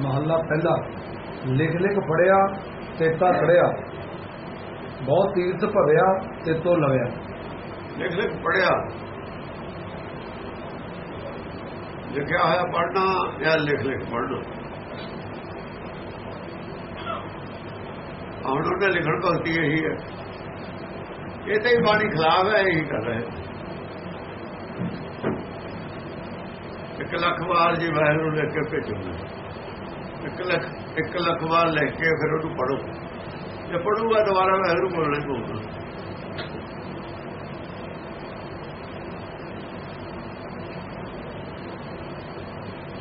ਮਹੱਲਾ ਪਹਿਲਾ। ਲਿਖ ਲਿਖ ਪੜਿਆ ਤੇਤਾ ਖੜਿਆ ਬਹੁਤ ਤੀਰਥ ਭਰਿਆ ਤੇਤੋਂ ਲਵਿਆ। ਲਿਖ ਲਿਖ ਪੜਿਆ ਲਿਖਿਆ ਹੋਇਆ ਪੜਨਾ ਜਾਂ ਲਿਖ ਲਿਖ ਪੜਨਾ ਹੁਣ ਉਹਨੇ ਲਿਖਣ ਭਗਤੀ ਇਹੀ ਹੈ। ਇਹ ਤਾਂ ਹੀ ਬਾਣੀ ਖਿਲਾਫ ਹੈ, ਇਹੀ ਕਰ ਰਹੇ ਇੱਕ ਲੱਖ ਵਾਰ ਜੀ ਵਾਹਿਗੁਰੂ ਲਿਖ ਕੇ ਭੇਜੂਗਾ ਇੱਕ ਲੱਖ ਇੱਕ ਲੱਖ ਵਾਰ ਲੈ ਕੇ ਫਿਰ ਉਹਨੂੰ ਪੜੋ ਜੇ ਪੜੂਗਾ ਦੁਬਾਰਾ ਵਾਹਿਗੁਰੂ ਬੋਲਣਾ ਹੀ ਪਊਗਾ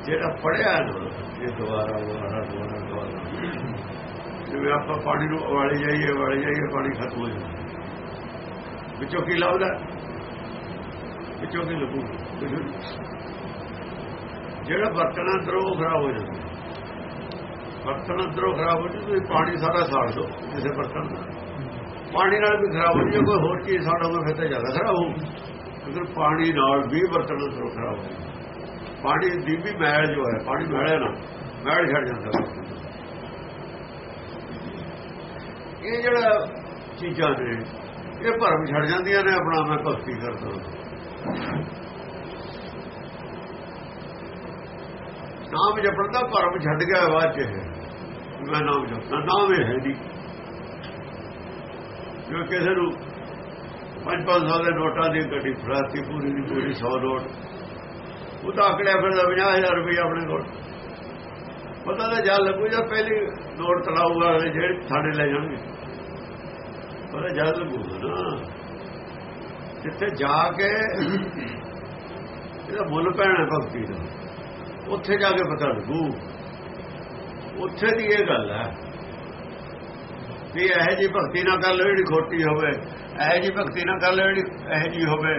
ਜਿਹੜਾ ਪੜਿਆ ਇਹ ਦੁਬਾਰਾ ਦੁਬਾਰਾ ਦੁਬਾਰਾ ਦੁਬਾਰਾ। ਜਿਵੇਂ ਆਪਾਂ ਪਾਣੀ ਨੂੰ ਉਵਾਲੇ ਜਾਈਏ ਉਵਾਲੇ ਜਾਈਏ, ਪਾਣੀ ਖਤਮ ਹੋ ਜਾਂਦਾ। ਵਿੱਚੋਂ ਕੀ ਲੱਭਦਾ? ਵਿੱਚੋਂ ਕੀ ਲੱਭੂ? ਜਿਹੜਾ ਬਰਤਨ ਅੰਦਰੋਂ ਉਹ ਖਰਾਬ ਹੋ ਜਾਂਦਾ। ਬਰਤਨ ਅੰਦਰੋਂ ਖਰਾਬ ਹੋ ਜਾਂਦਾ ਤੁਸੀਂ ਪਾਣੀ ਸਾਰਾ ਸਾੜ ਦੋ ਕਿਸੇ ਬਰਤਨ ਦਾ ਪਾਣੀ ਨਾਲ ਵੀ ਖਰਾਬ ਹੋ ਜਾਏ, ਕੋਈ ਹੋਰ ਚੀਜ਼ ਸਾੜੋਗੇ ਫਿਰ ਤਾਂ ਜ਼ਿਆਦਾ ਖਰਾਬ ਹੋਊ। ਅਗਰ ਪਾਣੀ ਨਾਲ ਵੀ ਬਰਤਨ ਅੰਦਰੋਂ ਖਰਾਬ ਹੋ ਜਾਏ ਪਾਣੀ ਦੀ ਵੀ ਮੈਲ ਜੋ ਹੈ, ਪਾਣੀ ਮੈਲੇ ਨਾ, ਮੈਲ ਛੱਡ ਜਾਂਦਾ ਇਹ ਜਿਹੜਾ ਚੀਜ਼ਾਂ ਨੇ, ਇਹ ਭਰਮ ਛੱਡ ਜਾਂਦੀਆਂ ਨੇ, ਆਪਣਾ ਮੈਂ ਭਗਤੀ ਕਰਦਾ ਨਾਮ ਜਪਣ ਦਾ ਭਰਮ ਛੱਡ ਗਿਆ, ਬਾਅਦ ਚ ਇਹ ਮੈਂ ਨਾਮ ਜਪਦਾ ਨਾਮ ਇਹ ਹੈ ਨਹੀਂ। ਜੋ ਕਿਸੇ ਨੂੰ 5-5 ਦੇ ਨੋਟਾਂ ਦੀ ਗੱਡੀ ਫੜਾਤੀ ਪੂਰੀ ਦੀ ਪੂਰੀ 100 ਨੋਟ। ਉਹ ਤਾਂ ਆਕੜਿਆ ਫਿਰਦਾ 50000 ਰੁਪਏ ਆਪਣੇ ਕੋਲ। ਪਤਾ ਤਾਂ ਜਾ ਲੱਗੂ ਜਾਂ ਪਹਿਲੀ ਨੋਟ ਤਲਾਊਗਾ ਜਿਹੜੇ ਸਾਡੇ ਲੈ ਜਾਣਗੇ। ਪਤਾ ਜਾ ਲੱਗੂਗਾ ਨਾ। ਜਿੱਥੇ ਜਾ ਕੇ ਇਹਦਾ ਮੁੱਲ ਪੈਣਾ ਭਗਤੀ ਦਾ, ਉੱਥੇ ਜਾ ਕੇ ਪਤਾ ਲੱਗੂ। ਉੱਥੇ ਦੀ ਇਹ ਗੱਲ ਹੈ ਵੀ ਇਹ ਜੀ ਭਗਤੀ ਨਾ ਕਰ ਲਓ ਜਿਹੜੀ ਖੋਟੀ ਹੋਵੇ, ਇਹ ਜੀ ਭਗਤੀ ਨਾ ਕਰ ਲਓ ਜਿਹੜੀ ਇਹ ਜੀ ਹੋਵੇ,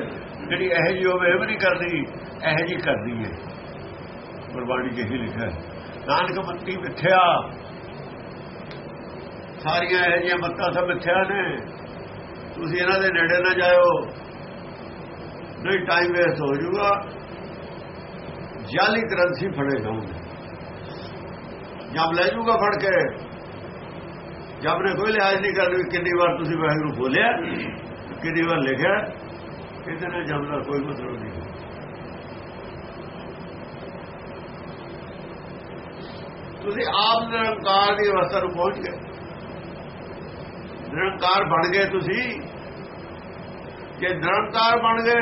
ਜਿਹੜੀ ਇਹ ਜੀ ਹੋਵੇ ਇਹ ਵੀ ਨਹੀਂ ਕਰਦੀ, ਇਹ ਜੀ ਕਰਦੀ ਹੈ। ਗੁਰਬਾਣੀ ਚ ਹੀ ਲਿਖਿਆ ਨਾਨਕ ਮੱਤੀ ਮਿੱਥਿਆ ਸਾਰੀਆਂ ਇਹ ਜੀਆਂ ਮੱਤਾਂ ਸਭ ਮਿੱਥਿਆ ਨੇ। ਤੁਸੀਂ ਇਹਨਾਂ ਦੇ ਨੇੜੇ ਨਾ ਜਾਇਓ। ਨਹੀਂ ਟਾਈਮ ਵੇਸਟ ਹੋ ਜਾਊਗਾ। ਜਾਲੀ ਕਰੰਸੀ ਫੜੇ ਜਾਓਗੇ। ਜਬ ਲੈ ਜੂਗਾ ਫੜ ਕੇ। ਜਬ ਨੇ ਕੋਈ ਲਿਹਾਜ਼ ਨਹੀਂ ਕਰਨੀ ਕਿੰਨੀ ਵਾਰ ਤੁਸੀਂ ਵਾਹਿਗੁਰੂ ਬੋਲਿਆ, ਕਿੰਨੀ ਵਾਰ ਲਿਖਿਆ। ਇਹਦੇ ਨਾਲ ਜਦ ਦਾ ਕੋਈ ਮਤਲਬ ਨਹੀਂ। ਤੁਸੀਂ ਆਪ ਨਿਰੰਕਾਰ ਦੀ ਅਵਸਥਾ ਨੂੰ ਪਹੁੰਚ ਗਏ। ਨਿਰੰਕਾਰ ਬਣ ਗਏ ਤੁਸੀਂ। ਜੇ ਨਿਰੰਕਾਰ ਬਣ ਗਏ,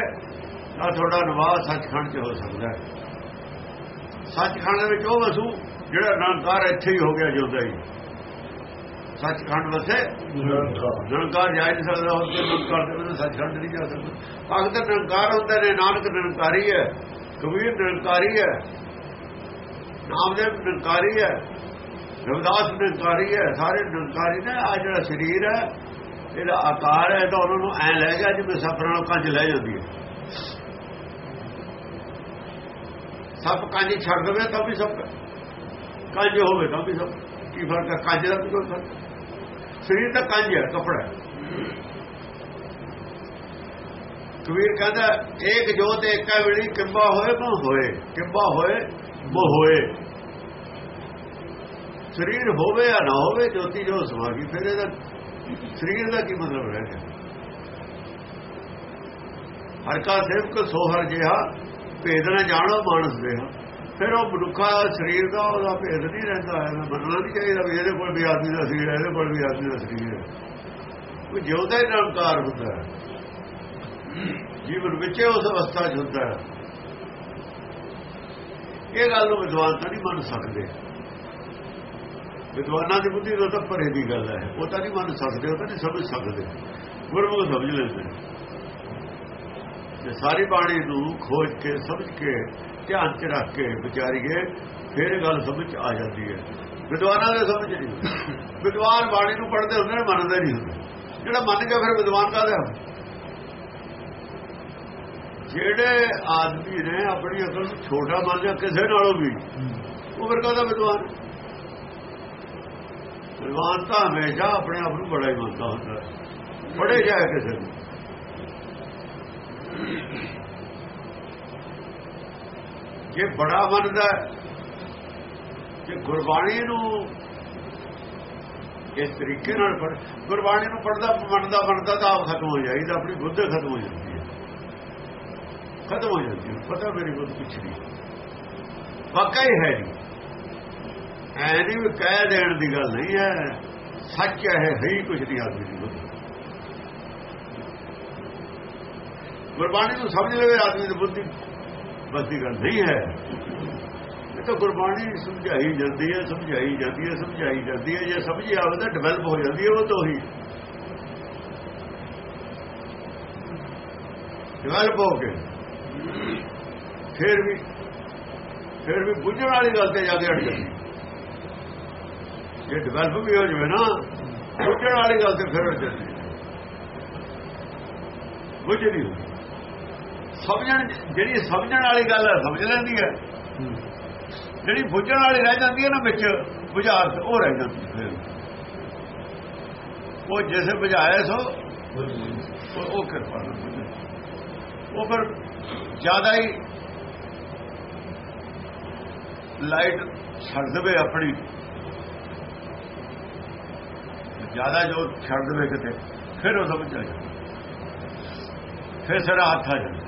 ਤਾਂ ਤੁਹਾਡਾ ਨਿਵਾਸ ਸੱਚਖੰਡ 'ਚ ਹੋ ਸਕਦਾ ਹੈ। ਸੱਚਖੰਡ ਵਿੱਚ ਉਹ ਵਸੂ ਜਿਹੜਾ ਨਿਰੰਕਾਰ ਇੱਥੇ ਹੀ ਹੋ ਗਿਆ ਜਿਉਂਦਾ ਹੀ। ਸੱਚਖੰਡ ਵਸੇ ਨਿਰੰਕਾਰ। ਜਾ ਨਹੀਂ ਸਕਦਾ ਹੋਰ ਕੋਈ ਨਿਰੰਕਾਰ ਦੇ ਸੱਚਖੰਡ ਨਹੀਂ ਜਾ ਸਕਦਾ। ਭਗਤ ਨਿਰੰਕਾਰ ਹੁੰਦੇ ਨੇ ਨਾਨਕ ਨਿਰੰਕਾਰੀ ਹੈ ਕਬੀਰ ਨਿਰੰਕਾਰੀ ਹੈ ਨਾਮਦੇਵ ਨਿਰੰਕਾਰੀ ਹੈ ਰਵਿਦਾਸ ਨਿਰੰਕਾਰੀ ਹੈ ਸਾਰੇ ਨਿਰੰਕਾਰੀ ਨੇ ਆ ਜਿਹੜਾ ਸਰੀਰ ਹੈ ਇਹਦਾ ਆਕਾਰ ਹੈ ਤਾਂ ਉਹਨਾਂ ਨੂੰ ਐ ਲੈ ਗਿਆ ਜਿਵੇਂ ਸੱਪ ਨਾਲ ਕੰਜ ਲੈ ਜਾਂਦੀ ਹੈ। ਸੱਪ ਕੰਜ ਛੱਡ ਦੇਵੇ ਤਾਂ ਵੀ ਸੱਪ ਕੰਜ ਹੋਵੇ ਤਾਂ ਵੀ ਸਭ ਕੀ ਫ਼ਰਕ ਹੈ? ਕੰਜ ਦਾ ਕੋਈ ਫ਼ਰਕ? ਸਰੀਰ ਦਾ ਕੰਜ ਹੈ, ਕਪੜਾ ਕਬੀਰ ਕਹਿੰਦਾ, ਇੱਕ ਜੋਤ ਏਕਾ ਵੇਲੀ, ਕਿੰਬਾ ਹੋਏ ਮੋ ਹੋਏ, ਕਿੰਬਾ ਹੋਏ ਮੋ ਹੋਏ। ਸਰੀਰ ਹੋਵੇ ਜਾਂ ਨਾ ਹੋਵੇ, ਜੋਤੀ ਜੋ ਸਵਾਗੀ, ਫਿਰ ਇਹਦਾ ਸਰੀਰ ਦਾ ਕੀ ਮਤਲਬ ਰਹਿ ਗਿਆ? ਹਰ ਕਾ ਸੇਵਕ ਸੋਹਰ ਜਿਹਾ, ਭੇਦ ਨਾ ਜਾਣੋ, ਮਾਨਸ ਦੇਹਾ। ਫਿਰ ਉਹ ਮਨੁੱਖਾ ਸਰੀਰ ਦਾ ਉਹਦਾ ਭੇਦ ਨਹੀਂ ਰਹਿੰਦਾ ਹੈ ਮੰਨਣਾ ਨਹੀਂ ਚਾਹੀਦਾ ਵੀ ਇਹਦੇ ਕੋਲ ਵੀ ਆਦਮੀ ਦਾ ਸਰੀਰ ਹੈ, ਇਹਦੇ ਕੋਲ ਵੀ ਆਦਮੀ ਦਾ ਸਰੀਰ ਹੈ। ਉਹ ਜਿਉਂਦਾ ਹੀ ਨਿਰੰਕਾਰ ਹੁੰਦਾ ਹੈ। ਜੀਵਨ ਵਿੱਚ ਉਸ ਅਵਸਥਾ 'ਚ ਹੁੰਦਾ ਹੈ। ਇਹ ਗੱਲ ਨੂੰ ਵਿਦਵਾਨ ਤਾਂ ਨਹੀਂ ਮੰਨ ਸਕਦੇ। ਵਿਦਵਾਨਾਂ ਦੀ ਬੁੱਧੀ ਤੋਂ ਤਾਂ ਪਰੇ ਦੀ ਗੱਲ ਹੈ। ਉਹ ਤਾਂ ਨਹੀਂ ਮੰਨ ਸਕਦੇ, ਉਹ ਤਾਂ ਨਹੀਂ ਸਮਝ ਸਕਦੇ। ਗੁਰਮੁਖ ਸਮਝ ਲੈਂਦੇ ਜੇ ਸਾਰੀ ਬਾਣੀ ਨੂੰ ਖੋਜ ਕੇ, ਸਮਝ ਕੇ ਧਿਆਨ ਚ ਰੱਖ ਕੇ ਵਿਚਾਰੀਏ ਫਿਰ ਗੱਲ ਸਮਝ ਆ ਜਾਂਦੀ ਹੈ। ਵਿਦਵਾਨਾਂ ਦੇ ਸਮਝ ਨਹੀਂ ਵਿਦਵਾਨ ਬਾਣੀ ਨੂੰ ਪੜ੍ਹਦੇ ਹੁੰਦੇ ਨੇ, ਮੰਨਦੇ ਨਹੀਂ ਹੁੰਦੇ। ਜਿਹੜਾ ਮੰਨ ਕੇ ਫਿਰ ਵਿਦਵਾਨ ਕਾਹਦਾ ਜਿਹੜੇ ਆਦਮੀ ਨੇ ਆਪਣੀ ਅਕਲ ਨੂੰ ਛੋਟਾ ਮੰਨ ਲਿਆ, ਕਿਸੇ ਨਾਲੋਂ ਵੀ, ਉਹ ਫਿਰ ਕਾਹਦਾ ਵਿਦਵਾਨ? ਵਿਦਵਾਨ ਤਾਂ ਹਮੇਸ਼ਾ ਆਪਣੇ ਆਪ ਨੂੰ ਬੜਾ ਹੀ ਮੰਨਦਾ ਹੁੰਦਾ। ਬੜੇ ਜਾਏ ਕਿਸੇ ਨੂੰ। ਜੇ ਬੜਾ ਮੰਨਦਾ ਜੇ ਗੁਰਬਾਣੀ ਨੂੰ ਇਸ ਤਰੀਕੇ ਨਾਲ ਪੜ੍ਹ, ਗੁਰਬਾਣੀ ਨੂੰ ਪੜਦਾ ਮੰਨਦਾ ਮੰਨਦਾ ਤਾਂ ਆਪ ਖਤਮ ਹੋ ਜਾਈਦਾ ਆਪਣੀ ਬੁੱਧ ਖਤਮ ਹੋ ਜਾਂਦੀ ਹੈ। ਖਤਮ ਹੋ ਜਾਂਦੀ ਹੈ, ਪਤਾ ਮੇਰੀ ਬੁੱਧ ਕੁਛ ਨਹੀਂ। ਵਾਕਈ ਹੈ ਨਹੀਂ ਐ ਨਹੀਂ ਵੀ ਕਹਿ ਦੇਣ ਦੀ ਗੱਲ ਨਹੀਂ ਹੈ, ਸੱਚ ਹੈ ਹੈ ਹੀ ਕੁਛ ਨਹੀਂ ਆਦਮੀ ਦੀ ਬੁੱਧ। ਗੁਰਬਾਣੀ ਨੂੰ ਸਮਝ ਲਵੇ ਆਦਮੀ ਦੀ ਬੁੱਧੀ। ਬਸ ਦੀ ਗੱਲ ਨਹੀਂ ਹੈ। ਇਹ ਤਾਂ ਗੁਰਬਾਣੀ ਸਮਝਾਈ ਜਾਂਦੀ ਹੈ, ਸਮਝਾਈ ਜਾਂਦੀ ਹੈ, ਸਮਝਾਈ ਜਾਂਦੀ ਹੈ। ਜੇ ਸਮਝੀ ਆਵੇ ਤਾਂ ਡਿਵੈਲਪ ਹੋ ਜਾਂਦੀ ਹੈ ਉਹ ਤੋਂ ਹੀ। ਡਿਵੈਲਪ ਹੋ ਕੇ। ਫਿਰ ਵੀ ਫਿਰ ਵੀ ਬੁੱਝਣ ਵਾਲੀ ਗੱਲ ਤੇ ਜਾ ਕੇ ਅੜ ਜਾਂਦੀ। ਜੇ ਡਿਵੈਲਪ ਵੀ ਹੋ ਜਵੇ ਨਾ, ਬੁੱਝਣ ਵਾਲੀ ਗੱਲ ਤੇ ਫਿਰ ਅੜ ਜਾਂਦੀ। ਬੁੱਝ ਨਹੀਂ ਸਮਝਣ, ਜਿਹੜੀ ਸਮਝਣ ਵਾਲੀ ਗੱਲ ਹੈ ਸਮਝ ਲੈਂਦੀ ਹੈ, ਜਿਹੜੀ ਬੁੱਝਣ ਵਾਲੀ ਰਹਿ ਜਾਂਦੀ ਹੈ ਨਾ ਵਿੱਚ ਬੁਝਾਰਤ ਉਹ ਰਹਿ ਜਾਂਦੀ ਫਿਰ ਉਹ ਜਿਸੇ ਬੁਝਾਇਆ ਸੋ, ਉਹ ਕਿਰਪਾ ਨਾਲ ਉਹ ਫਿਰ ਜ਼ਿਆਦਾ ਹੀ ਲਾਈਟ ਛੱਡ ਦੇਵੇ ਆਪਣੀ। ਜ਼ਿਆਦਾ ਜੋ ਛੱਡ ਦੇਵੇ ਕਿਤੇ, ਫਿਰ ਉਹ ਸਮਝ ਆ ਜਾਂਦਾ। ਫਿਰ ਸਾਰਾ ਹੱਥ ਆ ਜਾਂਦਾ।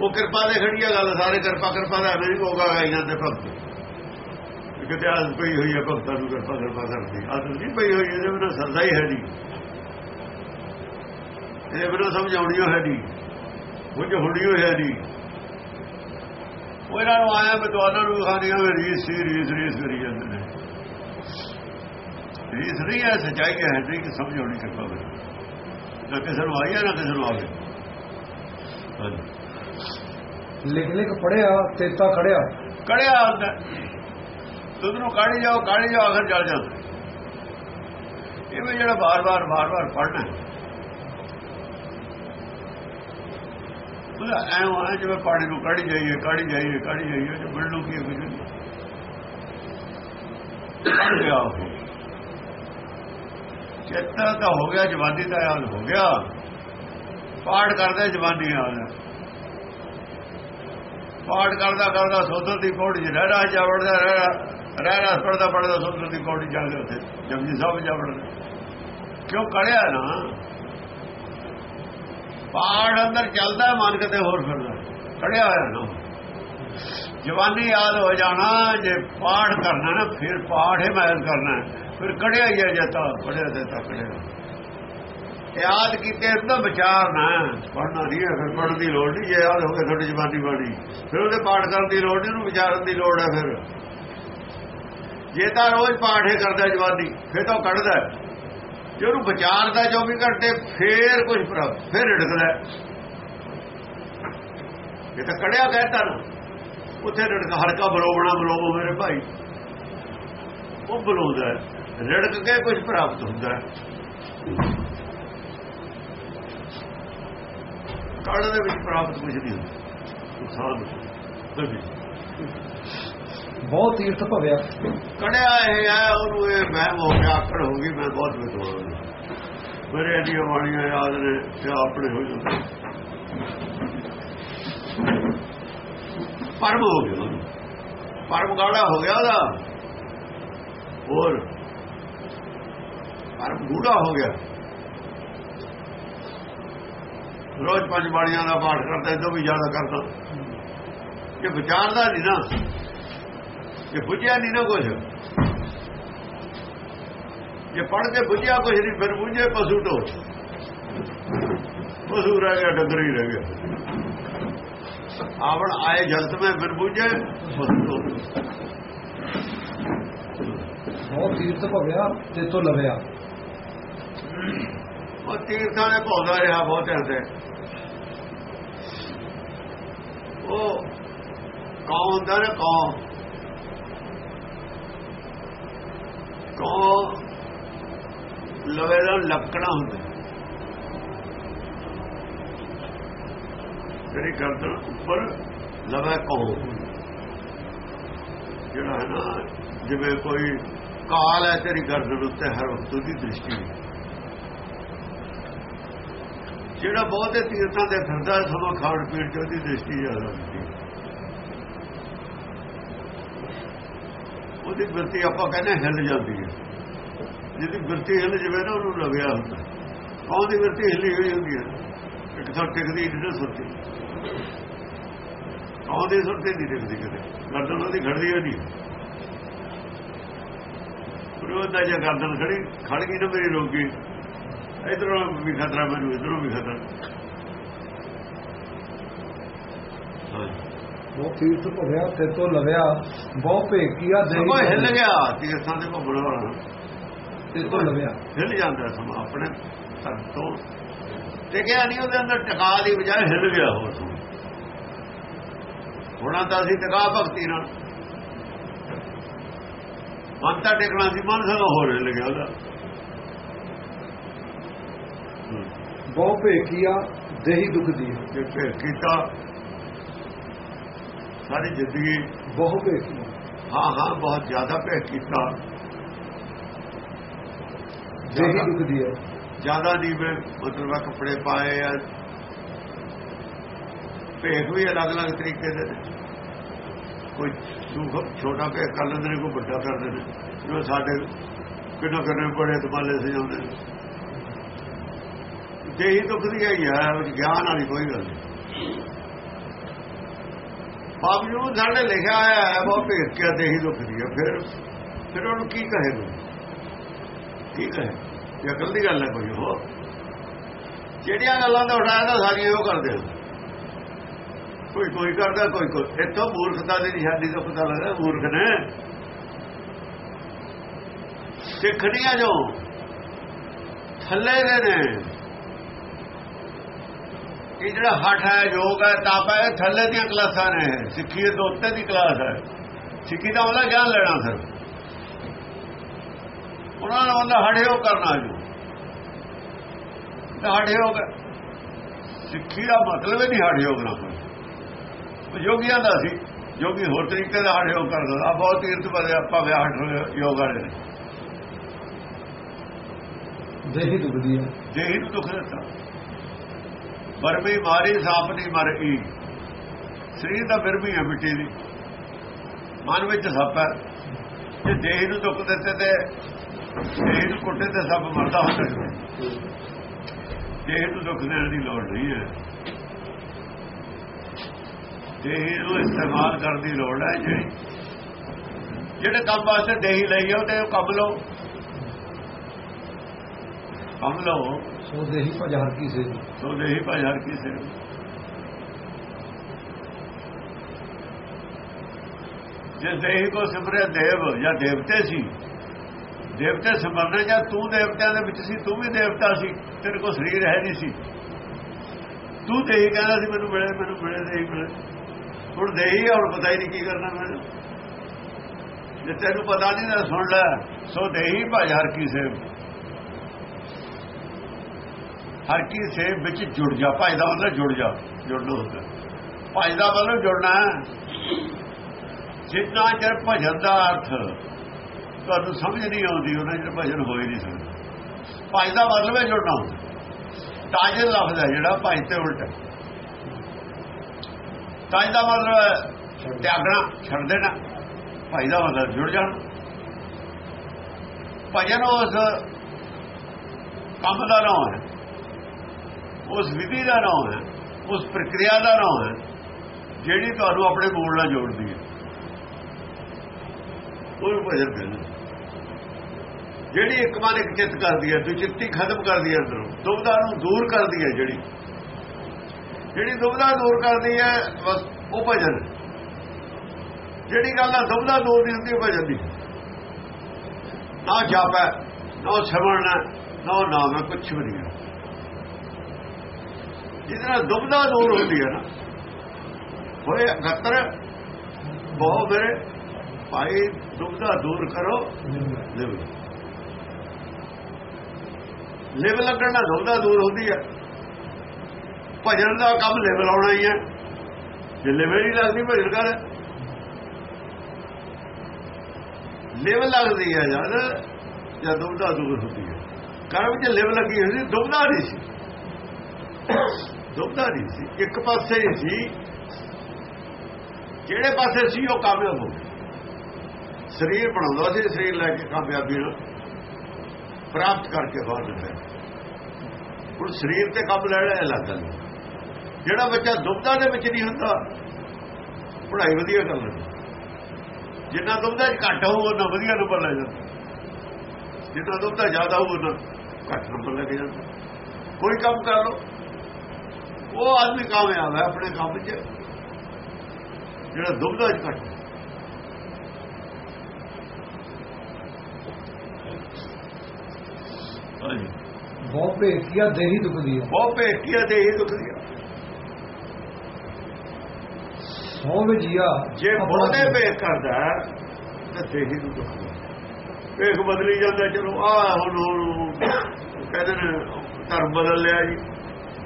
ਉਹ ਕਿਰਪਾ ਦੇ ਖੜੀ ਆ ਗੱਲ, ਸਾਰੇ ਕਿਰਪਾ ਕਿਰਪਾ ਦਾ ਨਹੀਂ ਹੋਗਾ ਇਹਨਾਂ ਦੇ ਭਗਤ। ਕਿਤੇ ਆਸ ਪਈ ਹੋਈ ਹੈ ਭਗਤਾਂ ਨੂੰ ਕਿਰਪਾ ਕਿਰਪਾ ਕਰਦੀ ਆਸ ਨਹੀਂ ਪਈ ਹੋਈ, ਇਹਦੇ ਬਿਨਾਂ ਸਰਦਾ ਹੀ ਹੈ ਨਹੀਂ। ਇਹਦੇ ਬਿਨਾਂ ਸਮਝਾਉਣੀ ਹੈ ਨਹੀਂ। ਕੁਝ ਹੁਣੀ ਹੈ ਨਹੀਂ। ਉਹ ਇਹਨਾਂ ਨੂੰ ਆਇਆ ਮੈਂ ਤੁਹਾਨੂੰ ਨੂੰ ਖਾਣੀਆਂ ਮੈਂ ਰੀਸ ਸੀ, ਰੀਸ ਰੀਸ ਕਰੀ ਜਾਂਦੇ ਨੇ। ਰੀਸ ਨਹੀਂ ਹੈ, ਸਚਾਈ ਹੈ ਨਹੀਂ ਕਿ ਸਮਝਾਉਣੀ ਕਿਰਪਾ ਕਰੇ। ਨਾ ਕਿਸੇ ਨੂੰ ਆਈ ਹੈ ਨਾ ਕਿਸੇ ਨੂੰ ਆਵੇ। ਹਾਂਜੀ। ਲਿਖ ਲਿਖ ਪੜਿਆ ਤੇਤਾ ਖੜਿਆ ਕੜਿਆ ਹੁੰਦਾ। ਦੁੱਧ ਨੂੰ ਕਾੜੀ ਜਾਓ ਕਾੜੀ ਜਾਓ, ਅਗਰ ਜਲ ਜਾਂਦਾ। ਇਹ ਵੀ ਜਿਹੜਾ ਬਾਰ-ਬਾਰ ਬਾਰ-ਬਾਰ ਪੜਨਾ ਉਹਦਾ ਐਂ ਆ ਜਿਵੇਂ ਪਾਣੀ ਨੂੰ ਕਾੜੀ ਜਾਈਏ ਕਾੜੀ ਜਾਈਏ ਕਾੜੀ ਜਾਈਏ, ਤੇ ਮਿਲਣੋਂ ਕੀ ਕੁਝ ਨਹੀਂ। ਗਿਆ ਚੇਤਾ ਤਾਂ ਹੋ ਗਿਆ, ਜਵਾਨੀ ਦਾ ਯਾਦ ਹੋ ਗਿਆ। ਪਾਠ ਕਰਦੇ, ਜਵਾਨੀ ਯਾਦ ਹੈ। ਪਾਠ ਕਰਦਾ ਕਰਦਾ ਸੋਦਰ ਦੀ ਪੌੜੀ ਚ ਰਹਿ ਜਾਵੜਦਾ ਰਹਿ ਰਹਾ ਰਹਿ ਰਹਾ ਪੜਦਾ ਪੜਦਾ ਸੋਦਰ ਦੀ ਪੌੜੀ ਜਾ ਕੇ ਉੱਥੇ, ਜਪਜੀ ਸਾਹਿਬ ਜਾਵੜਦਾ ਕਿਉਂ ਕੜਿਆ ਨਾ? ਪਾਠ ਅੰਦਰ ਚੱਲਦਾ, ਮਨ ਕਿਤੇ ਹੋਰ ਫਿਰਦਾ। ਕੜਿਆ ਹੋਇਆ ਨਾ। ਜਵਾਨੀ ਯਾਦ ਹੋ ਜਾਣਾ, ਜੇ ਪਾਠ ਕਰਨਾ ਨਾ, ਫਿਰ ਪਾਠ ਹੀ ਮੈਲ ਕਰਨਾ। ਫਿਰ ਕੜਿਆ ਹੀ ਹੈ ਜਤਾ ਪੜਿਆ ਤੇ ਤਾਂ ਕੜਿਆ। ਯਾਦ ਕੀਤੇ ਤਾਂ ਵਿਚਾਰ ਨਾ। ਪੜਨਾ ਨਹੀਂ ਹੈ, ਫਿਰ ਪੜਨ ਦੀ ਲੋੜ ਨਹੀਂ, ਜੇ ਯਾਦ ਹੋ ਗਿਆ ਤੁਹਾਡੀ ਜਬਾਨੀ ਬਾਣੀ। ਫਿਰ ਉਹਦੇ ਪਾਠ ਕਰਨ ਦੀ ਲੋੜ ਨਹੀਂ, ਉਹਨੂੰ ਵਿਚਾਰਨ ਦੀ ਲੋੜ ਹੈ ਫਿਰ। ਜੇ ਤਾਂ ਰੋਜ਼ ਪਾਠ ਹੀ ਕਰਦਾ ਜਵਾਨੀ, ਫਿਰ ਤਾਂ ਕੱਢਦਾ ਜੇ ਉਹਨੂੰ ਵਿਚਾਰਦਾ 24 ਘੰਟੇ ਫੇਰ ਕੁਝ ਪ੍ਰਾਪਤ ਫਿਰ ਢੜਕਦਾ ਇਹ ਤਾਂ ਕੜਿਆ ਕਹਿੰਦਾ ਨਾ। ਉੱਥੇ ਰੜਕ ਹਰਕਾ ਬਲੋਵਣਾ ਬਲੋਵੋ ਮੇਰੇ ਭਾਈ। ਉਹ ਬਲੋਦਾ ਰੜਕ ਕੇ ਕੁਝ ਪ੍ਰਾਪਤ ਹੁੰਦਾ ਹੈ ਕੜ ਦੇ ਵਿੱਚ ਪ੍ਰਾਪਤ ਕੁਝ ਨਹੀਂ ਹੁੰਦਾ ਨੁਕਸਾਨ ਬਹੁਤ ਤੀਰਥ ਭਵਿਆ। ਕੜਿਆ ਇਹ ਆ ਉਹਨੂੰ ਇਹ ਮਹਿਮ ਹੋ ਗਿਆ ਆਕੜ ਹੋ ਗਈ ਮੈਂ ਬਹੁਤ ਵਿਦਵਾਨ ਮੇਰੇ ਦੀਆਂ ਬਾਣੀਆਂ ਯਾਦ ਨੇ ਤੇ ਆਪਣੇ ਹੋ ਜਾਂਦੇ। ਪਰਮ ਹੋ ਗਿਆ। ਪਰਮ ਗਾੜਾ ਹੋ ਗਿਆ ਉਹਦਾ। ਹੋਰ। ਪਰਮ ਗੂੜਾ ਹੋ ਗਿਆ। ਰੋਜ਼ ਪੰਜ ਬਾਣੀਆਂ ਦਾ ਪਾਠ ਕਰਦਾ, ਇਹ ਵੀ ਜ਼ਿਆਦਾ ਕਰਦਾ। ਜੇ ਵਿਚਾਰਦਾ ਨਹੀਂ ਨਾ ਇਹ ਬੁੱਝਿਆ ਨਹੀਂ ਨਾ ਕੁਝ ਜੇ ਪੜ ਕੇ ਬੁੱਝਿਆ ਕੁਝ ਨਹੀਂ, ਫਿਰ ਬੁੱਝੇ ਪਸ਼ੂ ਢੋ ਪਸ਼ੂ ਰਹਿ ਗਿਆ, ਡੰਗਰ ਹੀ ਰਹਿ ਗਿਆ। ਆਵਣ ਆਏ ਜਲਤ ਮੈਂ ਫਿਰ ਬੁੱਝੇ ਪਸ਼ੂ ਢੋ ਬਹੁਤ ਤੀਰਤ ਭਵਿਆ ਤੇ ਤੋਂ ਲਵਿਆ। ਉਹ ਤੀਰਥਾਂ ਦੇ ਭੌਂਦਾ ਰਿਹਾ ਬਹੁਤ ਹੱਦੇ ਉਹ ਕੌਣ ਹੁੰਦਾ ਨਾ ਕੌਣ ਕੌਣ ਲਵੇ ਦਾ ਲਪਕਣਾ ਹੁੰਦਾ। ਜਿਹੜੀ ਗਰਦਨ ਉੱਪਰ ਲਵੇ ਕੌਣ ਜਿਹੜਾ ਹੈ ਨਾ, ਜਿਵੇਂ ਕੋਈ ਕਾਲ ਹੈ, ਤੇਰੀ ਗਰਦਨ ਉੱਤੇ ਹਰ ਵਕਤ ਦੀ ਦ੍ਰਿਸ਼ਟੀ ਜਿਹੜਾ ਬਹੁਤੇ ਤੀਰਥਾਂ ਦੇ ਫਿਰਦਾ ਸਮਾਂ ਖਾੜ ਪੀਣ ਚ ਉਹਦੀ ਦ੍ਰਿਸ਼ਟੀ ਜ਼ਿਆਦਾ ਹੁੰਦੀ ਉਹਦੀ ਬਿਰਤੀ ਆਪਾਂ ਕਹਿੰਦੇ ਹਿੱਲ ਜਾਂਦੀ ਹੈ। ਜਿਹਦੀ ਬਿਰਤੀ ਹਿੱਲ ਜਵੇ ਨਾ ਉਹਨੂੰ ਲਗਿਆ ਹੁੰਦਾ। ਕੌਣ ਦੀ ਹਿੱਲੀ ਹੋਈ ਹੁੰਦੀ ਹੈ? ਇੱਕ ਥਾਂ ਟਿਕਦੀ ਨਹੀਂ ਨਾ ਸੁਰਤੀ। ਕੌਣ ਨਹੀਂ ਟਿਕਦੀ ਕਦੇ? ਗਰਦਨ ਉਹਦੀ ਖੜਦੀ ਹੋਈ ਨਹੀਂ। ਉਹ ਜੇ ਗਰਦਨ ਖੜੀ, ਖੜ ਗਈ ਨਾ ਮੇਰੀ ਰੋਗੀ। ਇਧਰੋਂ ਵੀ ਖਤਰਾ ਮੈਨੂੰ ਇਧਰੋਂ ਵੀ ਖਤਰਾ। ਉਹ ਤੀਰਥ ਭਵਿਆ ਤੇ ਤੋਂ ਲਵਿਆ ਬਹੁ ਭੇਕੀਆ ਸਮਾਂ ਹਿੱਲ ਗਿਆ ਤੀਰਥਾਂ ਦੇ ਵਾਲਾ। ਤੇ ਤੋਂ ਲਵਿਆ। ਹਿੱਲ ਜਾਂਦਾ ਸਮਾਂ ਆਪਣੇ ਤਨ ਤੋਂ। ਟਿਕਿਆ ਨਹੀਂ ਉਹਦੇ ਅੰਦਰ ਟਿਕਾ ਦੀ ਬਜਾਏ ਹਿੱਲ ਗਿਆ ਹੋਰ ਹੁਣਾਂ ਤਾਂ ਅਸੀਂ ਟਿਕਾ ਭਗਤੀ ਨਾਲ। ਮਨ ਤਾਂ ਟਿਕਣਾ ਸੀ ਮਨ ਸਗੋਂ ਹੋਰ ਹਿੱਲ ਗਿਆ ਉਹਦਾ। ਬਹੁ ਭੇਕੀਆ ਦੇਹੀ ਦੁਖ ਦੀ ਜੇ ਫਿਰ ਕੀਤਾ ਸਾਰੀ ਜ਼ਿੰਦਗੀ ਬਹੁ ਭੇਕੀਆ ਹਾਂ ਹਾਂ ਬਹੁਤ ਜ਼ਿਆਦਾ ਭੇਟ ਕੀਤਾ ਦੇਹੀ ਦੁਖ ਦੀ ਹੈ ਜ਼ਿਆਦਾ ਨਹੀਂ ਮੈਂ ਮਤਲਬ ਆ ਕੱਪੜੇ ਪਾਏ ਆ। ਭੇਖ ਵੀ ਅਲੱਗ-ਅਲੱਗ ਤਰੀਕੇ ਦੇ ਨੇ। ਕੋਈ ਦੁੱਖ ਛੋਟਾ ਭੇਖ ਕਰ ਲੈਂਦੇ ਨੇ ਕੋਈ ਵੱਡਾ ਕਰਦੇ ਨੇ। ਜਿਵੇਂ ਸਾਡੇ ਕਿੰਨਾ ਕਰਨੇ ਬੜੇ ਦਮਾਲੇ ਸਜਾਉਂਦੇ ਨੇ। ਦੇਹੀ ਦੁੱਖ ਦੀ ਹੀ ਹੈ ਗਿਆਨ ਵਾਲੀ ਕੋਈ ਗੱਲ ਨਹੀਂ। ਬਾਵਜੂਦ ਸਾਡੇ ਲਿਖਿਆ ਆਇਆ ਹੈ, ਬਹੁਤ ਭੇਖ ਕੇ ਦੇਹੀ ਦੁੱਖ ਦੀ ਹੈ। ਫਿਰ ਫਿਰ ਉਹਨੂੰ ਕੀ ਕਹੇਗਾ ਕੀ ਕਹੇ? ਇਹ ਅਕਲ ਦੀ ਗੱਲ ਹੈ ਕੋਈ ਉਹ। ਜਿਹੜੀਆਂ ਗੱਲਾਂ ਦਾ ਉਠਾਇਆ ਤਾਂ ਸਾਰੀਆਂ ਉਹ ਕਰਦੇ ਕੋਈ ਕੋਈ ਕਰਦਾ, ਕੋਈ ਕੋਈ। ਇੱਥੋਂ ਮੂਰਖਤਾ ਦੀ ਨਿਸ਼ਾਨੀ ਦਾ ਪਤਾ ਲੱਗਦਾ, ਮੂਰਖ ਨੇ। ਸਿੱਖਣੀਆਂ ਜੋ, ਥੱਲੇ ਦੇ ਨੇ। ਇਹ ਜਿਹੜਾ ਹੱਠ ਹੈ ਯੋਗ ਹੈ ਤਪ ਹੈ ਥੱਲੇ ਦੀਆਂ ਕਲਾਸਾਂ ਨੇ। ਸਿੱਖੀ ਦੇ ਉੱਤੇ ਦੀ ਕਲਾਸ ਹੈ। ਸਿੱਖੀ ਦਾ ਉਹਦਾ ਗਿਆਨ ਲੈਣਾ ਫਿਰ। ਉਹਨਾਂ ਨੂੰ ਉਹਦਾ ਹੜਿਓ ਕਰਨਾ ਜੋ। ਹੜਿਓ ਸਿੱਖੀ ਦਾ ਮਤਲਬ ਹੀ ਨਹੀਂ ਹੜਿਓ ਕੋਈ। ਯੋਗੀਆਂ ਦਾ ਸੀ। ਯੋਗੀ ਹੋਰ ਤਰੀਕੇ ਦਾ ਹੜਿਓ ਕਰਦਾ ਆ ਬਹੁਤ ਤੀਰਥ ਪਰ ਆਪਾਂ ਵਿਆਹ ਯੋਗ ਵਾਲੇ ਨੇ। ਦੇਹੀ ਦੁਖ ਦੀ ਹੈ। ਦੇਹੀ ਨੂੰ ਦੁੱਖ ਦਿੱਤਾ। ਬਰਮੀ ਮਾਰੀ, ਸਾਪ ਨਹੀਂ ਮਰਈ ਸਰੀਰ ਦਾ ਬਿਰਮੀ ਹੈ ਮਿੱਟੀ ਦੀ। ਮਨ ਵਿੱਚ ਸੱਪ ਹੈ। ਜੇ ਦੇਹ ਨੂੰ ਦੁੱਖ ਦਿੱਤੇ ਤੇ ਦੇਹ ਨੂੰ ਕੁੱਟੇ ਤੇ ਸੱਪ ਮਰਦਾ ਹੁੰਦਾ ਦੇਹ ਨੂੰ ਦੁੱਖ ਦੇਣ ਦੀ ਲੋੜ ਨਹੀਂ ਹੈ। ਦੇਹ ਨੂੰ ਇਸਤੇਮਾਲ ਕਰਨ ਦੀ ਲੋੜ ਹੈ। ਜਿਹੜੀ ਜਿਹੜੇ ਕੰਮ ਵਾਸਤੇ ਦੇਹੀ ਲਈ ਉਹ ਤੇ ਉਹ ਕੰਮ ਲਓ। ਕੰਮ ਲਓ ਸੋ ਦੇਹੀ ਭਜ ਹਰ ਕੀ ਸੇ ਸੋ ਦੇਹੀ ਹਰ ਕਿਸੇ ਨੂੰ। ਜੇ ਦੇਹੀ ਕੋ ਸਿਮਰੇ ਦੇਵ ਜਾਂ ਦੇਵਤੇ ਸੀ ਦੇਵਤੇ ਸਿਮਰਨੇ ਜਾਂ ਤੂੰ ਦੇਵਤਿਆਂ ਦੇ ਵਿੱਚ ਸੀ ਤੂੰ ਵੀ ਦੇਵਤਾ ਸੀ ਤੇਰੇ ਕੋ ਸਰੀਰ ਹੈ ਨਹੀਂ ਸੀ। ਤੂੰ ਦੇਹੀ ਕਹਿੰਦਾ ਸੀ ਮੈਨੂੰ ਮਿਲੇ ਮੈਨੂੰ ਮਿਲੇ ਦੇਹੀ ਮਿਲੇ। ਹੁਣ ਦੇਹੀ ਹੈ, ਹੁਣ ਪਤਾ ਹੀ ਨਹੀਂ ਕੀ ਕਰਨਾ ਮੈਨੂੰ ਜੇ ਤੈਨੂੰ ਪਤਾ ਨਹੀਂ ਤਾਂ ਸੁਣ ਲੈ ਸੋ ਦੇਹੀ ਭਾਈ ਹਰ ਕੀ ਸੇਵ ਹਰ ਕੀ ਸੇਵ ਵਿੱਚ ਜੁੜ ਜਾ ਭਾਈ ਦਾ ਮਤਲਬ ਜੁੜ ਜਾ ਜੁੜਨਾ ਹੁੰਦਾ। ਭਾਈ ਦਾ ਮਤਲਬ ਜੁੜਨਾ ਜਿੰਨਾ ਚਿਰ ਭਜਨ ਦਾ ਅਰਥ ਤੁਹਾਨੂੰ ਸਮਝ ਨਹੀਂ ਆਉਂਦੀ ਉਹਨਾਂ ਚਿਰ ਭਜਨ ਹੋ ਹੀ ਨਹੀਂ ਸਕਦਾ। ਭਾਈ ਦਾ ਮਤਲਬ ਹੈ ਜੁੜਨਾ ਤਾਜਲ ਲਫ਼ਜ਼ ਹੈ ਜਿਹੜਾ ਭਾਈ ਤੇ ਉਲਟ। ਤਾਜ ਦਾ ਮਤਲਬ ਹੈ ਤਿਆਗਣਾ ਛੱਡ ਦੇਣਾ। ਭਾਈ ਦਾ ਮਤਲਬ ਜੁੜ ਜਾਣਾ। ਭਜਨ ਉਸ ਕੰਮ ਦਾ ਨਾਮ ਹੈ। ਉਸ ਵਿਧੀ ਦਾ ਨਾਮ ਹੈ ਉਸ ਪ੍ਰਕਿਰਿਆ ਦਾ ਨਾਮ ਹੈ ਜਿਹੜੀ ਤੁਹਾਨੂੰ ਆਪਣੇ ਮੂਲ ਨਾਲ ਜੋੜਦੀ ਹੈ। ਉਹ ਭਜਨ ਕਹਿੰਦੇ ਜਿਹੜੀ ਇੱਕ ਮਨ ਇੱਕ ਚਿੱਤ ਕਰਦੀ ਹੈ ਦੁਚਿੱਤੀ ਖਤਮ ਕਰਦੀ ਹੈ ਅੰਦਰੋਂ ਦੁਬਦਾ ਨੂੰ ਦੂਰ ਕਰਦੀ ਹੈ ਜਿਹੜੀ। ਜਿਹੜੀ ਦੁਬਦਾ ਦੂਰ ਕਰਦੀ ਹੈ, ਬਸ ਉਹ ਭਜਨ। ਜਿਹੜੀ ਗੱਲ ਦਾ ਦੁਬਦਾ ਦੂਰ ਨਹੀਂ ਹੁੰਦੀ, ਉਹ ਭਜਨ ਦੀ ਨਾ ਜਾਪੈ, ਨਾ ਸਿਮਰਨਾ ਨਾ ਨਾਮ ਹੈ, ਕੁਛ ਵੀ ਨਹੀਂ ਹੈ। ਜਿਹਦੇ ਨਾਲ ਦੁਬਦਾ ਦੂਰ ਹੁੰਦੀ ਹੈ ਨਾ। ਹੋਏ ਗਤਰ, ਬਹੁ ਮੇਰੇ, ਭਾਈ ਦੁਬਦਾ ਦੂਰ ਕਰੋ। ਲਿਵ। ਲਿਵ ਲੱਗਣ ਨਾਲ ਦੁਬਦਾ ਦੂਰ ਹੁੰਦੀ ਹੈ। ਭਜਨ ਦਾ ਕੰਮ ਲਿਵ ਲਾਉਣਾ ਹੀ ਹੈ। ਜੇ ਲਿਵ ਨਹੀਂ ਲੱਗਦੀ, ਭਜਨ ਕਰ। ਲਿਵ ਲੱਗਦੀ ਹੈ ਜਦ ਜਦ ਦੁਬਦਾ ਦੂਰ ਹੁੰਦੀ ਹੈ। ਕਰਮ ਚ ਲਿਵ ਲੱਗੀ ਹੋਈ ਸੀ ਦੁਬਦਾ ਨਹੀਂ ਸੀ। ਦੁਬਦਾ ਨਹੀਂ ਸੀ, ਇੱਕ ਪਾਸੇ ਹੀ ਸੀ, ਜਿਹੜੇ ਪਾਸੇ ਸੀ ਉਹ ਕਾਮਯਾਬ ਹੋ ਗਿਆ ਸਰੀਰ ਬਣਾਉਂਦਾ ਸੀ, ਸਰੀਰ ਲੈ ਕੇ ਕਾਮਯਾਬੀ ਨੂੰ ਪ੍ਰਾਪਤ ਕਰਕੇ ਬਾਹਰ ਨਿਕਲਿਆ ਹੁਣ ਸਰੀਰ ਤੇ ਕੰਮ ਲੈਣਾ ਇਹ ਲੱਗ ਗੱਲ ਜਿਹੜਾ ਬੱਚਾ ਦੁਬਦਾ ਦੇ ਵਿੱਚ ਨਹੀਂ ਹੁੰਦਾ, ਪੜ੍ਹਾਈ ਵਧੀਆ ਕਰ ਲੈਂਦਾ। ਜਿੰਨਾ ਦੁਬਦਾ ਚ ਘੱਟ ਹੋਊ, ਉਹਨਾਂ ਵਧੀਆ ਨੰਬਰ ਲੈ ਜਾਂਦਾ। ਜਿੰਨਾ ਦੁਬਦਾ ਜ਼ਿਆਦਾ ਹੋਊ, ਉਹਨਾਂ ਘੱਟ ਨੰਬਰ ਲੈ ਕੇ ਜਾਂਦਾ। ਕੋਈ ਕੰਮ ਕਰ ਲੋ ਉਹ ਆਦਮੀ ਕਾਮਯਾਬ ਹੈ ਆਪਣੇ ਕੰਮ 'ਚ ਜਿਹੜਾ ਦੁਬਦਾ ਚ ਘੱਟ ਬਹੁਤ ਭੇਖੀਆ ਦੇਹੀ ਦੁਖਦੀ ਹੈ ਬਹੁਤ ਭੇਟੀਆ ਇਹ ਦੁਖਦੀ ਆ। ਸੌ ਵਜੀਆ ਜੇ ਬਹੁਤੇ ਭੇਖ ਕਰਦਾ ਹੈ, ਤਾਂ ਦੇਹੀ ਨੂੰ ਦੁਖਦਾ ਭੇਖ ਬਦਲੀ ਜਾਂਦਾ ਚਲੋ ਆ ਹੁਣ ਹੁਣ ਕਹਿੰਦੇ ਨੇ ਧਰਮ ਬਦਲ ਲਿਆ ਜੀ।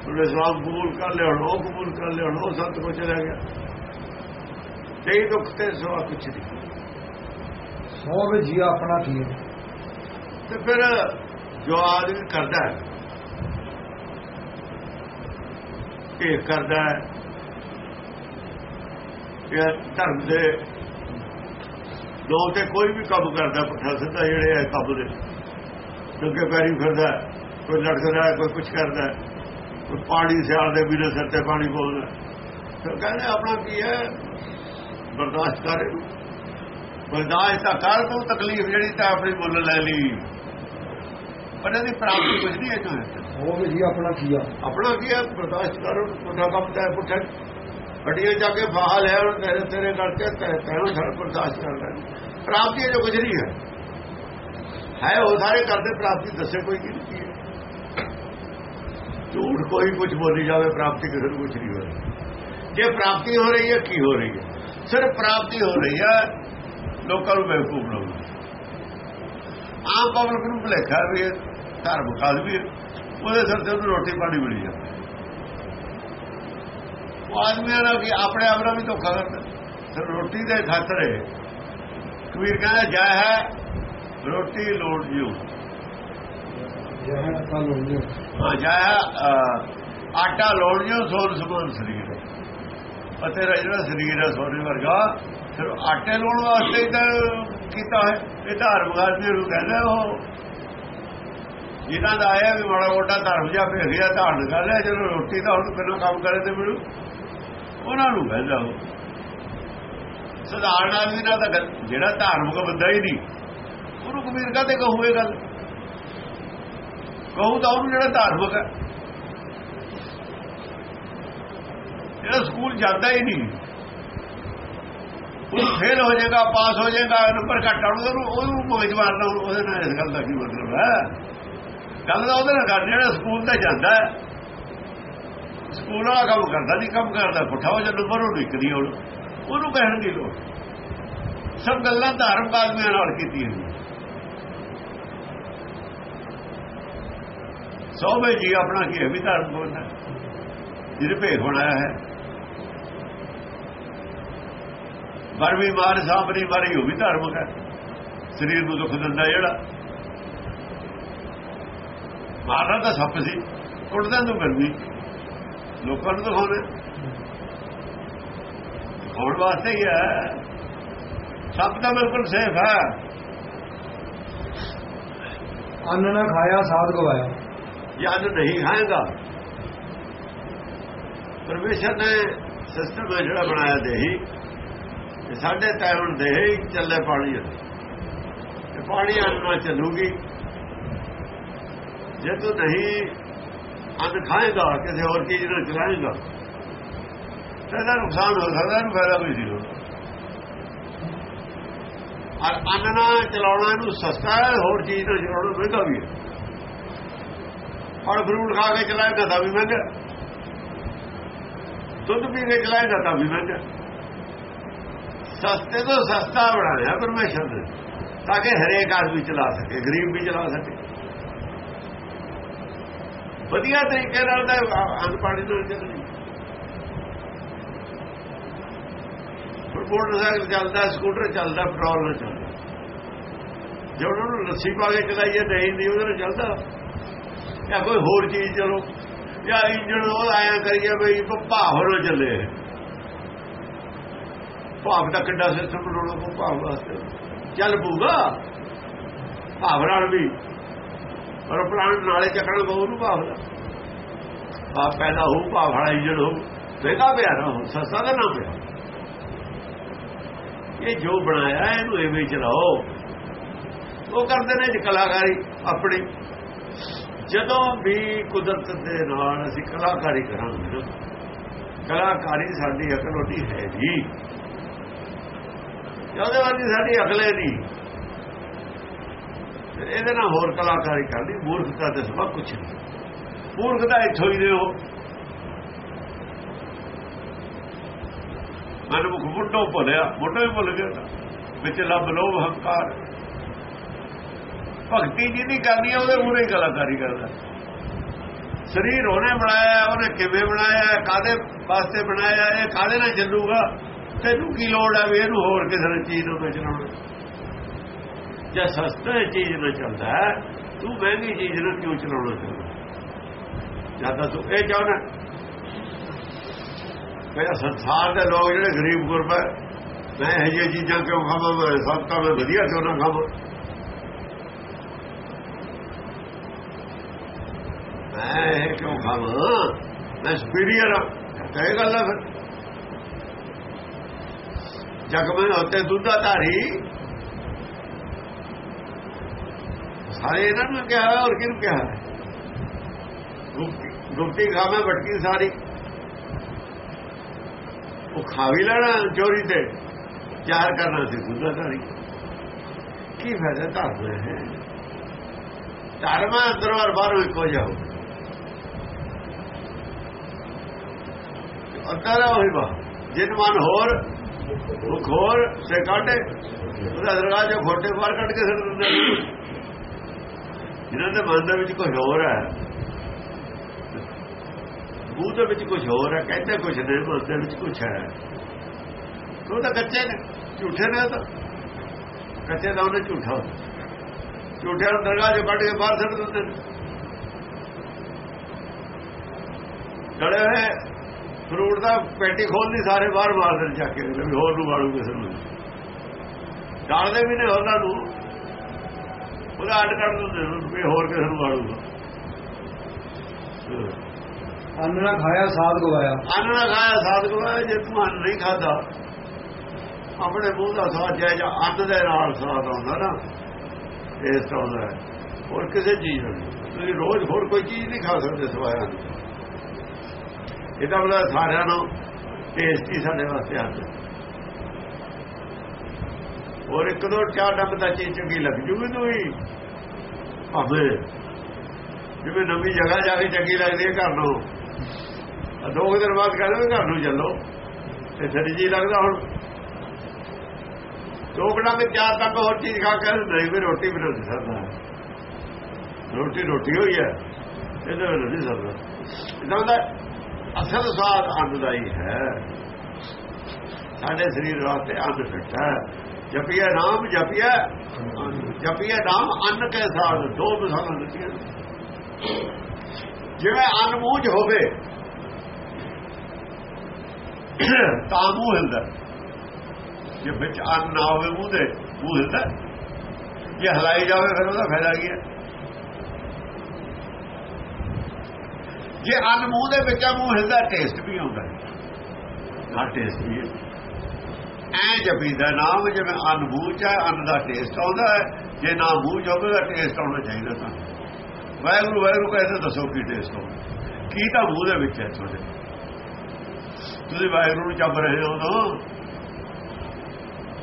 ਉਹਨੇ ਇਸਲਾਮ ਕਬੂਲ ਕਰ ਲਿਆ ਉਹ ਕਬੂਲ ਕਰ ਲਿਆ ਉਹ ਸੰਤ ਕੋ ਚਲਾ ਗਿਆ। ਦੇਹੀ ਦੁੱਖ ਤੇ ਸਵਾ ਕੁਛ ਨਹੀਂ ਸੌ ਵਜੀਆ ਆਪਣਾ ਕੀ ਤੇ ਫਿਰ ਜੋ ਆਦਮੀ ਕਰਦਾ ਹੈ ਇਹ ਕਰਦਾ ਹੈ ਇਹ ਧਰਮ ਦੇ ਦੋ ਤੇ ਕੋਈ ਵੀ ਕੰਮ ਕਰਦਾ ਪੁੱਠਾ ਸਿੱਧਾ ਜਿਹੜੇ ਹੈ ਕੰਮ ਦੇ। ਕਿਉਂਕਿ ਪੈਰੀ ਫਿਰਦਾ ਕੋਈ ਲੜਕਦਾ ਕੋਈ ਕੁਝ ਕਰਦਾ ਹੈ, ਕੋਈ ਪਾਣੀ ਸਿਆਲ ਦੇ ਵੀਰੇ ਸਿਰ ਤੇ ਪਾਣੀ ਬੋਲਦਾ। ਫਿਰ ਕਹਿੰਦੇ ਆਪਣਾ ਕੀ ਹੈ? ਬਰਦਾਸ਼ਤ ਕਰੇ। ਬਰਦਾਸ਼ਤ ਤਾਂ ਕਰ ਤੂੰ ਤਕਲੀਫ ਜਿਹੜੀ ਤਾਂ ਆਪਣੀ ਮੁੱਲ ਲੈ ਲਈ। ਪਰ ਇਹਦੀ ਪ੍ਰਾਪਤੀ ਕੁਝ ਨਹੀਂ ਹੈ। ਤੂੰ ਸੌ ਵਜੀਆ ਆਪਣਾ ਕੀ ਆ? ਆਪਣਾ ਕੀ ਹੈ? ਬਰਦਾਸ਼ਤ ਕਰੋ ਪੁੱਠਾ ਕੰਮ ਤਾਂ ਪੁੱਠਾ। ਹੱਡੀਆਂ ਜਾ ਕੇ ਫਾਹਾ ਲੈ ਹੁਣ ਤੇਰੇ ਤੇਰੇ ਕਰਕੇ ਤੈਨੂੰ ਸਾਰਾ ਬਰਦਾਸ਼ਤ ਕਰ ਲੈ ਪ੍ਰਾਪਤੀ ਜੋ ਨਹੀਂ ਹੈ। ਹੈ ਉਹ ਸਾਰੇ ਕਰਦੇ ਪ੍ਰਾਪਤੀ ਦੱਸੇ ਕੋਈ ਕੀ ਨਹੀਂ ਹੈ? ਝੂਠ ਕੋਈ ਕੁਝ ਬੋਲੀ ਜਾਵੇ, ਪ੍ਰਾਪਤੀ ਕਿਸੇ ਨੂੰ ਕੁਝ ਨਹੀਂ ਹੋ ਰਹੀ ਜੇ ਪ੍ਰਾਪਤੀ ਹੋ ਰਹੀ ਹੈ, ਕੀ ਹੋ ਰਹੀ ਹੈ? ਸਿਰਫ ਪ੍ਰਾਪਤੀ ਹੋ ਰਹੀ ਹੈ, ਲੋਕਾਂ ਨੂੰ ਬੇਵਕੂਫ ਬਣਾਉਣਾ ਆਮ ਪਬਲਿਕ ਨੂੰ ਭੁਲੇਖਾ ਵੀ ਹੈ, ਧਰਮ ਖਾਲ ਵੀ ਹੈ, ਉਹਦੇ ਸਿਰ ਤੇ ਉਹਨੂੰ ਰੋਟੀ ਪਾਣੀ ਮਿਲੀ ਜਾਂਦਾ ਉਹ ਆਦਮੀਆਂ ਦਾ ਵੀ ਆਪਣੇ ਆਪ ਨਾਲ ਵੀ ਧੋਖਾ ਕਰਦਾ ਤੇ ਰੋਟੀ ਦੇ ਖਾਤਰ ਹੈ ਕਬੀਰ ਕਹਿੰਦਾ ਜਾ ਹੈ, ਰੋਟੀ ਲੋੜ ਜੂ ਹਾਂ ਜਾ ਆਟਾ ਲੋੜ ਜਿਉ ਸੋਨ ਸਮਾਨ ਸਰੀਰ ਅਤੇ ਜਿਹੜਾ ਸਰੀਰ ਹੈ ਸੋਨੇ ਵਰਗਾ। ਫਿਰ ਆਟੇ ਲੋਣ ਵਾਸਤੇ ਤਾਂ ਕੀਤਾ ਹੈ। ਇਹ ਧਾਰਮਿਕ ਆਦਮੀ ਨੂੰ ਕਹਿੰਦਾ ਉਹ। ਜਿਨ੍ਹਾਂ ਦਾ ਆਇਆ ਵੀ ਮਾੜਾ ਮੋਟਾ ਧਰਮ ਜਿਹਾ ਭੇਜਿਆ ਧਾਰਨ ਕਰ ਲਿਆ, ਜਦੋਂ ਰੋਟੀ ਤਾਂ ਹੁਣ ਕਿੰਨਾ ਕੰਮ ਕਰੇ ਤੇ ਮਿਲੂ। ਉਹਨਾਂ ਨੂੰ ਕਹਿੰਦਾ ਉਹ। ਸਧਾਰਨ ਆਦਮੀ ਨਾਲ ਤਾਂ ਗੱਲ- ਜਿਹੜਾ ਧਾਰਮਿਕ ਬੰਦਾ ਹੀ ਨਹੀਂ, ਉਹਨੂੰ ਕਬੀਰ ਕਹਤੇ ਕਹੂ ਗੱਲ? ਕਹੂ ਤਾਂ ਉਹਨੂੰ ਜਿਹੜਾ ਧਾਰਮਿਕ ਹੈ। ਜਿਹੜਾ ਸਕੂਲ ਜਾਂਦਾ ਹੀ ਨਹੀਂ। ਉਹ ਫੇਲ ਹੋ ਜਾਏਗਾ ਪਾਸ ਹੋ ਜਾਏਗਾ ਨੰਬਰ ਘੱਟ ਆਉਣਗੇ ਉਹਨੂੰ ਉਹਨੂੰ ਮੋਜ ਮਾਰਨਾ ਉਹਦੇ ਨਾਲ ਇਸ ਗੱਲ ਦਾ ਕੀ ਮਤਲਬ ਹੈ? ਗੱਲ ਦਾ ਉਹਦੇ ਨਾਲ ਕਰ ਜਿਹੜਾ ਸਕੂਲ ਤੇ ਜਾਂਦਾ ਹੈ। ਸਕੂਲ ਵਾਲਾ ਕੰਮ ਕਰਦਾ ਨਹੀਂ, ਕੰਮ ਕਰਦਾ ਪੁੱਠਾ ਹੋ ਜਾ ਨੰਬਰ ਉਹ ਨਿਕਦੀ ਹੁਣ, ਉਹਨੂੰ ਕਹਿਣ ਦੀ ਲੋੜ। ਸਭ ਗੱਲਾਂ ਧਾਰਮਿਕ ਆਦਮੀਆਂ ਨਾਲ ਕੀਤੀਆਂ ਨੇ ਜੀ, ਆਪਣਾ ਕੀ ਹੈ ਵੀ ਧਰਮ ਬੋਲਦਾ ਜਿਹਦੇ ਭੇਖ ਬਣਾਇਆ ਹੈ। ਮਰ ਵੀ ਮਾਰ ਸਾਂਭਰੀ ਮਾਰੀ ਉਹ ਵੀ ਧਾਰਮਿਕ ਹੈ। ਸਰੀਰ ਨੂੰ ਦੁੱਖ ਦਿੰਦਾ ਜਿਹੜਾ। ਮਾਰਨਾ ਤਾਂ ਸੱਪ ਸੀ, ਕੁੱਟਦਾ ਨੂੰ ਗਰਮੀ। ਲੋਕਾਂ ਨੂੰ ਦਿਖਾਉਣਾ ਹੋਣ ਵਾਸਤੇ ਹੀ ਹੈ। ਸੱਪ ਤਾਂ ਬਿਲਕੁਲ ਸੇਫ ਹੈ। ਅੰਨ ਨਾ ਖਾਇਆ, ਸਾਧ ਗਵਾਇਆ। ਯਾਦ ਨਹੀਂ ਖਾਏਗਾ ਪਰਮੇਸ਼ਰ ਨੇ ਸਿਸਟਮ ਹੈ ਜਿਹੜਾ ਬਣਾਇਆ ਦੇਹੀ। ਤੇ ਸਾਡੇ ਹੁਣ ਦੇਹੀ ਚੱਲੇ ਪਾਣੀ ਤੇ ਪਾਣੀ ਅੰਨ ਨਾਲ ਚੱਲੂਗੀ। ਜੇ ਤੂੰ ਨਹੀਂ ਅੰਨ ਖਾਏਗਾ, ਕਿਸੇ ਹੋਰ ਚੀਜ਼ ਨਾਲ ਚਲਾਏਗਾ, ਤਾਂ ਇਹਦਾ ਨੁਕਸਾਨ ਹੋ ਸਕਦਾ, ਇਹਨੂੰ ਫਾਇਦਾ ਕੋਈ ਨਹੀਂ ਹੋਣਾ। ਔਰ ਅੰਨ ਨਾਲ ਚਲਾਉਣਾ ਇਹਨੂੰ ਸਸਤਾ ਹੈ, ਹੋਰ ਚੀਜ਼ ਨਾਲ ਚਲਾਉਣਾ ਮਹਿੰਗਾ ਵੀ ਹੈ। ਫਲ ਫਰੂਟ ਖਾ ਕੇ ਚਲਾਏ ਤਾਂ ਵੀ ਮਹਿੰਗਾ ਦੁੱਧ ਪੀ ਕੇ ਚਲਾਏਗਾ ਤਾਂ ਵੀ ਮਹਿੰਗਾ ਸਸਤੇ ਤੋਂ ਸਸਤਾ ਬਣਾਇਆ ਪਰਮੇਸ਼ਰ ਨੇ, ਤਾਂ ਕਿ ਹਰੇਕ ਆਦਮੀ ਚਲਾ ਸਕੇ, ਗਰੀਬ ਵੀ ਚਲਾ ਸਕੇ। ਵਧੀਆ ਤਰੀਕੇ ਨਾਲ ਤਾਂ ਅੰਨ ਪਾਣੀ ਨਾਲ ਚੱਲਣੀ। ਮੋਟਰਸਾਈਕਲ ਚੱਲਦਾ, ਸਕੂਟਰ ਚੱਲਦਾ, ਪੈਟਰੋਲ ਨਾਲ ਚੱਲਦਾ। ਜੇ ਉਹਨਾਂ ਨੂੰ ਲੱਸੀ ਪਾ ਕੇ ਚਲਾਈਏ ਨਹੀਂ ਨਹੀਂ, ਉਹਦੇ ਨਾਲ ਚੱਲਦਾ। ਜਾਂ ਕੋਈ ਹੋਰ ਚੀਜ਼ ਚਲੋ। ਜਾਂ ਇੰਜਣ ਉਹ ਆਇਆ ਕਰੀਏ ਬਈ ਭਾਵ ਨਾਲ ਚੱਲੇ। ਭਾਵ ਦਾ ਕਿੱਡਾ ਸਿਸਟਮ ਬਣਾਉਣਾ ਕੋ ਭਾਵ ਵਾਸਤੇ। ਚੱਲ ਪੂਗਾ ਭਾਵ ਨਾਲ ਵੀ। ਪਰ ਪ੍ਰਾਣ ਨਾਲੇ ਚੱਕਣਾ ਬਹੁ ਨੂੰ ਭਾਵ ਦਾ। ਭਾਵ ਪੈਦਾ ਹੋ ਭਾਵ ਵਾਲਾ ਇੰਜਣ ਹੋ ਵੇਗਾ ਪਿਆ ਨਾ ਹੋ ਸਸਤਾ ਦਾ ਨਾ ਪਿਆ। ਇਹ ਜੋ ਬਣਾਇਆ, ਇਹਨੂੰ ਐਵੇਂ ਚਲਾਓ। ਉਹ ਕਰਦੇ ਨੇ ਕਲਾਕਾਰੀ ਆਪਣੀ। ਜਦੋਂ ਵੀ ਕੁਦਰਤ ਦੇ ਨਾਲ ਅਸੀਂ ਕਲਾਕਾਰੀ ਕਰਾਂਗੇ ਨਾ, ਕਲਾਕਾਰੀ ਸਾਡੀ ਅਕਲ ਉਹਦੀ ਹੈ ਜੀ। ਉਹਦੇ ਵਾਲੀ ਸਾਡੀ ਅਕਲੇ ਨਹੀਂ ਇਹਦੇ ਨਾਲ ਹੋਰ ਕਲਾਕਾਰੀ ਕਰਨੀ ਮੂਰਖਤਾ ਤੇ ਸਭ ਕੁਝ ਨਹੀਂ। ਮੂਰਖਤਾ ਇੱਥੋਂ ਹੀ ਨੇ ਉਹ ਮਨ ਮੁਖ ਮੁੱਢੋਂ ਭੁੱਲਿਆ ਮੁੱਢੋਂ ਹੀ ਭੁੱਲ ਗਿਆ ਵਿੱਚ ਲੱਭ ਲੋਭ ਹੰਕਾਰ। ਭਗਤੀ ਜਿਹਦੀ ਕਰਨੀ ਹੈ ਉਹਦੇ ਮੂਰੇ ਕਲਾਕਾਰੀ ਕਰਦਾ। ਸਰੀਰ ਉਹਨੇ ਬਣਾਇਆ, ਉਹਨੇ ਕਿਵੇਂ ਬਣਾਇਆ ਕਾਦੇ ਵਾਸਤੇ ਬਣਾਇਆ, ਇਹ ਕਾਦੇ ਨਾਲ ਚੱਲੂਗਾ? ਤੈਨੂੰ ਕੀ ਲੋੜ ਹੈ ਵੀ ਇਹਨੂੰ ਹੋਰ ਕਿਸੇ ਚੀਜ਼ ਨੂੰ ਵੇਚਣਾ ਜੇ ਸਸਤੇ ਚੀਜ਼ ਨਾਲ ਚੱਲਦਾ ਤੂੰ ਮਹਿੰਗੀ ਚੀਜ਼ ਨੂੰ ਕਿਉਂ ਚਲਾਉਣਾ ਚਾਹੁੰਦਾ? ਜ਼ਿਆਦਾ ਤੂੰ ਇਹ ਚਾਹਣਾ ਪਹਿਲਾਂ ਸੰਸਾਰ ਦੇ ਲੋਕ ਜਿਹੜੇ ਗਰੀਬ ਗੁਰਬਾ ਮੈਂ ਇਹ ਜਿਹੀ ਚੀਜ਼ਾਂ ਕਿਉਂ ਖਾਵਾਂ? ਮੈਂ ਸਭ ਤਾਂ ਮੈਂ ਵਧੀਆ ਕਿਉਂ ਨਾ ਖਾਵਾਂ? ਮੈਂ ਇਹ ਕਿਉਂ ਖਾਵਾਂ? ਮੈਂ ਸੁਪੀਰੀਅਰ ਹਾਂ। ਕਹੇ ਗੱਲ ਹੈ ਫਿਰ। ਜਗ ਮੈਂ ਹੁੰਦੇ ਦੁੱਧਾ ਧਾਰੀ। ਸਾਰੇ ਇਹਨਾਂ ਨੂੰ ਕਿਹਾ ਔਰ ਕਿਹਨੂੰ ਕਿਹਾ? ਗੁਪਤੀ ਖਾਵੇਂ ਭਟਕੀ ਸਾਰੀ। ਉਹ ਖਾ ਵੀ ਲੈਣਾ ਚੋਰੀ ਤੇ। ਚਾਰ ਕਰਨਾ ਸੀ ਦੁੱਧਾ ਧਾਰੀ। ਕੀ ਫਾਇਦਾ ਧਰਮ ਹੈ? ਧਰਮ ਅੰਦਰੋਂ ਔਰ ਬਾਹਰੋਂ ਇੱਕੋ ਜਿਹਾ ਹੋ ਅੰਦਰ ਹੋਈ ਬਾ। ਜਿਨ ਮਨ ਹੋਰ ਉਹ ਖੋਰ ਸੇ ਕਾਟੇ ਉਹਦਾ ਦਰਗਾਹ ਜੋ ਖੋਟੇ ਬਾਹਰ ਕੱਢ ਕੇ ਸਿਰ ਦਿੰਦੇ ਜਿਨ੍ਹਾਂ ਦੇ ਮਨ ਦੇ ਵਿੱਚ ਕੁਝ ਹੋਰ ਹੈ। ਮੂੰਹ ਦੇ ਵਿੱਚ ਕੁਝ ਹੋਰ ਹੈ, ਕਹਿੰਦੇ ਕੁਝ ਨੇ, ਮਨ ਦੇ ਵਿੱਚ ਕੁਝ ਹੈ। ਉਹ ਤਾਂ ਕੱਚੇ ਨੇ, ਝੂਠੇ ਨੇ ਤਾਂ। ਕੱਚੇ ਦਾ ਉਹਨੇ ਝੂਠਾ। ਝੂਠਿਆਂ ਨੂੰ ਦਰਗਾਹ ਜੋ ਕੱਢ ਕੇ ਬਾਹਰ ਸਿਰ ਦਿੰਦੇ ਨੇ। ਜੜੇ ਹੋਏ ਫਰੂਟ ਦਾ ਪੈਟੀ ਖੋਲਦੀ ਸਾਰੇ ਬਾਹਰ ਮਾਰ ਦੇਣ ਚੱਕ ਕੇ ਵੀ ਹੋਰ ਨੂੰ ਵਾੜੂ ਕਿਸੇ ਨੂੰ। ਡਾਲਦੇ ਵੀ ਨੇ ਉਹਨਾਂ ਨੂੰ। ਉਹਦਾ ਅੱਡ ਕਰ ਦਿੰਦੇ ਵੀ ਹੋਰ ਕਿਸੇ ਨੂੰ ਵਾੜੂਗਾ ਅੰਨ ਨਾ ਖਾਇਆ ਸਾਧ ਗਵਾਇਆ। ਅੰਨ ਨਾ ਖਾਇਆ ਸਾਧ ਗਵਾਇਆ ਜੇ ਤੂੰ ਅੰਨ ਨਹੀਂ ਖਾਦਾ ਆਪਣੇ ਮੂੰਹ ਦਾ ਸਵਾਦ ਜੈ ਜਾਂ ਅੰਨ ਦੇ ਨਾਲ ਸਵਾਦ ਆਉਂਦਾ ਨਾ ਟੇਸਟ ਆਉਂਦਾ ਹੋਰ ਕਿਸੇ ਚੀਜ਼ ਨਹੀਂ। ਤੁਸੀਂ ਰੋਜ਼ ਹੋਰ ਕੋਈ ਚੀਜ਼ ਨਹੀਂ ਖਾ ਸਕਦੇ ਸਵਾਇਆ ਇਹਦਾ ਮਤਲਬ ਸਾਰਿਆਂ ਨੂੰ ਟੇਸਟੀ ਸਾਡੇ ਵਾਸਤੇ ਆਉਂਦਾ ਹੋਰ ਇੱਕ ਦੋ ਚਾਰ ਡੱਬ ਦਾ ਚੀਜ਼ ਚੰਗੀ ਲੱਗ ਜੂਗੀ ਤੁਸੀਂ ਭਾਵੇਂ ਜਿਵੇਂ ਨਵੀਂ ਜਗ੍ਹਾ ਜਾ ਕੇ ਚੰਗੀ ਲੱਗਦੀ ਹੈ ਘਰ ਨੂੰ। ਦੋ ਦਿਨ ਬਾਅਦ ਕਹਿੰਦੇ ਘਰ ਨੂੰ ਚੱਲੋ। ਤੇ ਸਰੀ ਜੀ ਲੱਗਦਾ ਹੁਣ। ਦੋ ਘੰਟਾ ਵਿੱਚ ਚਾਰ ਤੱਕ ਹੋਰ ਚੀਜ਼ ਖਾ ਕੇ ਨਹੀਂ ਵੀ ਰੋਟੀ ਵੀ ਨਹੀਂ ਸਕਦਾ ਰੋਟੀ ਰੋਟੀ ਹੋਈ ਹੈ, ਇਹਦੇ ਨਾਲ ਨਹੀਂ ਸਕਦਾ ਇਹਦਾ ਦਾ ਅਸਲ ਸਵਾਦ ਅੰਨ ਦਾ ਹੀ ਹੈ। ਸਾਡੇ ਸਰੀਰ ਵਾਸਤੇ ਅੰਨ ਫਿੱਟ ਹੈ। ਜਪੀਏ ਨਾਮ ਜਪੀਏ ਜਪੀਏ ਨਾਮ ਅੰਨ ਕੇ ਸਾਥ ਦੋ ਮਿਸਾਲਾਂ ਦਿੱਤੀਆਂ। ਜਿਵੇਂ ਅੰਨ ਮੂੰਹ 'ਚ ਹੋਵੇ, ਤਾਂ ਮੂੰਹ ਹਿਲਦਾ ਜੇ ਵਿੱਚ ਅੰਨ ਨਾ ਹੋਵੇ ਮੂੰਹ ਦੇ ਮੂੰਹ ਹਿਲਦਾ ਜੇ ਹਲਾਈ ਜਾਵੇ, ਫਿਰ ਉਹਦਾ ਫਾਇਦਾ ਕੀ ਹੈ? ਜੇ ਅੰਨ ਮੂੰਹ ਦੇ ਵਿੱਚ ਆ ਮੂੰਹ ਹਿਲਦਾ ਟੇਸਟ ਵੀ ਆਉਂਦਾ ਨਾ ਟੇਸਟ ਵੀ ਐ ਜਪੀਦਾ ਨਾਮ ਜਿਵੇਂ ਅੰਨ ਮੂੰਹ ਚ ਅੰਨ ਦਾ ਟੇਸਟ ਆਉਂਦਾ ਹੈ। ਜੇ ਨਾ ਮੂੰਹ ਹੋਵੇ ਤਾਂ ਟੇਸਟ ਆਉਣਾ ਚਾਹੀਦਾ ਤਾਂ। ਵਾਹਿਗੁਰੂ ਵਾਹਿਗੁਰੂ ਕਹਿੰਦੇ ਦੱਸੋ ਕੀ ਟੇਸਟ ਆਉਂਦਾ ਕੀ ਤਾਂ ਮੂੰਹ ਦੇ ਵਿੱਚ ਹੈ ਤੁਹਾਡੇ? ਤੁਸੀਂ ਵਾਹਿਗੁਰੂ ਨੂੰ ਚੱਬ ਰਹੇ ਹੋ ਨਾ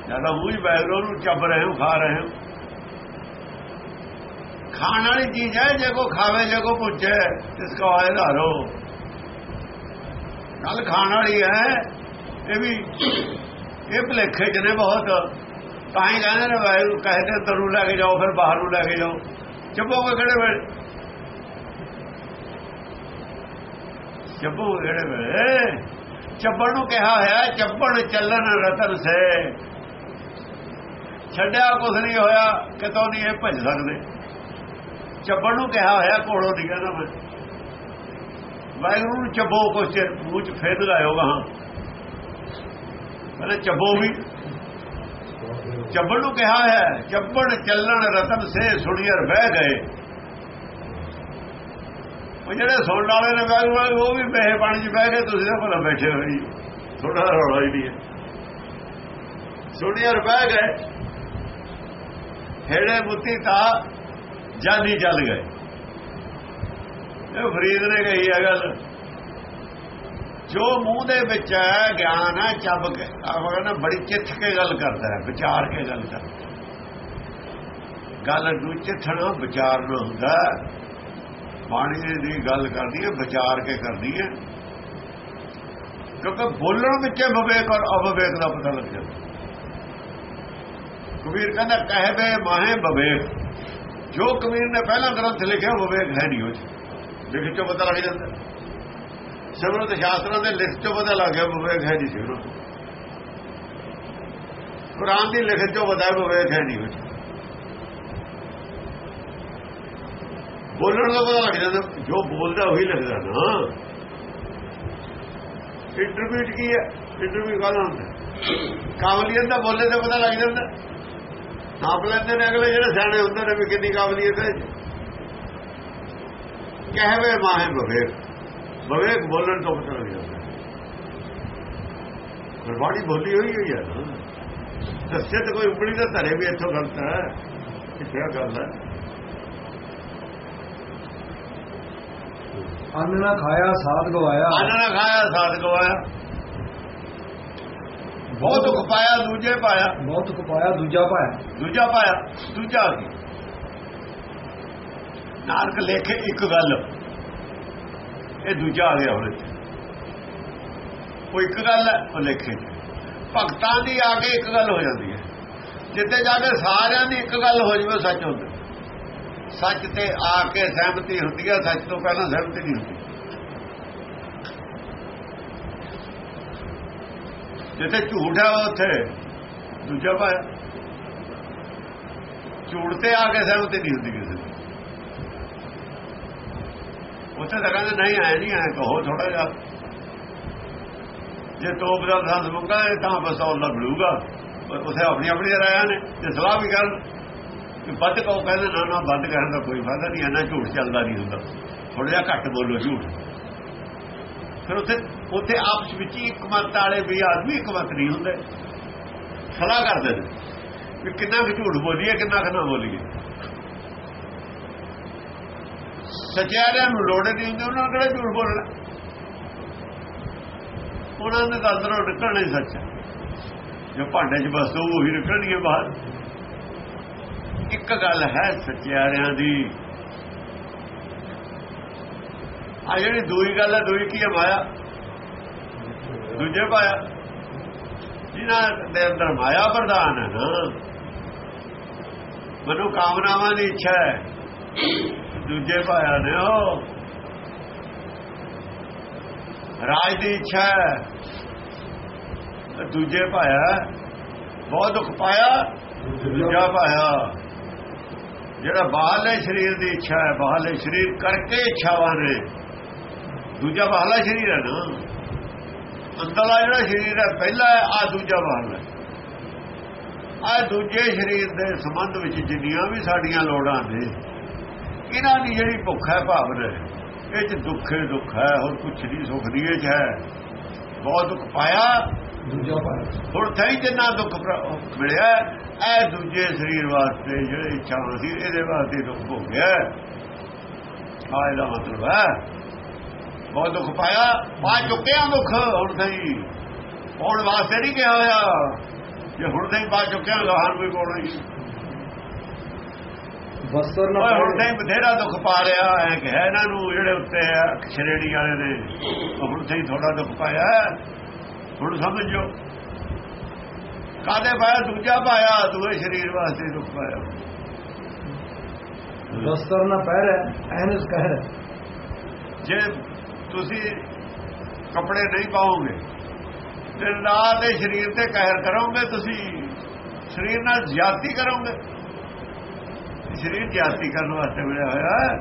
ਜ਼ਿਆਦਾ ਮੂੰਹ ਹੀ ਵਾਹਿਗੁਰੂ ਨੂੰ ਚੱਬ ਰਹੇ ਹੋ ਖਾ ਰਹੇ ਹੋ? ਖਾਣ ਵਾਲੀ ਚੀਜ਼ ਹੈ, ਜੇ ਕੋ ਖਾਵੇ, ਜੇ ਕੋ ਪੁੱਛੇ, ਇਸ ਕਾ ਆਏ ਗੱਲ ਖਾਣ ਵਾਲੀ ਹੈ, ਇਹ ਵੀ, ਇਹ ਭਲੇਖੇ ਚ ਨੇ ਬਹੁਤ। ਤਾਂ ਹੀ ਕਹਿੰਦੇ ਨੇ ਵਾਹਿਗੁਰੂ ਕਹਿੰਦੇ ਤਰੂ ਲੈ ਕੇ ਜਾਓ, ਫਿਰ ਬਾਹਰ ਨੂੰ ਲੈ ਕੇ ਜਾਓ। ਚੱਪੋਗੇ ਕਿਹੜੇ ਵੇਲੇ? ਚੱਪੋ ਕਿਹੜੇ ਵੇਲੇ? ਚੱਬਣ ਨੂੰ ਕਿਹਾ ਹੋਇਆ ਚੱਬਣ ਚੱਲਣ ਰਤਨ ਸੇ। ਛੱਡਿਆ ਕੁਛ ਨਹੀਂ ਹੋਇਆ, ਕਿਤੋਂ ਨਹੀਂ ਇਹ ਭੱਜ ਸਕਦੇ? ਚੱਬਣ ਨੂੰ ਕਿਹਾ ਹੋਇਆ ਕੋਲੋਂ ਨਹੀਂ ਕਹਿੰਦਾ ਮੈਂ। ਵਾਹਿਗੁਰੂ ਨੂੰ ਚੱਬੋ ਕੁਛ ਚਿਰ ਮੂੰਹ ਚ ਫੇਰ ਲਗਾਇਓਗਾ ਹਾਂ ਪਹਿਲੇ ਚੱਬੋ ਵੀ। ਚੱਬਣ ਨੂੰ ਕਿਹਾ ਹੈ ਚੱਬਣ ਚੱਲਣ ਰਤਨ ਸੇ ਸੁਣੀਰ ਬਹਿ ਗਏ। ਉਹ ਜਿਹੜੇ ਸੁਣਨ ਵਾਲੇ ਨੇ ਬਹਿ ਉਹ ਵੀ ਬਹਿ ਪਾਣੀ 'ਚ ਬਹਿ ਗਏ, ਤੁਸੀਂ ਤਾਂ ਭਲਾ ਬੈਠੇ ਹੋਈ ਥੋੜਾ ਰੌਲਾ ਹੀ ਨਹੀਂ ਹੈ। ਸੁਣੀਰ ਬਹਿ ਗਏ। ਹੇੜੇ ਮੁੱਤੀ ਤਾਂ ਜਾਨੀ ਚੱਲ ਗਏ। ਇਹ ਫਰੀਦ ਨੇ ਕਹੀ ਹੈ ਗੱਲ। ਜੋ ਮੂੰਹ ਦੇ ਵਿੱਚ ਹੈ, ਗਿਆਨ ਹੈ, ਚੱਬ ਕੇ। ਆਪਾਂ ਨਾ, ਬੜੀ ਚਿੱਠ ਕੇ ਗੱਲ ਕਰਦਾ ਹੈ, ਵਿਚਾਰ ਕੇ ਗੱਲ ਕਰਦਾ ਗੱਲ ਨੂੰ ਚਿੱਠਣਾ ਵਿਚਾਰਨਾ ਹੁੰਦਾ ਬਾਣੀ ਦੀ ਗੱਲ ਕਰਦੀ ਹੈ, ਵਿਚਾਰ ਕੇ ਕਰਦੀ ਹੈ। ਕਿਉਂਕਿ ਬੋਲਣ ਵਿੱਚ ਵਿਵੇਕ ਔਰ ਅਵਿਵੇਕ ਦਾ ਪਤਾ ਲੱਗ ਜਾਂਦਾ। ਕਬੀਰ ਕਹਿੰਦਾ ਕਹਿਵੇ ਮਾਹੇ ਵਿਵੇਕ। ਜੋ ਕਬੀਰ ਨੇ ਪਹਿਲਾਂ ਗ੍ਰੰਥ ਲਿਖਿਆ ਵਿਵੇਕ ਹੈ ਨਹੀਂ ਉਹ ਲਿਖ ਚੋਂ ਪਤਾ ਲੱਗ ਜਾਂਦਾ। ਸਿਮਰਤ ਸ਼ਾਸਤਰਾਂ ਦੇ ਲਿਖ ਚੋਂ ਪਤਾ ਲੱਗ ਗਿਆ ਵਿਵੇਕ ਹੈ ਨਹੀਂ ਸਿਮਰਤ ਕੁਰਾਨ ਦੀ ਲਿਖਤ ਚੋਂ ਪਤਾ ਵਿਵੇਕ ਹੈ ਨਹੀਂ ਉਹ ਬੋਲਣ ਦਾ ਪਤਾ ਲੱਗ ਜਾਂਦਾ, ਜੋ ਬੋਲਦਾ ਉਹੀ ਲੱਗਦਾ ਨਾ। ਇੰਟਰਵਿਊ ਕੀ ਹੈ? ਇੰਟਰਵਿਊ ਕਾਹਦਾ ਹੁੰਦਾ? ਕਾਬਲੀਅਤ ਦਾ ਬੋਲੇ ਦਾ ਪਤਾ ਲੱਗ ਜਾਂਦਾ। ਨਾਪ ਲੈਂਦੇ ਨੇ ਅਗਲੇ ਜਿਹੜੇ ਸਿਆਣੇ ਹੁੰਦੇ ਨੇ ਵੀ ਕਿੰਨੀ ਕਾਬਲੀਅਤ ਹੈ। ਕਹਿਵੇ ਮਾਹੇ ਵਿਵੇਕ। ਵਿਵੇਕ ਬੋਲਣ ਤੋਂ ਲੱਗ ਜਾਂਦਾ ਗੁਰਬਾਣੀ ਬੋਲੀ ਹੋਈ ਹੋਈ ਹੈ ਦੱਸੇ ਤਾਂ ਕੋਈ ਉਂਗਲੀ ਦਾ ਧਰੇ ਵੀ ਇੱਥੋਂ ਗਲਤ ਹੈ। ਕਿੱਥੇ ਗੱਲ ਹੈ? ਅੰਨ ਨਾ ਖਾਇਆ ਸਾਧ ਗਵਾਇਆ। ਅੰਨ ਨਾ ਖਾਇਆ ਸਾਧ ਗਵਾਇਆ। ਬਹੁਤ ਦੁੱਖ ਪਾਇਆ ਦੂਜੇ ਪਾਇਆ। ਬਹੁਤ ਕਪਾਇਆ ਦੂਜਾ ਪਾਇਆ। ਦੂਜਾ ਪਾਇਆ ਦੂਜਾ ਆ ਗਿਆ ਨਾਨਕ ਲੇਖੇ ਇੱਕ ਗੱਲ। ਇਹ ਦੂਜਾ ਆ ਗਿਆ ਹੁਣ ਇੱਥੇ। ਉਹ ਇੱਕ ਗੱਲ ਹੈ ਉਹ ਲੇਖੇ ਭਗਤਾਂ ਦੀ ਆ ਕੇ ਇੱਕ ਗੱਲ ਹੋ ਜਾਂਦੀ ਹੈ। ਜਿੱਤੇ ਜਾ ਕੇ ਸਾਰਿਆਂ ਦੀ ਇੱਕ ਗੱਲ ਹੋ ਜਾਵੇ ਸੱਚ ਹੁੰਦਾ। ਸੱਚ ਤੇ ਆ ਕੇ ਸਹਿਮਤੀ ਹੁੰਦੀ ਹੈ ਸੱਚ ਤੋਂ ਪਹਿਲਾਂ ਸਹਿਮਤੀ ਨਹੀਂ ਹੁੰਦੀ। ਜਿੱਥੇ ਝੂਠ ਹੈ ਉੱਥੇ, ਦੂਜਾ ਪਾਇਆ ਝੂਠ ਤੇ ਆ ਕੇ ਸਹਿਮਤੀ ਨਹੀਂ ਹੁੰਦੀ ਕਿਸੇ ਦੀ। ਉੱਥੇ ਤਾਂ ਕਹਿੰਦੇ, ਨਹੀਂ ਆਇਆ ਨਹੀਂ ਆਇਆ ਕਹੋ ਥੋੜਾ ਜਿਹਾ। ਜੇ ਤੋਪ ਦਾ ਦੰਦ ਮੁੱਕਾ ਤਾਂ ਬਸ ਉਹ ਪਰ ਉਥੇ ਆਪਣੀ ਆਪਣੀ ਰਾਇਆਂ ਨੇ। ਤੇ ਸਲਾਹ ਵੀ ਕਰਨ ਕਿ ਵੱਧ ਕਹੋ, ਕਹਿੰਦੇ, ਨਾ ਨਾ, ਵੱਧ ਕਰਨ ਦਾ ਕੋਈ ਫਾਇਦਾ ਨਹੀਂ, ਇੰਨਾ ਝੂਠ ਚੱਲਦਾ ਨਹੀਂ ਹੁੰਦਾ। ਥੋੜਾ ਜਿਹਾ ਘੱਟ ਬੋਲੋ ਝੂਠ। ਫਿਰ ਉੱਥੇ ਉੱਥੇ ਆਪਸ ਵਿੱਚ ਹੀ ਇੱਕ ਮਤ ਵਾਲੇ ਵੀ ਆਦਮੀ, ਇੱਕ ਮਤ ਨਹੀਂ ਹੁੰਦੇ। ਸਲਾਹ ਕਰਦੇ ਨੇ ਕਿ ਕਿੰਨਾ ਕੁ ਝੂਠ ਬੋਲੀਏ, ਕਿੰਨਾ ਕੁ ਨਾ ਬੋਲੀਏ। ਸਚਿਆਰਿਆਂ ਨੂੰ ਲੋੜ ਨਹੀਂ ਹੁੰਦੀ, ਉਹਨਾਂ ਕਿਹੜਾ ਝੂਠ ਬੋਲਣਾ? ਉਹਨਾਂ ਦੇ ਤਾਂ ਅੰਦਰੋਂ ਨਿਕਲਣਾ ਹੀ ਸੱਚ ਜੋ ਭਾਂਡੇ 'ਚ ਬਸ ਉਹ ਹੀ ਨਿਕਲਣੀ ਹੈ ਬਾਹਰ। ਇੱਕ ਗੱਲ ਹੈ ਸਚਿਆਰਿਆਂ ਦੀ। ਆ ਜਿਹੜੀ ਦੂਈ ਗੱਲ ਹੈ, ਦੂਈ ਕੀ ਹੈ ਮਾਇਆ? ਦੂਜੇ ਪਾਇਆ। ਜਿਹਨਾਂ ਦੇ ਅੰਦਰ ਮਾਇਆ ਪ੍ਰਧਾਨ ਹੈ ਨਾ, ਮਨੁ ਕਾਮਨਾਵਾਂ ਦੀ ਇੱਛਾ ਹੈ ਦੂਜੇ ਪਾਇਆ ਨੇ ਉਹ। ਰਾਜ ਦੀ ਇੱਛਾ ਹੈ ਦੂਜੇ ਪਾਇਆ ਬਹੁਤ ਦੁੱਖ ਪਾਇਆ, ਦੂਜਾ ਪਾਇਆ। ਜਿਹੜਾ ਬਾਹਰਲੇ ਸਰੀਰ ਦੀ ਇੱਛਾ ਹੈ, ਬਾਹਰਲੇ ਸਰੀਰ ਕਰਕੇ ਇੱਛਾਵਾਂ ਨੇ। ਦੂਜਾ ਬਾਹਰਲਾ ਸਰੀਰ ਹੈ ਨਾ। ਅੰਦਰਲਾ ਜਿਹੜਾ ਸਰੀਰ ਹੈ ਪਹਿਲਾ ਹੈ ਆ ਦੂਜਾ ਬਾਹਰਲਾ ਆ ਦੂਜੇ ਸਰੀਰ ਦੇ ਸੰਬੰਧ ਵਿੱਚ ਜਿੰਨੀਆਂ ਵੀ ਸਾਡੀਆਂ ਲੋੜਾਂ ਨੇ ਇਹਨਾਂ ਦੀ ਜਿਹੜੀ ਭੁੱਖ ਹੈ ਭਾਵਨਾ ਇਹ ਚ ਦੁੱਖ ਹੈ ਦੁੱਖ ਹੈ ਹੋਰ ਕੁਛ ਨਹੀਂ ਸੁਖ ਦੀ ਇਹ ਚ ਹੈ। ਬਹੁਤ ਦੁੱਖ ਪਾਇਆ। ਦੂਜਾ ਪਾਇਆ। ਹੁਣ ਥਈ ਜਿੰਨਾ ਦੁੱਖ ਮਿਲਿਆ ਇਹ ਦੂਜੇ ਸਰੀਰ ਵਾਸਤੇ ਜਿਹੜੇ ਇੱਛਾ ਸੀ ਇਹਦੇ ਵਾਸਤੇ ਦੁੱਖ ਹੋ ਗਿਆ ਆ ਇਹਦਾ ਮਤਲਬ ਹੈ। ਬਹੁਤ ਦੁੱਖ ਪਾਇਆ। ਪਾ ਚੁੱਕਿਆ ਦੁੱਖ ਹੁਣ ਥਈ ਹੁਣ ਵਾਸਤੇ ਨਹੀਂ ਕਿਹਾ ਹੋਇਆ। ਜੇ ਹੁਣ ਥਈ ਪਾ ਚੁੱਕਿਆ ਗਾਹਾਂ ਕੋਈ ਕੋਲ ਨਹੀਂ। ਬਸਰ ਨਾ ਹੁਣ ਥਈ ਬਥੇਰਾ ਦੁੱਖ ਪਾ ਰਿਹਾ ਐ ਕਿ ਹੈ ਇਹਨਾਂ ਨੂੰ ਜਿਹੜੇ ਉੱਤੇ ਆ ਸ਼ਰੇੜੀ ਵਾਲੇ ਨੇ ਉਹ ਹੁਣ ਥਈ ਥੋੜਾ ਦੁੱਖ ਪਾਇਆ। ਹੁਣ ਸਮਝੋ। ਕਾਦੇ ਪਾਇਆ? ਦੂਜਾ ਪਾਇਆ ਦੂਏ ਸਰੀਰ ਵਾਸਤੇ ਦੁੱਖ ਪਾਇਆ। ਬਸਰ ਨਾ ਪਹਿਰ ਐਨਸ ਕਹਿਰ ਜੇ ਤੁਸੀਂ ਕੱਪੜੇ ਨਹੀਂ ਪਾਓਗੇ ਤੇ ਰਾਤ ਦੇ ਸਰੀਰ ਤੇ ਕਹਿਰ ਕਰੋਗੇ, ਤੁਸੀਂ ਸਰੀਰ ਨਾਲ ਜ਼ਿਆਦਤੀ ਕਰੋਗੇ। ਸਰੀਰ ਜ਼ਿਆਦਤੀ ਕਰਨ ਵਾਸਤੇ ਮਿਲਿਆ ਹੋਇਆ ਹੈ।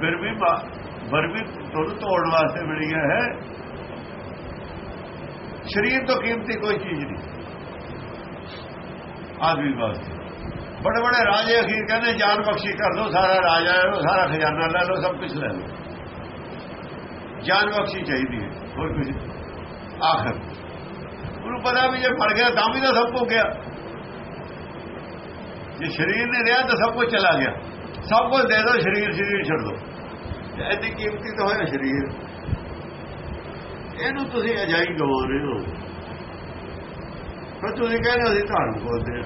ਫਿਰ ਵੀ ਤੁਹਾਨੂੰ ਤੋੜਨ ਵਾਸਤੇ ਮਿਲੀ ਹੈ। ਸਰੀਰ ਤੋਂ ਕੀਮਤੀ ਕੋਈ ਚੀਜ਼ ਨਹੀਂ। ਆਦਮੀ ਵਾਸਤੇ ਬੜੇ ਬੜੇ ਰਾਜੇ ਅਖੀਰ ਕਹਿੰਦੇ, ਜਾਨ ਬਖਸ਼ੀ ਕਰ ਦੋ ਸਾਰਾ ਰਾਜਾ ਹੈ ਉਹ ਸਾਰਾ ਖਜ਼ਾਨਾ ਲੈ ਲਓ, ਸਭ ਕੁਝ ਲੈ ਲਓ। ਜਾਨ ਬਖਸ਼ੀ ਚਾਹੀਦੀ ਹੈ। ਹੋਰ ਕੁਝ ਆਖਰ। ਉਹਨੂੰ ਪਤਾ ਵੀ ਜੇ ਫੜ ਗਿਆ, ਤਾਂ ਵੀ ਤਾਂ ਸਭ ਕੁਝ ਗਿਆ। ਜੇ ਸਰੀਰ ਨੇ ਰਿਹਾ ਤਾਂ ਸਭ ਕੁਝ ਚਲਾ ਗਿਆ। ਸਭ ਕੁਝ ਦੇ ਦੋ, ਸਰੀਰ ਸਰੀਰ ਛੱਡ ਦੋ। ਐਡੀ ਕੀਮਤੀ ਤਾਂ ਹੋਇਆ ਸਰੀਰ। ਇਹਨੂੰ ਤੁਸੀਂ ਅਜਾਈ ਗਵਾ ਰਹੇ ਹੋ ਪਰ ਤੁਸੀਂ ਕਹਿੰਦੇ ਅਸੀਂ ਧਾਰਮਿਕ ਹੁੰਦੇ ਹਾਂ।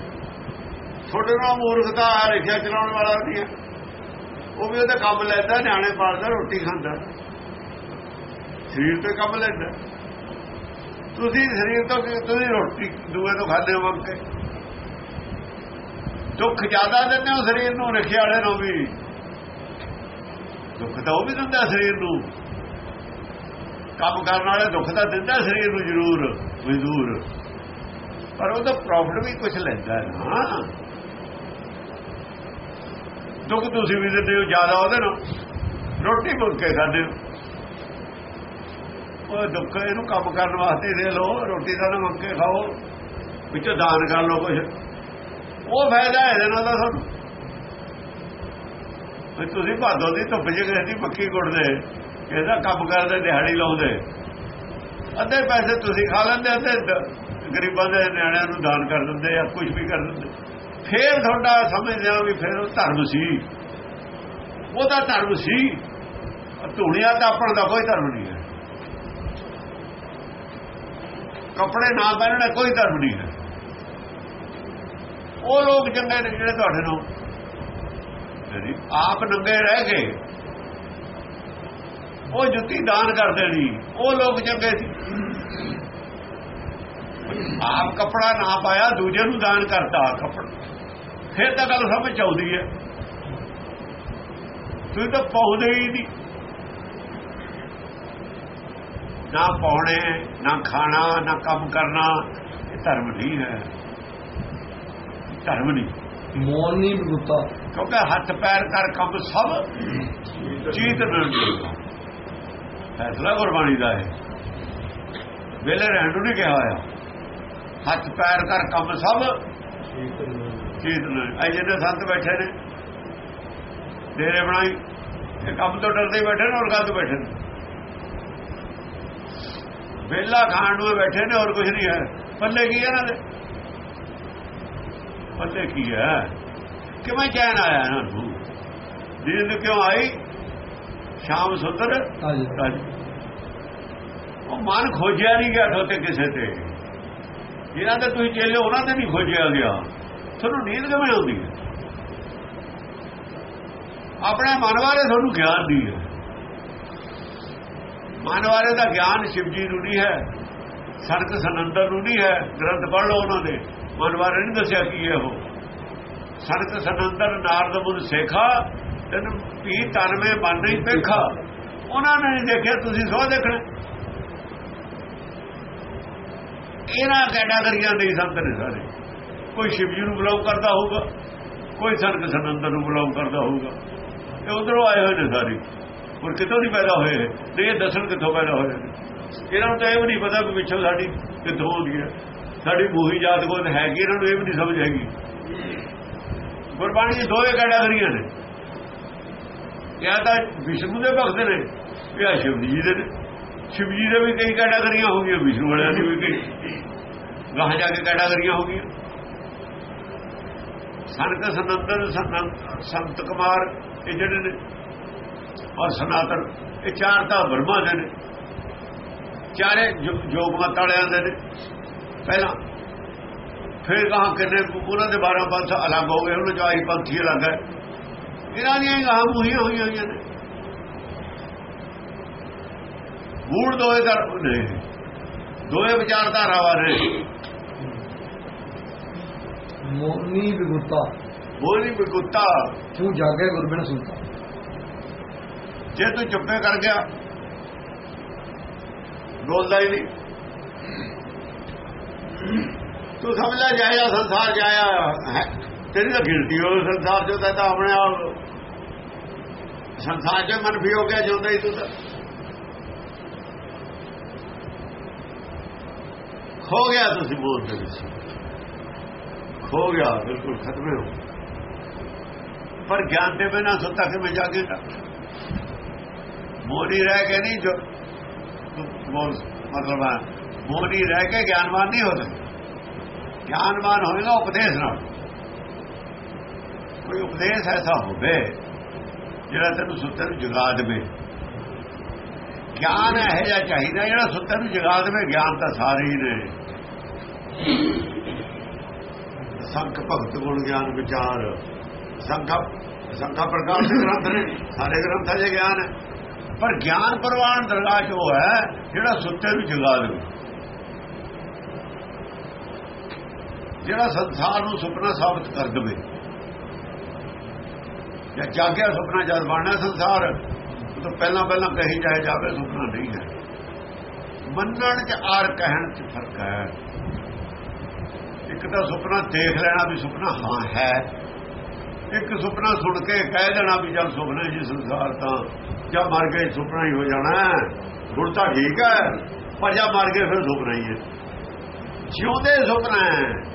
ਤੁਹਾਡੇ ਨਾਲ ਮੂਰਖਤਾ ਆ ਰਿਕਸ਼ਾ ਚਲਾਉਣ ਵਾਲਾ ਨਹੀਂ ਹੈ। ਉਹ ਵੀ ਉਹਦਾ ਕੰਮ ਲੈਂਦਾ, ਨਿਆਣੇ ਪਾਲਦਾ, ਰੋਟੀ ਖਾਂਦਾ। ਸਰੀਰ ਤੇ ਕੰਮ ਲੈਂਦਾ। ਤੁਸੀਂ ਸਰੀਰ ਤੋਂ ਤੁਸੀਂ ਰੋਟੀ ਦੂਏ ਤੋਂ ਖਾਂਦੇ ਹੋ ਮੰਗ ਕੇ ਦੁੱਖ ਜ਼ਿਆਦਾ ਦਿੰਦੇ ਹੋ ਸਰੀਰ ਨੂੰ? ਰੱਖਿਆ ਵਾਲੇ ਨੂੰ ਵੀ। ਦੁੱਖ ਤਾਂ ਉਹ ਵੀ ਦਿੰਦਾ ਸਰੀਰ ਨੂੰ। ਕੰਮ ਕਰਨ ਵਾਲੇ ਦੁੱਖ ਤਾਂ ਦਿੰਦਾ ਸਰੀਰ ਨੂੰ ਜ਼ਰੂਰ ਮਜ਼ਦੂਰ ਪਰ ਉਹਦਾ ਪ੍ਰੋਫਿਟ ਵੀ ਕੁਝ ਲੈਂਦਾ ਨਾ। ਦੁੱਖ ਤੁਸੀਂ ਵੀ ਦਿੰਦੇ ਹੋ ਜ਼ਿਆਦਾ ਉਹਦੇ ਨਾਲ। ਰੋਟੀ ਮੁੱਕ ਕੇ ਖਾਂਦੇ ਹੋ। ਦੁੱਖ ਇਹਨੂੰ ਕੰਮ ਕਰਨ ਵਾਸਤੇ ਦੇ ਲੋ ਰੋਟੀ ਦਾ ਨਾ ਮੰਗ ਖਾਓ, ਵਿੱਚੋਂ ਦਾਨ ਕਰ ਲੋ ਕੁਝ ਉਹ ਫਾਇਦਾ ਹੈ ਇਹਨਾਂ ਦਾ ਤੁਹਾਨੂੰ ਵੀ ਤੁਸੀਂ ਭਾਦੋ ਦੀ ਧੁੱਪ ਜੇ ਕਿਸੇ ਦੀ ਮੱਕੀ ਗੁੱਡਦੇ ਇਹਦਾ ਕੰਮ ਕਰਦੇ, ਦਿਹਾੜੀ ਲਾਉਂਦੇ। ਅੱਧੇ ਪੈਸੇ ਤੁਸੀਂ ਖਾ ਲੈਂਦੇ, ਅੱਧੇ ਗਰੀਬਾਂ ਦੇ ਨਿਆਣਿਆਂ ਨੂੰ ਦਾਨ ਕਰ ਦਿੰਦੇ ਜਾਂ ਕੁਝ ਵੀ ਕਰ ਦਿੰਦੇ। ਫੇਰ ਤੁਹਾਡਾ ਸਮਝਦੇ ਆ ਵੀ ਫੇਰ ਉਹ ਧਰਮ ਸੀ। ਉਹਦਾ ਧਰਮ ਸੀ। ਧੂਣਿਆ ਤਾਂ ਆਪਣਾ ਦਾ ਕੋਈ ਧਰਮ ਨਹੀਂ ਹੈ। ਕੱਪੜੇ ਨਾ ਪਹਿਨਣਾ ਕੋਈ ਧਰਮ ਨਹੀਂ ਹੈ। ਉਹ ਲੋਕ ਚੰਗੇ ਨੇ ਜਿਹੜੇ ਤੁਹਾਡੇ ਨਾਲ। ਜਿਹੜੀ ਆਪ ਨੰਗੇ ਰਹਿ ਗਏ। ਉਹ ਜੁੱਤੀ ਦਾਨ ਕਰ ਦੇਣੀ ਉਹ ਲੋਕ ਚੰਗੇ ਸੀ। ਆਪ ਕਪੜਾ ਨਾ ਪਾਇਆ, ਦੂਜੇ ਨੂੰ ਦਾਨ ਕਰਤਾ ਕਪੜਾ। ਫਿਰ ਤਾਂ ਗੱਲ ਸਮਝ ਆਉਂਦੀ ਹੈ। ਤੁਸੀਂ ਤਾਂ ਪਹੁੰਚਦੇ ਹੀ ਨਹੀਂ। ਨਾ ਪਾਉਣੇ ਨਾ ਖਾਣਾ ਨਾ ਕੰਮ ਕਰਨਾ ਇਹ ਧਰਮ ਨਹੀਂ ਹੈ। ਧਰਮ ਨਹੀਂ। ਮੋਨ ਨਹੀਂ ਬਗੁੱਤਾ ਕਿਉਂਕਿ ਹੱਥ ਪੈਰ ਕਰ ਕੰਮ ਸਭ ਜੀਤ ਨਹੀਂ ਫੈਸਲਾ ਗੁਰਬਾਣੀ ਦਾ ਹੈ। ਵੇਲੇ ਰਹਿਣ ਨੂੰ ਨਹੀਂ ਕਿਹਾ ਹੋਇਆ। ਹੱਥ ਪੈਰ ਕਰ ਕੰਮ ਸਭ ਜੀਤ ਨਹੀਂ ਐ ਜਿਹਨੇ ਸੰਤ ਬੈਠੇ ਨੇ ਡੇਰੇ ਬਣਾਈ ਇਹ ਕੰਮ ਤੋਂ ਡਰਦੇ ਬੈਠੇ ਨੇ ਹੋਰ ਗੱਲ ਤੋਂ ਬੈਠੇ ਨੇ? ਵੇਲਾ ਖਾਣ ਨੂੰ ਬੈਠੇ ਨੇ ਹੋਰ ਕੁਝ ਨਹੀਂ ਹੈ। ਪੱਲੇ ਕੀ ਹੈ ਇਹਨਾਂ ਦੇ? ਪੱਲੇ ਕੀ ਹੈ? ਕਿਵੇਂ ਚੈਨ ਆਇਆ ਇਹਨਾਂ ਨੂੰ? ਨੀਂਦ ਕਿਉਂ ਆਈ? ਸ਼ਾਮ ਸੁੰਦਰ ਉਹ ਮਨ ਖੋਜਿਆ ਨਹੀਂ ਗਿਆ ਥੋਤੇ ਕਿਸੇ ਤੇ। ਜਿਹਨਾਂ ਤੇ ਤੁਸੀਂ ਚੇਲੇ ਉਹਨਾਂ ਤੇ ਨਹੀਂ ਖੋਜਿਆ ਗਿਆ। ਤੁਹਾਨੂੰ ਨੀਂਦ ਕਿਵੇਂ ਆਉਂਦੀ ਹੈ? ਆਪਣੇ ਮਨ ਬਾਰੇ ਤੁਹਾਨੂੰ ਗਿਆਨ ਨਹੀਂ ਹੈ। ਮਨ ਬਾਰੇ ਦਾ ਗਿਆਨ ਸ਼ਿਵ ਜੀ ਨੂੰ ਨਹੀਂ ਹੈ ਸਰਕ ਸੰਨੰਦਰ ਨੂੰ ਨਹੀਂ ਹੈ, ਗ੍ਰੰਥ ਪੜ੍ਹ ਲਓ ਉਹਨਾਂ ਦੇ। ਮਨ ਬਾਰੇ ਨਹੀਂ ਦੱਸਿਆ ਕੀ ਹੈ ਉਹ। ਸਰਕ ਸੰਨੰਦਰ ਨਾਰਦ ਮੁਨ ਸੇਖਾ, ਤਨ ਵੀ ਤਨ ਮਨ ਨਹੀਂ ਪੇਖਾ। ਉਹਨਾਂ ਨੇ ਨਹੀਂ ਦੇਖਿਆ, ਤੁਸੀਂ ਸੋ ਦੇਖਣਾ। ਇਹਨਾਂ ਕੈਟਾਗਰੀਆਂ ਦੇ ਸੰਤ ਨੇ ਸਾਰੇ। ਕੋਈ ਸ਼ਿਵ ਜੀ ਨੂੰ ਬਿਲੋਂਗ ਕਰਦਾ ਹੋਊਗਾ, ਕੋਈ ਸਰਕ ਸੰਨੰਦਰ ਨੂੰ ਬਿਲੋਂਗ ਕਰਦਾ ਹੋਊਗਾ। ਤੇ ਉਧਰੋਂ ਆਏ ਹੋਏ ਨੇ ਸਾਰੇ। ਹੋਰ ਕਿਤੋਂ ਨਹੀਂ ਪੈਦਾ ਹੋਏ? ਨੇ ਤੇ ਇਹ ਦੱਸਣ ਕਿੱਥੋਂ ਪੈਦਾ ਹੋਏ? ਨੇ ਇਹਨਾਂ ਨੂੰ ਤਾਂ ਇਹ ਵੀ ਨਹੀਂ ਪਤਾ ਕਿ ਪਿੱਛੋਂ ਸਾਡੀ ਕਿੱਥੋਂ ਆਉਂਦੀ ਹੈ। ਸਾਡੀ ਮੂਹੀ ਜਾਤ ਕੋਲ ਹੈਗੀ ਇਹਨਾਂ ਨੂੰ ਇਹ ਵੀ ਨਹੀਂ ਸਮਝ ਹੈਗੀ। ਗੁਰਬਾਣੀ ਦੀ ਦੋਵੇਂ ਕੈਟਾਗਰੀਆਂ ਨੇ। ਜਾਂ ਤਾਂ ਵਿਸ਼ਨੂੰ ਦੇ ਭਗਤ ਨੇ, ਜਾਂ ਸ਼ਿਵ ਜੀ ਦੇ ਨੇ। ਸ਼ਿਵ ਜੀ ਦੇ ਵੀ ਕਈ ਕੈਟਾਗਰੀਆਂ ਹੋ ਗਈਆਂ, ਵਿਸ਼ਨੂੰ ਵਾਲਿਆਂ ਦੀ ਵੀ ਕਈ। ਗਾਹ ਜਾ ਕੇ ਕੈਟਾਗਰੀਆਂ ਹੋ ਗਈਆਂ। ਸੰਤ ਸੰਤਨ ਸੰਤ ਕੁਮਾਰ, ਇਹ ਜਿਹੜੇ ਨੇ ਔਰ ਸਨਾਤਨ ਇਹ ਚਾਰ ਤਾਂ ਬਰਮਾ ਦੇ ਨੇ। ਚਾਰੇ ਜੋਗ ਮਤ ਵਾਲਿਆਂ ਦੇ ਨੇ। ਪਹਿਲਾਂ ਫਿਰ ਕਹਾ ਕਿੰਨੇ ਉਹਨਾਂ ਦੇ 12 ਪੰਥ ਅਲੱਗ ਹੋ ਗਏ ਉਹਨਾਂ ਚੋਂ ਆਈ ਪੰਥੀ ਅਲੱਗ ਹੈ। ਇਹਨਾਂ ਦੀਆਂ ਗਾਹਾਂ ਮੂਹੀਆਂ ਹੋਈਆਂ ਹੋਈਆਂ ਨੇ। ਮੂੜ ਦੋਏ ਕਰ ਨੇ। ਦੋਏ ਵਿਚਾਰਧਾਰਾਵਾਂ ਨੇ। ਮੋਨੀ ਬਗੁੱਤਾ ਬੋਲੀ ਬਿਗੁੱਤਾ ਤੂੰ ਜਾਗੇ ਗੁਰਬਿਨ ਸੁਣਤਾ ਜੇ ਤੂੰ ਚੁੱਪੇ ਕਰ ਗਿਆ, ਬੋਲਦਾ ਹੀ ਨਹੀਂ। ਤੂੰ ਸਮਝ ਲੈ, ਜਾਇਆ ਸੰਸਾਰ, ਜਾਇਆ ਹੈ। ਤੇਰੀ ਤਾਂ ਗਿਣਤੀ ਹੋ ਸੰਸਾਰ ਚੋਂ ਤਾਂ ਆਪਣੇ ਆਪ ਸੰਸਾਰ ਚ ਮਨਫੀ ਹੋ ਗਿਆ, ਜਿਉਂਦਾ ਹੀ ਤੂੰ ਤਾਂ। ਖੋ ਗਿਆ ਤੁਸੀਂ ਬੋਲਦੇ ਵਿੱਚ। ਖੋ ਗਿਆ, ਬਿਲਕੁਲ ਖਤਮ ਹੋ ਪਰ ਗਿਆਨ ਦੇ ਬਿਨਾ ਸੁੱਤਾ ਕਿਵੇਂ ਜਾਗੇਗਾ? ਮੋਰੀ ਰਹਿ ਕੇ ਨਹੀਂ ਜੋ ਮੋਰ ਮਤਲਬ ਹੈ ਮੋਰੀ ਰਹਿ ਕੇ ਗਿਆਨਵਾਨ ਨਹੀਂ ਹੋ ਸਕਦਾ। ਗਿਆਨਵਾਨ ਹੋਵੇਗਾ ਉਪਦੇਸ਼ ਨਾਲ। ਕੋਈ ਉਪਦੇਸ਼ ਐਸਾ ਹੋਵੇ, ਜਿਹੜਾ ਤੈਨੂੰ ਸੁੱਤੇ ਨੂੰ ਜਗਾ ਦੇਵੇ। ਗਿਆਨ ਇਹ ਜਿਹਾ ਚਾਹੀਦਾ, ਜਿਹੜਾ ਸੁੱਤੇ ਨੂੰ ਜਗਾ ਦੇਵੇ, ਗਿਆਨ ਤਾਂ ਸਾਰੇ ਹੀ ਨੇ। ਸੰਖ ਭਗਤ ਗੁਣ ਗਿਆਨ ਵਿਚਾਰ। ਸੰਖਾ ਸੰਖਾ ਪ੍ਰਕਾਸ਼ ਦੇ ਗ੍ਰੰਥ ਨੇ, ਸਾਰੇ ਗ੍ਰੰਥਾਂ 'ਚ ਗਿਆਨ ਹੈ। ਪਰ ਗਿਆਨ ਪ੍ਰਵਾਨ ਦਰਗਾਹ 'ਚ ਉਹ ਹੈ, ਜਿਹੜਾ ਸੁੱਤੇ ਨੂੰ ਜਗਾ ਦੇਵੇ। ਜਿਹੜਾ ਸੰਸਾਰ ਨੂੰ ਸੁਪਨਾ ਸਾਬਤ ਕਰ ਦੇਵੇ। ਜਾਂ ਜਾਗਿਆ ਸੁਪਨਾ ਜਦ ਬਣਨਾ ਸੰਸਾਰ ਤਾਂ ਪਹਿਲਾਂ ਪਹਿਲਾਂ ਕਹੀ ਜਾਏ ਜਾਵੇ, ਸੁਪਨਾ ਨਹੀਂ ਹੈ। ਮੰਨਣ 'ਚ ਆਰ ਕਹਿਣ 'ਚ ਫ਼ਰਕ ਹੈ। ਇੱਕ ਤਾਂ ਸੁਪਨਾ ਦੇਖ ਲੈਣਾ ਵੀ ਸੁਪਨਾ ਹਾਂ ਹੈ। ਇੱਕ ਸੁਪਨਾ ਸੁਣ ਕੇ ਕਹਿ ਦੇਣਾ ਵੀ ਜਦ ਸੁਪਨਾ ਜੀ ਸੰਸਾਰ ਤਾਂ ਜਾਂ ਮਰ ਗਏ ਸੁਪਨਾ ਹੀ ਹੋ ਜਾਣਾ। ਹੁਣ ਤਾਂ ਠੀਕ ਹੈ, ਪਰ ਜਾਂ ਮਰ ਗਏ ਫਿਰ ਸੁਪਨਾ ਹੀ ਹੈ। ਜਿਉਂਦੇ ਸੁਪਨਾ ਹੈ।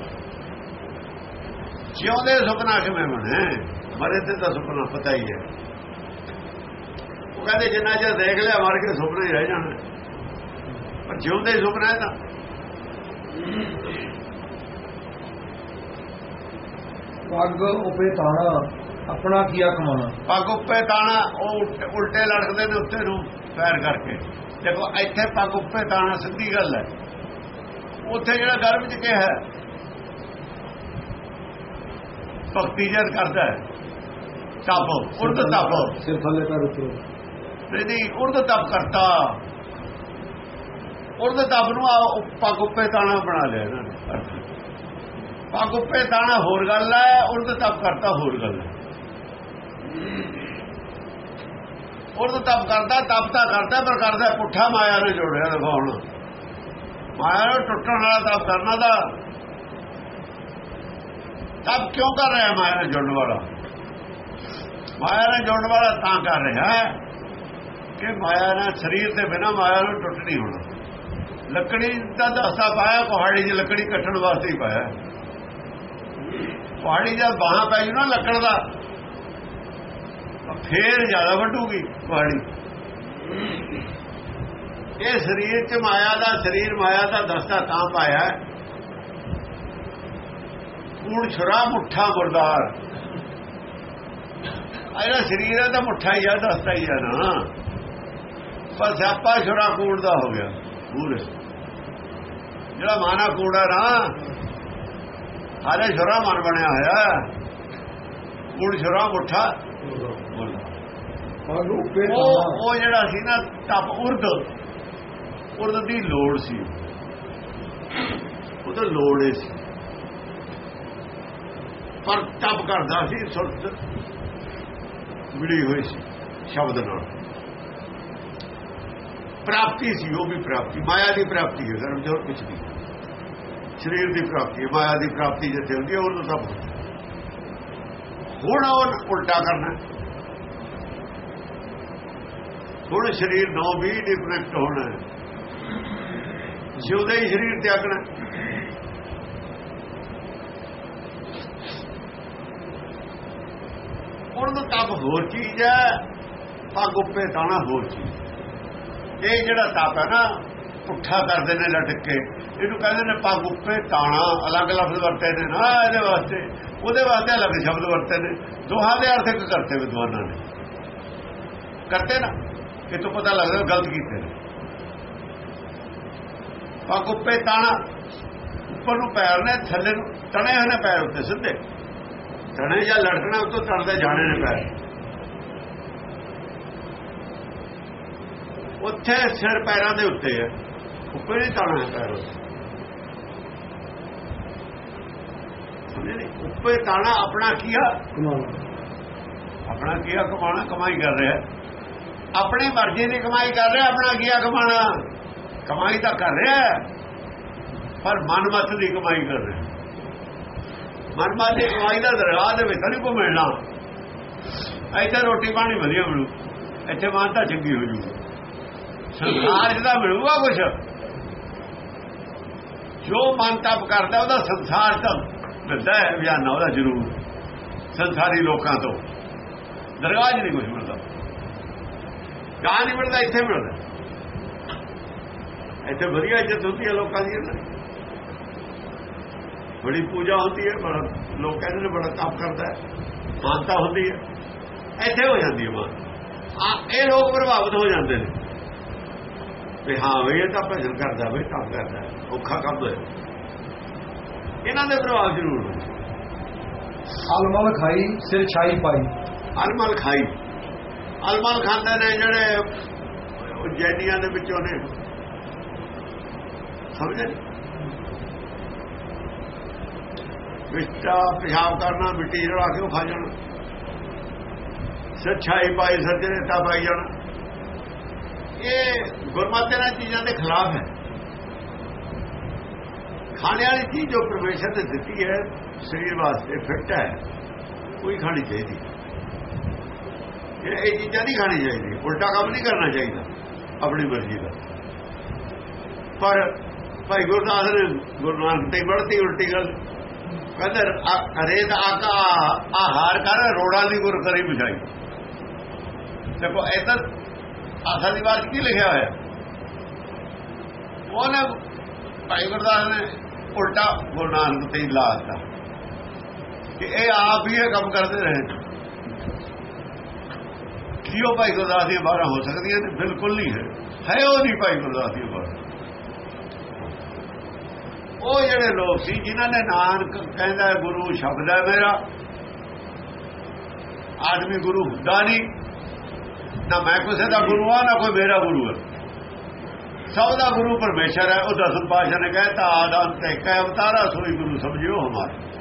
ਜਿਉਂਦੇ ਸੁਪਨਾ ਕਿਵੇਂ ਬਣੇ ਮਰੇ ਤੇ ਤਾਂ ਸੁਪਨਾ ਪਤਾ ਹੀ ਹੈ। ਉਹ ਕਹਿੰਦੇ ਜਿੰਨਾ ਚਿਰ ਦੇਖ ਲਿਆ, ਮਰ ਕੇ ਸੁਪਨਾ ਹੀ ਰਹਿ ਜਾਣਾ। ਪਰ ਜਿਉਂਦੇ ਸੁਪਨਾ ਹੈ ਤਾਂ। ਪੱਗ ਉਪੇ ਤਾਣਾ ਆਪਣਾ ਕੀਆ ਕਮਾਣਾ ਪੱਗ ਉੱਪੇ ਤਾਣਾ ਉਹ ਉਲਟ- ਲੜਕਦੇ ਨੇ ਉੱਤੇ ਨੂੰ ਪੈਰ ਕਰਕੇ। ਦੇਖੋ ਇੱਥੇ ਪੱਗ ਉੱਪੇ ਤਾਣਾ ਸਿੱਧੀ ਗੱਲ ਹੈ। ਉੱਥੇ ਜਿਹੜਾ ਗਰਭ ਚ ਕਿਹਾ ਹੈ ਭਗਤੀ ਜਦ ਕਰਦਾ ਹੈ ਤਪ ਉਰਦ ਤਪ। ਸਿਰ ਥੱਲੇ ਪੈਰ ਉੱਤੇ। ਨਹੀਂ ਨਹੀਂ ਉਰਦ ਤਪ ਕਰਤਾ। ਉਰਦ ਤਪ ਨੂੰ ਪੱਗ ਉੱਪੇ ਤਾਣਾ ਬਣਾ ਲਿਆ ਇਹਨਾਂ ਨੇ। ਪੱਗ ਉੱਪੇ ਤਾਣਾ ਹੋਰ ਗੱਲ ਹੈ ਉਰਦ ਤਪ ਕਰਤਾ ਹੋਰ ਗੱਲ ਹੈ। ਉਰਦ ਤਪ ਕਰਦਾ ਤਪ ਤਾਂ ਕਰਦਾ ਪਰ ਕਰਦਾ, ਪੁੱਠਾ ਮਾਇਆ ਨਾਲ ਜੋੜਿਆ ਦਿਖਾਉਣ ਮਾਇਆ ਨੂੰ ਟੁੱਟਣ ਵਾਲਾ ਤਪ ਕਰਨਾ ਦਾ ਤਪ ਕਿਉਂ ਕਰ ਰਿਹਾ ਮਾਇਆ ਨਾਲ ਜੁੜਨ ਵਾਲਾ? ਮਾਇਆ ਨਾਲ ਜੁੜਨ ਵਾਲਾ ਤਾਂ ਕਰ ਰਿਹਾ ਕਿ ਮਾਇਆ ਨਾਲ ਸਰੀਰ ਦੇ ਬਿਨਾ ਮਾਇਆ ਨੂੰ ਟੁੱਟ ਨਹੀਂ ਹੋਣਾ। ਲੱਕੜੀ ਦਾ ਦਸਤਾ ਪਾਇਆ, ਪਹਾੜੀ ਦੀ ਲੱਕੜੀ ਕੱਟਣ ਵਾਸਤੇ ਹੀ ਪਾਇਆ। ਪਹਾੜੀ ਜਦ ਬਾਹਾਂ ਪੈ ਜੂ ਨਾ ਲੱਕੜ ਦਾ। ਫੇਰ ਜ਼ਿਆਦਾ ਵੱਡੂਗੀ ਪਹਾੜੀ। ਇਹ ਸਰੀਰ ਚ ਮਾਇਆ ਦਾ, ਸਰੀਰ ਮਾਇਆ ਦਾ ਦਸਤਾ ਤਾਂ ਪਾਇਆ ਕੂੜ, ਛੁਰਾ, ਮੁੱਠਾ, ਗੁਰਦਾਰ। ਆ ਸਰੀਰ ਹੈ ਮੁੱਠਾ ਹੀ ਆ, ਦਸਤਾ ਹੀ ਆ ਨਾ। ਪਰ ਸਿਆਪਾ, ਛੁਰਾ, ਕੂੜ ਦਾ ਹੋ ਗਿਆ ਪੂਰੇ ਜਿਹੜਾ ਮਾਨਾ ਕੂੜਾ ਨਾ, ਹਾਲੇ ਛੁਰਾ ਮਨ ਬਣਿਆ ਹੋਇਆ ਕੂੜ, ਛੁਰਾ, ਮੁੱਠਾ। ਉਪੇ ਉਹ ਜਿਹੜਾ ਸੀ ਨਾ ਤਪ ਉਰਦ ਉਰਦ ਦੀ ਲੋੜ ਸੀ। ਉਹ ਤਾਂ ਲੋੜ ਹੀ ਸੀ। ਪਰ ਤਪ ਕਰਦਾ ਸੀ ਸੁਰਤ ਮਿਲੀ ਹੋਈ ਸੀ ਸ਼ਬਦ ਨਾਲ। ਪ੍ਰਾਪਤੀ ਸੀ ਉਹ ਵੀ ਪ੍ਰਾਪਤੀ। ਮਾਇਆ ਦੀ ਪ੍ਰਾਪਤੀ ਹੈ ਗਰਮ ਜੋਰ ਕੁਝ ਨਹੀਂ। ਸਰੀਰ ਦੀ ਪ੍ਰਾਪਤੀ ਹੈ ਮਾਇਆ ਦੀ ਪ੍ਰਾਪਤੀ ਜਿੱਥੇ ਹੁੰਦੀ ਹੈ ਉਹਨੂੰ ਸਭ ਹੁਣ ਉਹ ਉਲਟਾ ਕਰਨਾ। ਹੁਣ ਸਰੀਰ ਨੌ ਵੀ ਡਿਫਰੈਕਟ ਹੋਣਾ ਹੈ। ਜਿਉਦੇ ਹੀ ਸਰੀਰ ਤਿਆਗਣਾ ਉਹਨਾਂ ਤਾਂ ਤਪ ਹੋਰ ਚੀਜ਼ ਹੈ ਪੱਗ ਉੱਪੇ ਤਾਣਾ ਹੋਰ ਚੀਜ਼। ਇਹ ਜਿਹੜਾ ਤਪ ਹੈ ਨਾ, ਪੁੱਠਾ ਕਰਦੇ ਨੇ ਲਟਕ। ਕੇ ਇਹਨੂੰ ਕਹਿੰਦੇ ਨੇ ਪੱਗ ਉੱਪੇ ਤਾਣਾ ਅਲੱਗ ਲਫ਼ਜ਼ ਵਰਤੇ ਨੇ। ਨਾ, ਇਹਦੇ ਵਾਸਤੇ। ਉਹਦੇ ਵਾਸਤੇ ਅਲੱਗ ਸ਼ਬਦ ਵਰਤੇ ਨੇ। ਦੋਹਾਂ ਦੇ ਅਰਥ ਇੱਕ ਕਰਤੇ ਵਿਦਵਾਨਾਂ ਨੇ। ਕਰਤੇ ਨਾ। ਇਹ ਤੋਂ ਪਤਾ ਲੱਗਦਾ ਗਲਤ ਕੀਤੇ ਨੇ। ਪੱਗ ਉੱਪੇ ਤਾਣਾ ਉੱਪਰ ਨੂੰ ਪੈਰ ਨੇ ਥੱਲੇ ਨੂੰ ਤਣੇ ਹੋਏ ਨੇ ਪੈਰ ਉੱਤੇ ਸਿੱਧੇ। ਤਣੇ ਜਾਂ ਲੜਕਣਾ ਉੱਤੋਂ ਤੜਦੇ ਜਾਣੇ ਨੇ ਪੈਰ। ਉੱਥੇ ਸਿਰ ਪੈਰਾਂ ਦੇ ਉੱਤੇ ਹੈ। ਉੱਪਰ ਹੀ ਤਾਣਾ ਹੈ ਪੈਰ ਉੱਤੇ। ਸਮਝੇ ਨੀ? ਉੱਪਰ ਤਾਣਾ ਆਪਣਾ ਕੀਆ ਕਮਾਣਾ ਆਪਣਾ ਕੀਆ ਕਮਾਉਣਾ ਕਮਾਈ ਕਰ ਰਿਹਾ। ਆਪਣੀ ਮਰਜ਼ੀ ਦੀ ਕਮਾਈ ਕਰ ਰਿਹਾ, ਆਪਣਾ ਕੀਆ ਕਮਾਣਾ ਕਮਾਈ ਤਾਂ ਕਰ ਰਿਹਾ ਪਰ ਮਨਮਤ ਦੀ ਕਮਾਈ ਕਰ ਰਿਹਾ ਮਨਮਤ ਦੀ ਕਮਾਈ ਦਾ ਦਰਗਾਹ ਦੇ ਵਿੱਚ ਨਹੀਂ ਕੋ ਮਿਲਣਾ ਇੱਥੇ ਰੋਟੀ ਪਾਣੀ ਵਧੀਆ ਮਿਲੂ, ਇੱਥੇ ਮਾਨਤਾ ਚੰਗੀ ਹੋ ਜੂਗੀ ਸੰਸਾਰ ਜਿਹਦਾ ਮਿਲੂਗਾ ਕੁਛ, ਜੋ ਮਨ ਤਪ ਕਰਦਾ ਉਹਦਾ ਸੰਸਾਰ ਤਾਂ ਮਿਲਦਾ ਹੈ ਬਿਆਨਾ ਉਹਦਾ ਜ਼ਰੂਰ। ਸੰਸਾਰੀ ਲੋਕਾਂ ਤੋਂ। ਦਰਗਾਹ 'ਚ ਨਹੀਂ ਕੁਝ ਮਿਲਦਾ। ਕਹਾਂ ਨਹੀਂ ਮਿਲਦਾ ਇੱਥੇ ਮਿਲਦਾ। ਇੱਥੇ ਵਧੀਆ ਇੱਜ਼ਤ ਹੁੰਦੀ ਹੈ ਲੋਕਾਂ ਦੀ। ਬੜੀ ਪੂਜਾ ਹੁੰਦੀ ਹੈ ਬੜਾ ਲੋਕ ਕਹਿੰਦੇ ਨੇ ਬੜਾ ਤਪ ਕਰਦਾ ਹੈ। ਮਾਨਤਾ ਹੁੰਦੀ ਹੈ। ਇੱਥੇ ਹੋ ਜਾਂਦੀ ਹੈ ਮਾਨ ਆ ਇਹ ਲੋਕ ਪ੍ਰਭਾਵਿਤ ਹੋ ਜਾਂਦੇ ਨੇ। ਵੀ ਹਾਂ ਵੀ ਇਹ ਤਾਂ ਭਜਨ ਕਰਦਾ ਵੀ ਤਪ ਕਰਦਾ ਔਖਾ ਕੰਮ ਹੈ। ਇਹਨਾਂ ਦੇ ਪ੍ਰਭਾਵ ਜ਼ਰੂਰ ਹੁੰਦੇ ਅਲਮਲ ਖਾਈ ਸਿਰ ਛਾਈ ਪਾਈ। ਅਲਮਲ ਖਾਈ। ਅਲਮਲ ਖਾਂਦੇ ਨੇ ਜਿਹੜੇ ਉਹ ਜੈਨੀਆਂ ਦੇ ਵਿੱਚੋਂ ਨੇ। ਸਮਝੇ? ਮਿੱਟਾ ਪਿਸ਼ਾਬ ਕਰਨਾ, ਮਿੱਟੀ ਰਲਾ ਕੇ ਉਹ ਖਾ ਜਾਣਾ। ਸੱਚਾਈ ਪਾਈ ਸੱਜਣੇ ਤਾਂ ਪਾਈ ਜਾਣਾ। ਇਹ ਗੁਰਮਤਿ ਇਹਨਾਂ ਚੀਜ਼ਾਂ ਦੇ ਖਿਲਾਫ ਹੈ। ਖਾਣੇ ਵਾਲੀ ਚੀਜ਼ ਜੋ ਪਰਮੇਸ਼ਰ ਨੇ ਦਿੱਤੀ ਹੈ, ਸਰੀਰ ਵਾਸਤੇ ਫਿੱਟ ਹੈ ਕੋਈ ਖਾਣੀ ਚਾਹੀਦੀ। ਇਹ ਇਹ ਚੀਜ਼ਾਂ ਨਹੀਂ ਖਾਣੀ ਚਾਹੀਦੀ ਉਲਟਾ ਕੰਮ ਨਹੀਂ ਕਰਨਾ ਚਾਹੀਦਾ ਆਪਣੀ ਮਰਜ਼ੀ ਦਾ। ਪਰ ਭਾਈ ਗੁਰਦਾਸ ਨੇ ਗੁਰੂ ਨਾਨਕ ਤੇ ਬੜਤੀ ਉਲਟੀ ਗੱਲ। ਕਹਿੰਦੇ ਰੇਤ ਆਕਾ ਆਹਾਰ ਕਰ, ਰੋੜਾ ਦੀ ਗੁਰ ਕਰੀ ਬੁਝਾਈ। ਦੇਖੋ, ਇਹ ਤਾਂ ਆਸਾ ਦੀ ਬਾਤ ਕੀ ਲਿਖਿਆ ਹੋਇਆ? ਉਹਨੇ ਭਾਈ ਗੁਰਦਾਸ ਨੇ ਉਲਟਾ ਗੁਰੂ ਨਾਨਕ ਤੇ ਹੀ ਲਾਤਾ ਕਿ ਇਹ ਆਪ ਹੀ ਇਹ ਕੰਮ ਕਰਦੇ ਰਹੇ ਕੀ ਉਹ ਭਾਈ ਗੁਰਦਾਸ ਦੀਆਂ ਬਾਰਾਂ ਹੋ ਸਕਦੀਆਂ ਤੇ ਬਿਲਕੁਲ ਨਹੀਂ ਹੈ। ਹੈ ਉਹ ਨਹੀਂ ਭਾਈ ਗੁਰਦਾਸ ਦੀਆਂ ਬਾਰਾਂ। ਉਹ ਜਿਹੜੇ ਲੋਕ ਸੀ, ਜਿਨ੍ਹਾਂ ਨੇ ਨਾਨਕ ਕਹਿੰਦਾ ਗੁਰੂ ਸ਼ਬਦ ਹੈ ਮੇਰਾ। ਆਦਮੀ ਗੁਰੂ ਹੁੰਦਾ ਨਹੀਂ। ਨਾ ਮੈਂ ਕਿਸੇ ਦਾ ਗੁਰੂ ਆ ਨਾ ਕੋਈ ਮੇਰਾ ਗੁਰੂ ਹੈ। ਸਭ ਦਾ ਗੁਰੂ ਪਰਮੇਸ਼ਰ ਹੈ। ਉਹ ਦਸਮ ਪਾਸ਼ਾ ਨੇ ਕਹਿਤਾ ਆਦਮ ਤੇ ਕੈ ਅਵਤਾਰਾ ਸੋਈ ਗੁਰੂ ਸਮਝਿਓ ਹਮਾਰੇ।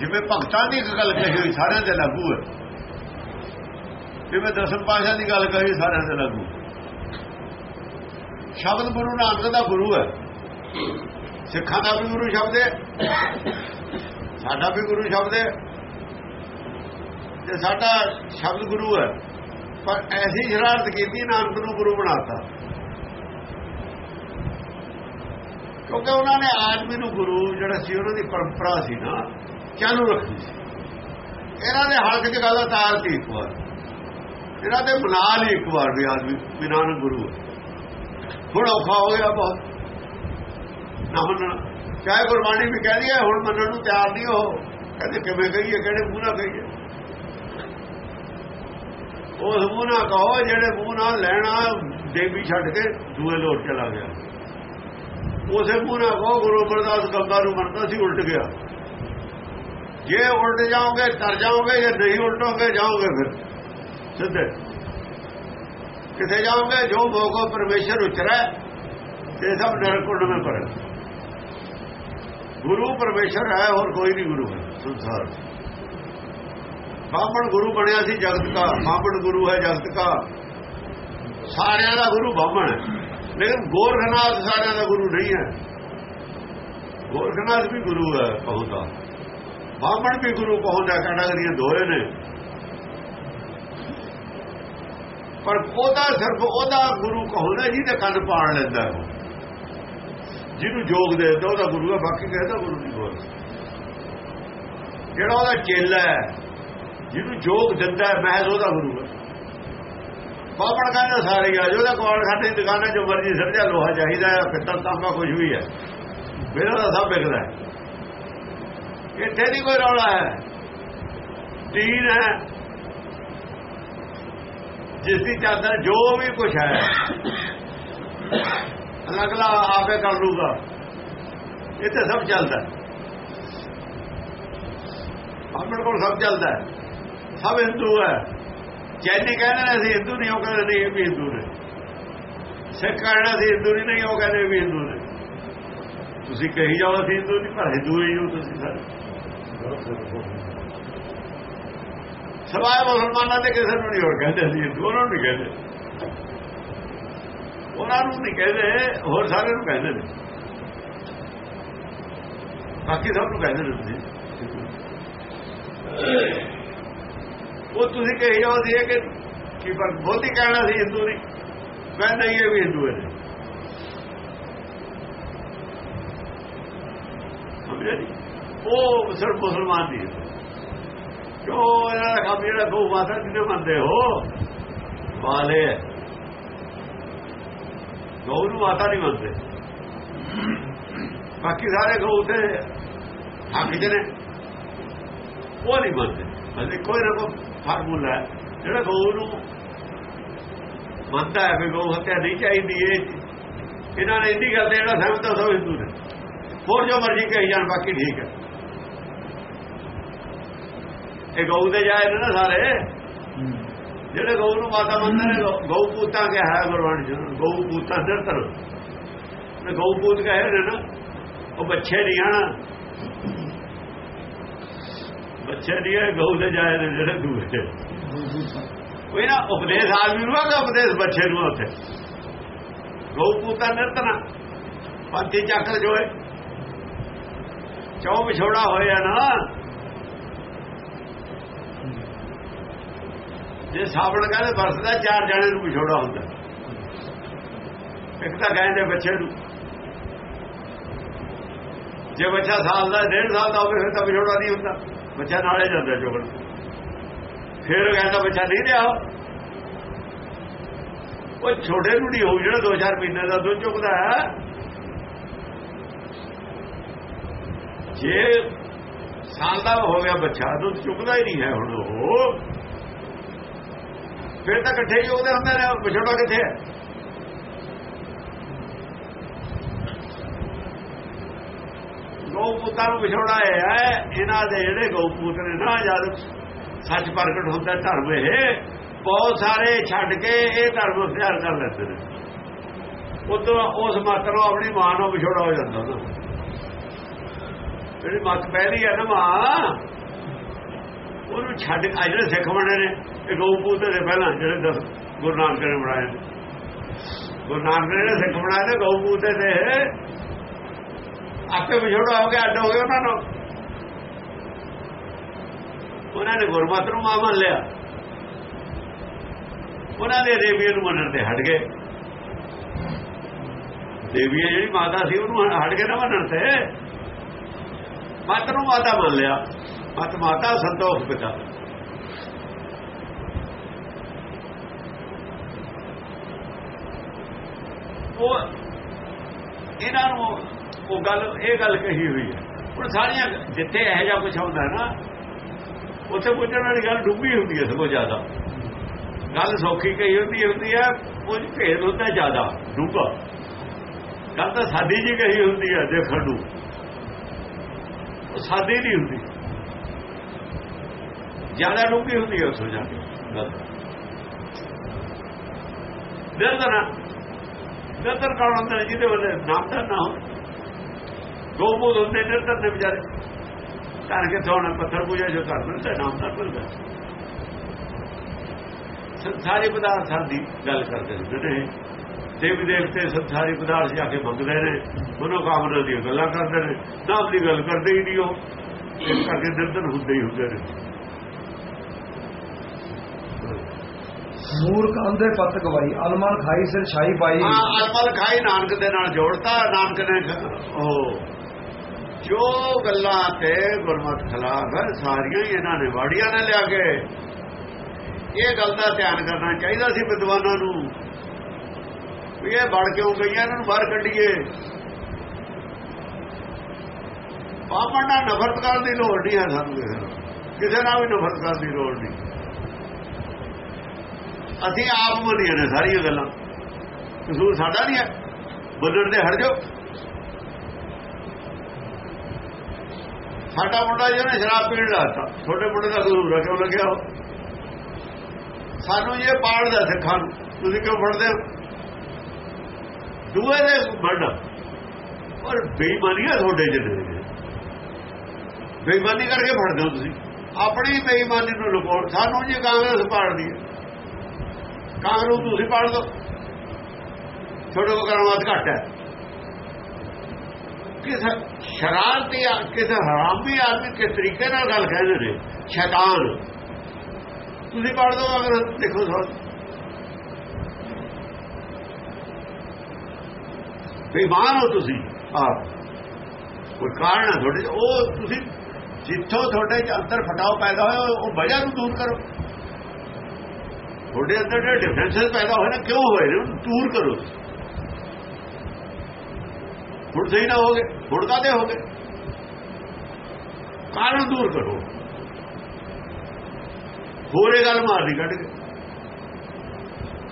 ਜਿਵੇਂ ਭਗਤਾਂ ਦੀ ਇੱਕ ਗੱਲ ਕਹੀ ਹੋਈ, ਸਾਰਿਆਂ ਤੇ ਲਾਗੂ ਹੈ। ਜਿਵੇਂ ਦਸਮ ਪਾਸ਼ਾ ਦੀ ਗੱਲ ਕਹੀ ਸਾਰਿਆਂ ਤੇ ਲਾਗੂ। ਸ਼ਬਦ ਗੁਰੂ ਨਾਨਕ ਦਾ ਗੁਰੂ ਹੈ। ਸਿੱਖਾਂ ਦਾ ਵੀ ਗੁਰੂ ਸ਼ਬਦ ਹੈ। ਸਾਡਾ ਵੀ ਗੁਰੂ ਸ਼ਬਦ ਹੈ। ਤੇ ਸਾਡਾ ਸ਼ਬਦ ਗੁਰੂ ਹੈ। ਪਰ ਐਸੀ ਸ਼ਰਾਰਤ ਕੀਤੀ, ਨਾਨਕ ਨੂੰ ਗੁਰੂ ਬਣਾਤਾ। ਕਿਉਂਕਿ ਉਹਨਾਂ ਨੇ ਆਦਮੀ ਨੂੰ ਗੁਰੂ, ਜਿਹੜਾ ਸੀ, ਉਹਨਾਂ ਦੀ ਪਰੰਪਰਾ ਸੀ ਨਾ। ਚਾਲੂ ਰੱਖੀ ਸੀ। ਇਹਨਾਂ ਦੇ ਹਲਕ 'ਚ ਗੱਲ ਤਾਰਤੀ ਇੱਕ ਵਾਰ। ਇਹਨਾਂ ਦੇ ਬਣਾ ਲਈ ਇੱਕ ਵਾਰ ਵੀ ਆਦਮੀ ਬਿਨਾਂ ਨੂੰ ਗੁਰੂ ਹੁਣ ਔਖਾ ਹੋ ਗਿਆ ਬਹੁਤ। ਨਾ ਮੰਨਣਾ। ਚਾਹੇ ਗੁਰਬਾਣੀ ਵੀ ਕਹਿ ਰਹੀ ਹੈ ਹੁਣ ਮੰਨਣ ਨੂੰ ਤਿਆਰ ਨਹੀਂ ਉਹ। ਕਹਿੰਦੇ ਕਿਵੇਂ ਕਹੀਏ, ਕਿਹੜੇ ਮੂੰਹ ਨਾਲ ਕਹੀਏ? ਉਸ ਮੂੰਹ ਨਾਲ ਕਹੋ, ਜਿਹੜੇ ਮੂੰਹ ਨਾਲ ਲੈਣਾ, ਦੇਵੀ ਛੱਡ ਕੇ ਦੂਏ ਲੋਟ ਚਲਾ ਗਿਆ। ਉਸੇ ਮੂੰਹ ਨਾਲ ਕਹੋ, ਗੁਰੂ ਅਮਰਦਾਸ ਗੰਗਾ ਨੂੰ ਮੰਨਦਾ ਸੀ, ਉਲਟ ਗਿਆ। ਜੇ ਉਲਟ ਜਾਓਗੇ ਤਰ ਜਾਓਗੇ, ਜੇ ਨਹੀਂ ਉਲਟੋਗੇ, ਜਾਓਗੇ ਫਿਰ। ਸਿੱਧੇ। ਕਿਥੇ ਜਾਓਗੇ? ਜੋ ਭੋਗੋ ਪਰਮੇਸ਼ਰ ਉਚਰੈ ਤੇ ਸਭ ਨਰਕ ਕੁੰਡ ਵਿੱਚ ਪੜੇ ਗੁਰੂ ਪਰਮੇਸ਼ਰ ਹੈ, ਹੋਰ ਕੋਈ ਨਹੀਂ ਗੁਰੂ ਹੈ, ਸੰਸਾਰ ਬਾਹਮਣ ਗੁਰੂ ਬਣਿਆ ਸੀ ਜਗਤ ਦਾ ਬਾਹਮਣ ਗੁਰੂ ਹੈ ਜਗਤ ਦਾ ਸਾਰਿਆਂ ਦਾ ਗੁਰੂ ਬਾਹਮਣ ਹੈ। ਲੇਕਿਨ ਗੋਰਖਨਾਥ ਸਾਰਿਆਂ ਦਾ ਗੁਰੂ ਨਹੀਂ ਹੈ। ਗੋਰਖਨਾਥ ਵੀ ਗੁਰੂ ਹੈ ਕਹੂਦਾ ਬਾਹਮਣ ਵੀ ਗੁਰੂ ਕਹੂਦਾ ਕੈਟਾਗਰੀਆਂ ਦੋਏ ਨੇ। ਪਰ ਉਹਦਾ ਸਿਰਫ ਉਹਦਾ ਗੁਰੂ ਕਹੂਦਾ ਜਿਹਦੇ ਕੰਨ ਪਾੜ ਲੈਂਦਾ ਜਿਹਨੂੰ ਜੋਗ ਦੇ ਦਿੰਦਾ, ਉਹਦਾ ਗੁਰੂ ਹੈ, ਬਾਕੀ ਕਹਿੰਦਾ ਗੁਰੂ ਨਹੀਂ ਹੋਰ ਜਿਹੜਾ ਉਹਦਾ ਚੇਲਾ ਹੈ, ਜਿਹਨੂੰ ਜੋਗ ਦਿੰਦਾ ਹੈ, ਮਹਿਜ਼ ਉਹਦਾ ਗੁਰੂ ਹੈ। ਬਾਪੜ ਕਹਿੰਦਾ ਸਾਰੇ ਆ, ਜਿਹਦਾ ਕੋਲ ਖਾਣੇ ਦੁਕਾਨਾਂ ਜੋ ਮਰਜ਼ੀ ਸਰਜਾ ਲੋਹਾ ਚਾਹੀਦਾ ਹੈ ਫਿੱਤਰ ਤਾਂਬਾ ਕੁਝ ਵੀ ਹੈ। ਮੇਰਾ ਤਾਂ ਸਭ ਵਿਕਦਾ ਹੈ। ਇੱਥੇ ਨਹੀਂ ਕੋਈ ਰੌਲਾ ਹੈ। ਦੀਨ ਹੈ। ਜਿਸ ਦੀ ਚਾਦਰ ਜੋ ਵੀ ਕੁਝ ਹੈ। ਅਲੱਗ ਅਲੱਗ ਆਪੇ ਕਰ ਲੂਗਾ। ਇੱਥੇ ਸਭ ਚੱਲਦਾ ਆਪਣੇ ਕੋਲ ਸਭ ਚੱਲਦਾ ਸਭ ਹਿੰਦੂ ਹੈ। ਜੈਨੀ ਕਹਿੰਦੇ ਨੇ, ਅਸੀਂ ਹਿੰਦੂ ਨਹੀਂ, ਉਹ ਕਹਿੰਦੇ ਨਹੀਂ ਇਹ ਵੀ ਹਿੰਦੂ ਨੇ। ਸਿੱਖ ਕਹਿੰਦੇ ਅਸੀਂ ਹਿੰਦੂ ਨਹੀਂ ਨਹੀਂ, ਉਹ ਕਹਿੰਦੇ ਵੀ ਹਿੰਦੂ ਨੇ। ਤੁਸੀਂ ਕਹੀ ਜਾਓ, ਅਸੀਂ ਹਿੰਦੂ ਨਹੀਂ, ਪਰ ਹਿੰਦੂ ਹੀ ਹੋ ਤੁਸੀਂ ਸਾਰੇ। ਸਵਾਏ ਮੁਸਲਮਾਨਾਂ ਦੇ ਕਿਸੇ ਨੂੰ ਨਹੀਂ ਹੋਰ ਕਹਿੰਦੇ ਸੀ ਹਿੰਦੂ ਉਹਨਾਂ ਨੂੰ ਨਹੀਂ ਕਹਿੰਦੇ। ਉਹਨਾਂ ਨੂੰ ਨਹੀਂ ਕਹਿੰਦੇ, ਹੋਰ ਸਾਰੇ ਨੂੰ ਕਹਿੰਦੇ ਨੇ। ਬਾਕੀ ਸਭ ਨੂੰ ਕਹਿੰਦੇ ਨੇ ਤੁਸੀਂ। ਉਹ ਤੁਸੀਂ ਕਹੀ ਜਾਓ ਸੀ ਕਿ ਕੀ ਪਰ ਬੋਲਦੀ ਕਹਿਣਾ ਸੀ ਹਿੰਦੂ ਨਹੀਂ ਮੈਂ ਨਹੀਂ, ਇਹ ਵੀ ਹਿੰਦੂ ਹੈ ਸਮਝਿਆ ਜੀ? ਉਹ ਸਿਰਫ ਮੁਸਲਮਾਨ ਦੀ ਹੈ ਕਿਉਂ? ਇਹਨਾਂ ਦਾ ਕੰਮ ਜਿਹੜਾ ਗਊ ਮਾਤਾ ਜਿਹਨੇ ਮੰਨਦੇ ਹੋ। ਵਾਲੇ ਗਊ ਨੂੰ ਮਾਤਾ ਨਹੀਂ ਮੰਨਦੇ। ਬਾਕੀ ਸਾਰੇ ਗਊ ਤੇ ਹੱਕ ਜਨੇ ਉਹ ਨਹੀਂ ਮੰਨਦੇ। ਅਜੇ ਕੋਈ ਨਾ ਕੋਈ ਫਾਰਮੂਲਾ ਹੈ। ਜਿਹੜਾ ਗਊ ਨੂੰ ਮੰਨਦਾ ਹੈ ਵੀ ਗਊ ਹੱਤਿਆ ਨਹੀਂ ਚਾਹੀਦੀ ਇਹ। ਇਹਨਾਂ ਨੇ ਇੰਨੀ ਗੱਲ ਤੇ ਜਿਹੜਾ ਸਹਿਮਤ ਹੋ ਸੋ ਹਿੰਦੂ ਨੇ। ਹੋਰ ਜੋ ਮਰਜ਼ੀ ਕਹੀ ਜਾਣ, ਬਾਕੀ ਠੀਕ ਹੈ। ਇਹ ਗਊ ਦੇ ਜਾਏ ਨੇ ਨਾ ਸਾਰੇ। ਜਿਹੜੇ ਗਊ ਨੂੰ ਮਾਤਾ ਮੰਨਦੇ ਨੇ ਗਊ- ਪੂਤਾਂ ਕਿਹਾ ਹੈ ਗੁਰਬਾਣੀ ਚ? ਗਊ ਪੂਤਾਂ ਨਿਰਤਰ ਤੇ ਗਊ ਪੂਤ ਕਹੇ ਨੇ ਨਾ? ਉਹ ਬੱਚੇ ਨਹੀਂ ਹਨ। ਬੱਚੇ ਨਹੀਂ ਹੈ ਗਊ ਦੇ ਜਾਏ ਨੇ ਜਿਹੜੇ ਦੂਏ ਕੋਈ ਨਾ ਉਪਦੇਸ਼ ਆਦਮੀ ਨੂੰ ਆ ਉਪਦੇਸ਼ ਬੱਚੇ ਨੂੰ ਉੱਥੇ। ਗਊ ਪੂਤਾਂ ਨਿਰਤਨਾ ਪੰਤੀ ਚੱਕਰ ਜੋਏ ਚੌ ਵਿਛੋੜਾ ਹੋਇਆ ਨਾ। ਜੇ ਸਾਵਣ ਕਹਿੰਦੇ ਵਰਸਦਾ, ਚਾਰ ਜਣੇ ਨੂੰ ਵਿਛੋੜਾ ਹੁੰਦਾ। ਇੱਕ ਤਾਂ ਕਹਿੰਦੇ ਬੱਚੇ ਨੂੰ। ਜੇ ਬੱਚਾ ਸਾਲ ਦਾ, ਡੇਢ ਸਾਲ ਦਾ ਹੋਵੇ, ਫਿਰ ਤਾਂ ਵਿਛੋੜਾ ਨਹੀਂ ਹੁੰਦਾ। ਬੱਚਾ ਨਾਲੇ ਜਾਂਦਾ ਚੁਗਣ ਫਿਰ ਕਹਿੰਦਾ ਬੱਚਾ ਨਹੀਂ ਰਿਹਾ। ਉਹ ਛੋਟੇ ਨੂੰ ਨਹੀਂ ਹੋਊ, ਜਿਹੜਾ 2-4 ਮਹੀਨੇ ਦਾ ਦੁੱਧ ਚੁੱਕਦਾ ਹੈ। ਜੇ ਸਾਲ ਦਾ ਹੋ ਗਿਆ ਬੱਚਾ ਦੁੱਧ ਚੁੱਕਦਾ ਹੀ ਨਹੀਂ ਹੈ ਹੁਣ ਉਹ। ਫਿਰ ਤਾਂ ਇਕੱਠੇ ਹੀ ਉਹਦੇ ਹੁੰਦੇ ਨੇ ਵਿਛੋੜਾ ਕਿੱਥੇ ਹੈ ਗਊਪੂਤਾਂ ਨੂੰ ਵਿਛੋੜਾ ਹੈ ਇਹਨਾਂ ਦੇ ਜਿਹੜੇ ਗਊਪੂਤ ਨੇ ਨਾ, ਜਦ ਸੱਚ ਪ੍ਰਗਟ ਹੁੰਦਾ ਧਰਮ ਇਹ, ਬਹੁਤ ਸਾਰੇ ਛੱਡ ਕੇ ਇਹ ਧਰਮ ਅਖਤਿਆਰ ਕਰ ਲੈਂਦੇ ਨੇ। ਉਦੋਂ ਉਸ ਮਤ ਨੂੰ ਆਪਣੀ ਮਾਂ ਨੂੰ ਵਿਛੋੜਾ ਹੋ ਜਾਂਦਾ। ਨਾ ਜਿਹੜੀ ਮਤ ਪਹਿਲੀ ਹੈ ਨਾ ਮਾਂ ਉਹਨੂੰ ਛੱਡ ਆ ਜਿਹੜੇ ਸਿੱਖ ਬਣੇ ਨੇ ਇਹ ਗਊ ਪੁੱਤ ਦੇ ਪਹਿਲਾਂ, ਜਿਹੜੇ ਦਸ ਗੁਰੂ ਨਾਨਕ ਨੇ ਬਣਾਏ ਨੇ। ਗੁਰੂ ਨਾਨਕ ਨੇ ਸਿੱਖ ਬਣਾਏ ਨੇ ਗਊ ਪੁੱਤ ਦੇ ਆਪੇ ਵਿਛੋੜਾ ਹੋ ਗਿਆ, ਅੱਡ ਹੋ ਗਿਆ ਉਹਨਾਂ ਨੂੰ। ਉਹਨਾਂ ਨੇ ਗੁਰਮਤ ਨੂੰ ਮਾਂ ਮੰਨ ਲਿਆ। ਉਹਨਾਂ ਦੇ ਦੇਵੀਆਂ ਨੂੰ ਮੰਨਣ ਤੇ ਹਟ ਗਏ। ਦੇਵੀਆਂ ਜਿਹੜੀ ਮਾਤਾ ਸੀ, ਉਹਨੂੰ ਹਟ ਕੇ ਨਾ ਮੰਨਣ ਤੇ। ਮਤ ਨੂੰ ਮਾਤਾ ਮੰਨ ਲਿਆ। ਮਤ ਮਾਤਾ ਸੰਤੋਖ ਪਿਤਾ। ਉਹ ਇਹਨਾਂ ਨੂੰ ਉਹ ਗੱਲ, ਇਹ ਗੱਲ ਕਹੀ ਹੋਈ ਹੈ। ਹੁਣ ਸਾਰੀਆਂ ਜਿੱਥੇ ਇਹੋ ਜਿਹਾ ਕੁਝ ਹੁੰਦਾ ਨਾ, ਉੱਥੇ ਪੁੱਛਣ ਵਾਲੀ ਗੱਲ ਡੁੱਬੀ ਹੁੰਦੀ ਹੈ ਸਗੋਂ ਜ਼ਿਆਦਾ। ਗੱਲ ਸੌਖੀ ਕਹੀ ਹੁੰਦੀ ਹੁੰਦੀ ਹੈ, ਕੁਝ ਭੇਦ ਹੁੰਦਾ ਜ਼ਿਆਦਾ ਡੂੰਘਾ ਗੱਲ ਤਾਂ ਸਾਦੀ ਜੀ ਕਹੀ ਹੁੰਦੀ ਹੈ, ਦੇਖਣ ਨੂੰ। ਉਹ ਸਾਦੀ ਨਹੀਂ ਹੁੰਦੀ। ਜ਼ਿਆਦਾ ਡੂੰਘੀ ਹੁੰਦੀ ਹੈ ਉਸ ਜਾ ਕੇ ਗੱਲ ਨਿਰਦਨਾ ਨਿਰਦਰ ਕੌਣ ਹੁੰਦਾ ਜਿਹਦੇ ਵੱਲੇ ਨਾਮ ਦਾ ਨਾ ਹੋ ਗੋਬੂਦ ਹੁੰਦੇ ਨਿਰਦਰ ਦੇ ਵਿਚਾਰੇ ਘਰ ਕੇ ਥੋੜਾ ਪੱਥਰ ਪੂਜਾ ਜੋ ਕਰ ਮਿਲਦਾ ਨਾਮ ਦਾ ਮਿਲਦਾ ਸੰਸਾਰੀ ਪਦਾਰਥਾਂ ਦੀ ਗੱਲ ਕਰਦੇ ਨੇ ਦੇਵੀ ਦੇਵਤੇ ਸੰਸਾਰੀ ਪਦਾਰਥ ਜਾ ਕੇ ਮੰਗਦੇ ਨੇ ਮਨੋ ਕਾਮਨਾ ਦੀਆਂ ਗੱਲਾਂ ਕਰਦੇ ਨੇ ਨਾਮ ਦੀ ਗੱਲ ਕਰਦੇ ਹੀ ਨਹੀਂ ਉਹ ਇਸ ਕਰਕੇ ਨਿਰਦਰ ਹੁੰਦੇ ਹੀ ਹੁੰਦੇ ਨੇ ਮੂਰਖ ਅੰਧੇ ਪੱਤ ਗਵਾਈ ਅਲਮਨ ਖਾਈ, ਸਿਰ ਛਾਈ ਪਾਈ। ਹਾਂ, ਅਲਮਲ ਖਾਈ, ਨਾਨਕ ਦੇ ਨਾਲ ਜੋੜਤਾ, ਨਾਨਕ ਨੇ ਉਹ ਜੋ ਗੱਲਾਂ ਤੇ ਗੁਰਮਤ ਖਿਲਾਫ ਹੈ ਸਾਰੀਆਂ ਇਹਨਾਂ ਨੇ ਵਾੜੀਆਂ ਨੇ ਲਿਆ ਕੇ। ਇਹ ਗੱਲ ਦਾ ਧਿਆਨ ਕਰਨਾ ਚਾਹੀਦਾ ਸੀ ਵਿਦਵਾਨਾਂ ਨੂੰ। ਵੀ ਇਹ ਵੜ ਕਿਉਂ ਗਈਆਂ, ਇਹਨਾਂ ਨੂੰ ਬਾਹਰ ਕੱਢੀਏ। ਬਾਪਾ ਨਾਲ ਨਫ਼ਰਤ ਕਰਨ ਦੀ ਲੋੜ ਨਹੀਂ ਹੈ ਸਾਨੂੰ ਕਿਸੇ ਨਾਲ। ਕਿਸੇ ਨਾਲ ਵੀ ਨਫ਼ਰਤ ਕਰਨ ਦੀ ਲੋੜ ਨਹੀਂ। ਅਸੀਂ ਆਪ ਮੰਨੀਆਂ ਨੇ ਸਾਰੀਆਂ ਗੱਲਾਂ। ਕਸੂਰ ਸਾਡਾ ਨਹੀਂ ਹੈ। ਬੋਲਣ ਦੇ ਹਟ ਜਾਓ। ਸਾਡਾ ਮੁੰਡਾ ਜਿਹਨੇ ਸ਼ਰਾਬ ਪੀਣ ਲਾਤਾ ਛੋਟੇ ਮੁੰਡੇ ਦਾ ਕਸੂਰ ਹੈ, ਕਿਉਂ ਲੱਗਿਆ ਉਹ? ਸਾਨੂੰ ਇਹ ਪਾੜਦਾ ਸਿੱਖਾਂ ਨੂੰ। ਤੁਸੀਂ ਕਿਉਂ ਫੜਦੇ ਹੋ? ਦੂਏ ਦੇ ਵੱਡ। ਔਰ ਬੇਈਮਾਨੀਆਂ ਤੁਹਾਡੇ ਜਿਹੜੇ ਬੇਈਮਾਨੀ ਕਰਕੇ ਫੜਦੇ ਹੋ ਤੁਸੀਂ। ਆਪਣੀ ਬੇਈਮਾਨੀ ਨੂੰ ਲੁਕਾਉਣ ਸਾਨੂੰ ਜੇ ਕਾਂਗਰਸ ਪਾੜਦੀ ਹੈ। ਕਾਂਗਰਸ ਨੂੰ ਤੁਸੀਂ ਪਾੜ ਦੋ ਛੋਟੇ ਕੋ ਕਰਮਾਤ ਘੱਟ ਹੈ। ਕਿਸ ਸ਼ਰਾਰਤੀ ਆ- ਕਿਸੇ ਹਰਾਮੀ ਆਦਮੀ ਕਿਸ ਤਰੀਕੇ ਨਾਲ ਗੱਲ ਕਹਿੰਦੇ ਨੇ? ਸ਼ੈਤਾਨ। ਤੁਸੀਂ ਪੜ ਦੋ ਅਗਰ ਦੇਖੋ ਸੋ ਬੇਈਮਾਨ ਹੋ ਤੁਸੀਂ। ਆਪ। ਕੋਈ ਕਾਰਨ ਹੈ ਤੁਹਾਡੇ 'ਚ, ਉਹ ਤੁਸੀਂ ਜਿੱਥੋਂ ਤੁਹਾਡੇ ਚ ਅੰਦਰ ਫਟਾਓ ਪੈਦਾ ਹੋਇਆ ਉਹ ਵਜ੍ਹਾ ਨੂੰ ਦੂਰ ਕਰੋ। ਤੁਹਾਡੇ ਅੰਦਰ ਜਿਹੜੇ ਡਿਫਰੈਂਸਸ ਪੈਦਾ ਹੋਏ ਨੇ, ਕਿਉਂ ਹੋਏ ਨੇ ਉਹਨੂੰ ਦੂਰ ਕਰੋ। ਹੁਣ ਸਹੀ ਨਾ ਹੋਗੇ, ਹੁਣ ਕਾਦੇ ਹੋਗੇ? ਕਾਰਨ ਦੂਰ ਕਰੋ। ਹੋਰੇ ਗੱਲ ਮਾਰਦੀ ਕੱਢ ਕੇ।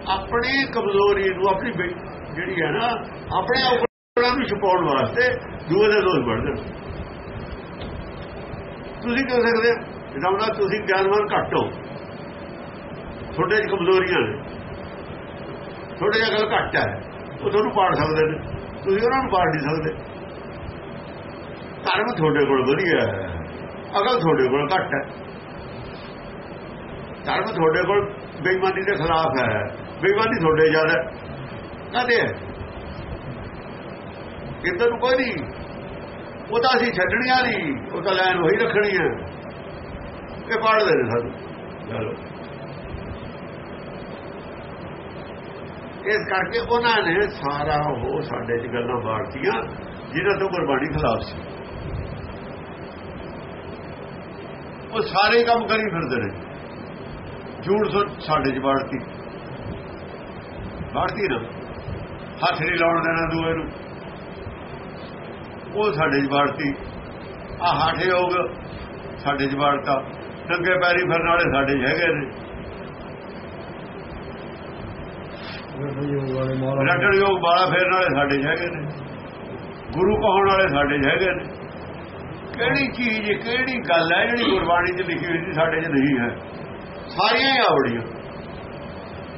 ਆਪਣੀ ਕਮਜ਼ੋਰੀ ਨੂੰ, ਆਪਣੀ ਬੇ- ਜਿਹੜੀ ਹੈ ਨਾ, ਆਪਣੇ ਆਪਣਾ ਨੂੰ ਛੁਪਾਉਣ ਵਾਸਤੇ ਦੂਏ ਦੇ ਦੋਸ਼ ਵੜਦੇ ਨੇ ਤੁਸੀਂ ਕਹਿ ਸਕਦੇ ਹੋ? ਤੁਸੀਂ ਗਿਆਨਵਾਨ ਘੱਟ ਹੋ। ਤੁਹਾਡੇ 'ਚ ਕਮਜ਼ੋਰੀਆਂ ਨੇ। ਤੁਹਾਡੇ 'ਚ ਅਕਲ ਘੱਟ ਹੈ। ਉਹ ਤੁਹਾਨੂੰ ਪਾੜ ਸਕਦੇ ਨੇ। ਤੁਸੀਂ ਉਹਨਾਂ ਨੂੰ ਪਾੜ ਨਹੀਂ ਸਕਦੇ। ਧਰਮ ਤੁਹਾਡੇ ਕੋਲ ਵਧੀਆ ਹੈ। ਅਕਲ ਤੁਹਾਡੇ ਕੋਲ ਘੱਟ ਹੈ। ਧਰਮ ਤੁਹਾਡੇ ਕੋਲ ਬੇਈਮਾਨੀ ਦੇ ਖਿਲਾਫ ਹੈ। ਬੇਈਮਾਨੀ ਤੁਹਾਡੇ ਜ਼ਿਆਦਾ ਕਹਦੇ ਹੈ? ਨੂੰ ਕੋਈ ਨਹੀਂ। ਉਹ ਤਾਂ ਅਸੀਂ ਛੱਡਣੀਆਂ ਨਹੀਂ। ਉਹ ਤਾਂ ਲੈਣ ਵਹੀ ਰੱਖਣੀ ਹੈ। ਇਹ ਪੜ੍ਹਦੇ ਨੇ ਸਾਨੂੰ। ਚਲੋ। ਇਸ ਕਰਕੇ ਉਹਨਾਂ ਨੇ ਸਾਰਾ ਉਹ ਸਾਡੇ ਚ ਗੱਲਾਂ ਬਾੜਤੀਆਂ ਜਿਹਨਾਂ ਤੋਂ ਗੁਰਬਾਣੀ ਖਿਲਾਫ ਸੀ। ਉਹ ਸਾਰੇ ਕੰਮ ਕਰੀ ਫਿਰਦੇ ਨੇ। ਝੂਠ ਸਾਡੇ ਚ ਬਾੜਤੀ ਬਾੜਤੀ ਨਾ। ਹੱਥ ਨਹੀਂ ਲਾਉਣ ਦੇਣਾ ਦੂਏ ਨੂੰ। ਉਹ ਸਾਡੇ ਚ ਬਾੜਤੀ ਆ ਹਾਠੇ ਹੋਗ ਸਾਡੇ ਚ ਬਾੜਤਾ ਨੰਗੇ ਪੈਰੀ ਫਿਰਨ ਵਾਲੇ ਸਾਡੇ ਚ ਹੈਗੇ ਨੇ। ਰੱਟਣ ਯੋਗ ਬਾਲਾ ਫੇਰਨ ਵਾਲੇ ਸਾਡੇ 'ਚ ਹੈਗੇ ਨੇ। ਗੁਰੂ ਕਹਾਉਣ ਵਾਲੇ ਸਾਡੇ 'ਚ ਹੈਗੇ ਨੇ। ਕਿਹੜੀ ਚੀਜ਼, ਕਿਹੜੀ ਗੱਲ ਹੈ ਜਿਹੜੀ ਗੁਰਬਾਣੀ 'ਚ ਲਿਖੀ ਹੋਈ ਸੀ ਸਾਡੇ 'ਚ ਨਹੀਂ ਹੈ? ਸਾਰੀਆਂ ਹੀ ਆਵੜੀਆਂ।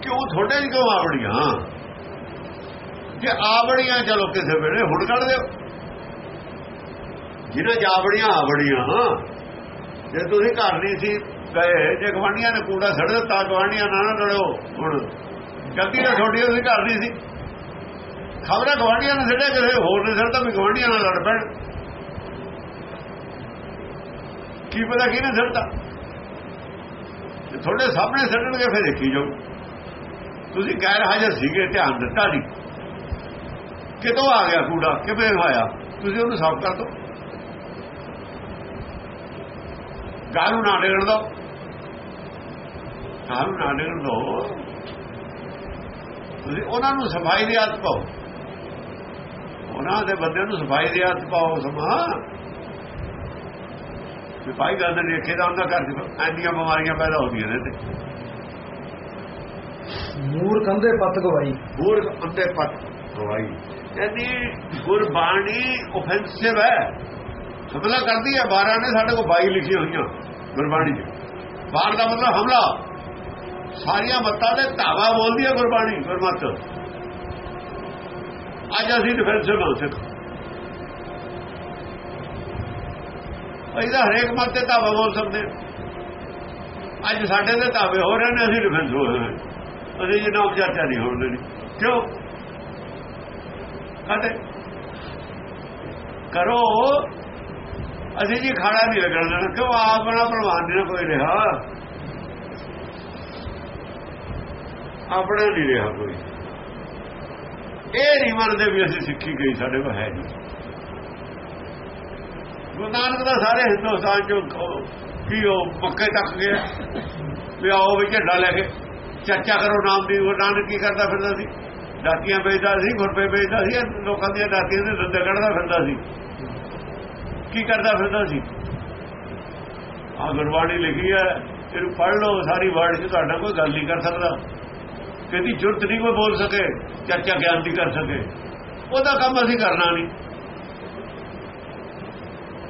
ਕਿਉਂ? ਤੁਹਾਡੇ 'ਚ ਕਿਉਂ ਆਵੜੀਆਂ? ਜੇ ਆਵੜੀਆਂ ਚਲੋ ਕਿਸੇ ਵੇਲੇ ਹੁਣ ਕੱਢ ਦਿਓ। ਜਿਹਨਾਂ 'ਚ ਆਵੜੀਆਂ ਆਵੜੀਆਂ ਜੇ ਤੁਸੀਂ ਘਰ ਨਹੀਂ ਸੀ ਗਏ ਜੇ ਗਵਾਂਡੀਆਂ ਨੇ ਕੂੜਾ ਛੱਡ ਦਿੱਤਾ ਗਵਾਂਡੀਆਂ ਨਾ ਨਾ ਲੜੋ। ਹੁਣ ਗਲਤੀ ਤਾਂ ਤੁਹਾਡੀ ਉਹਦੀ ਘਰ ਦੀ ਸੀ। ਖਬਰਾਂ ਗਵਾਂਡੀਆਂ ਨੇ ਸੜਿਆ ਕਿਸੇ ਹੋਰ ਨੇ ਸੜਦਾ ਵੀ ਗਵਾਂਡੀਆਂ ਨਾਲ ਲੜ ਪੈਣ। ਕੀ ਪਤਾ ਕਿਹਨੇ ਸੜਦਾ ਜੇ ਤੁਹਾਡੇ ਸਾਹਮਣੇ ਸੜਨਗੇ ਫਿਰ ਦੇਖੀ ਜਾਓ। ਤੁਸੀਂ ਗੈਰ ਹਾਜ਼ਰ ਸੀਗੇ, ਧਿਆਨ ਦਿੱਤਾ ਨਹੀਂ। ਕਿਤੋਂ ਆ ਗਿਆ ਕੂੜਾ? ਕਿਵੇਂ ਹੋਇਆ ਤੁਸੀਂ ਉਹਨੂੰ ਸਾਫ਼ ਕਰ ਦਿਓ। ਗਾਂ ਨਾ ਡੇਣ ਦੋ ਗਾਂ ਨਾ ਡੇਣ ਦੋ ਤੁਸੀਂ ਉਹਨਾਂ ਨੂੰ ਸਫ਼ਾਈ ਦੀ ਆਦਤ ਪਾਓ। ਉਹਨਾਂ ਦੇ ਬੰਦੇ ਨੂੰ ਸਫ਼ਾਈ ਦੀ ਆਦਤ ਪਾਓ ਸਮਾ। ਸਫ਼ਾਈ ਗੱਲ ਨਹੀਂ ਦੇਖੇ ਦਾ ਉਹਨਾਂ ਘਰ ਐਂਦੀਆਂ ਬਿਮਾਰੀਆਂ ਪੈਦਾ ਹੁੰਦੀਆਂ ਨੇ ਤੇ ਮੂਰ ਕੰਦੇ ਪੱਤ ਗਵਾਈ। ਹੋਰ ਅੰਤੇ ਪਤ ਗਵਾਈ। ਯਾਨੀ ਗੁਰਬਾਣੀ ਆਫੈਂਸਿਵ ਹੈ। ਹਮਲਾ ਕਰਦੀ ਹੈ 12 ਨੇ ਸਾਡੇ ਕੋਲ 22 ਲਿਖੀਆਂ ਹੋਈਆਂ ਗੁਰਬਾਣੀ 'ਚ। ਬਾਹਰ ਦਾ ਮਤਲਬ ਹਮਲਾ। ਸਾਰੀਆਂ ਮੱਤਾਂ ਦੇ ਧਾਵਾ ਬੋਲਦੀ ਹੈ ਗੁਰਬਾਣੀ, ਗੁਰਮਤ। ਅੱਜ ਅਸੀਂ ਡਿਫੈਂਸ ਹਾਂ ਸਿੱਖ। ਇਹਦਾ ਹਰੇਕ ਮੱਤ ਤੇ ਧਾਵਾ ਬੋਲ ਸਕਦੇ ਅੱਜ ਸਾਡੇ ਤੇ ਧਾਵੇ ਹੋ ਰਹੇ ਨੇ, ਅਸੀਂ ਡਿਫੈਂਸ ਹੋ ਰਹੇ ਅਸੀਂ ਜੀ ਨਾਮ ਚਰਚਾ ਨਹੀਂ ਹੋਣ ਦੇਣੀ। ਕਿਉਂ? ਕਹਤੇ? ਕਰੋ। ਅਸੀਂ ਜੀ ਖਾਣਾ ਨਹੀਂ ਲੱਗਣ ਦੇਣਾ ਕਿਉਂ ਆਪਣਾ ਪ੍ਰਵਾਨ ਨਹੀਂ ਕੋਈ ਰਿਹਾ ਆਪਣਾ ਨਹੀਂ ਰਿਹਾ ਕੋਈ। ਇਹ ਨਹੀਂ ਦੇ ਵੀ ਅਸੀਂ ਸਿੱਖੀ ਗਈ ਸਾਡੇ ਕੋਲ ਹੈ ਨਹੀਂ। ਗੁਰੂ ਨਾਨਕ ਦਾ ਸਾਰੇ ਹਿੰਦੁਸਤਾਨ ਚੋਂ ਉਹ ਕੀ ਉਹ ਮੱਕੇ ਤੱਕ ਗਿਆ। ਵੀ ਆਓ ਵੀ ਝੰਡਾ ਲੈ ਕੇ। ਚਰਚਾ ਕਰੋ ਨਾਮ ਦੀ, ਗੁਰੂ ਨਾਨਕ ਕੀ ਕਰਦਾ ਫਿਰਦਾ ਸੀ? ਦਾਤੀਆਂ ਵੇਚਦਾ ਸੀ ਗੁਰਪੇ ਵੇਚਦਾ ਸੀ, ਲੋਕਾਂ ਦੀਆਂ ਦਾਤੀਆਂ ਦੇ ਦੰਦੇ ਕੱਢਦਾ ਫਿਰਦਾ ਸੀ। ਕੀ ਕਰਦਾ ਫਿਰਦਾ ਸੀ? ਆ ਗੁਰਬਾਣੀ ਲਿਖੀ ਹੈ, ਇਹਨੂੰ ਪੜ੍ਹ ਲਓ, ਸਾਰੀ ਵਰਡ 'ਚ ਤੁਹਾਡਾ ਕੋਈ ਗੱਲ ਨਹੀਂ ਕਰ ਸਕਦਾ। ਕਿਹਦੀ ਜੁਰਤ ਨਹੀਂ ਕੋਈ ਬੋਲ ਸਕੇ, ਚਰਚਾ ਗਿਆਨ ਦੀ ਕਰ ਸਕੇ। ਉਹਦਾ ਕੰਮ ਅਸੀਂ ਕਰਨਾ ਨਹੀਂ।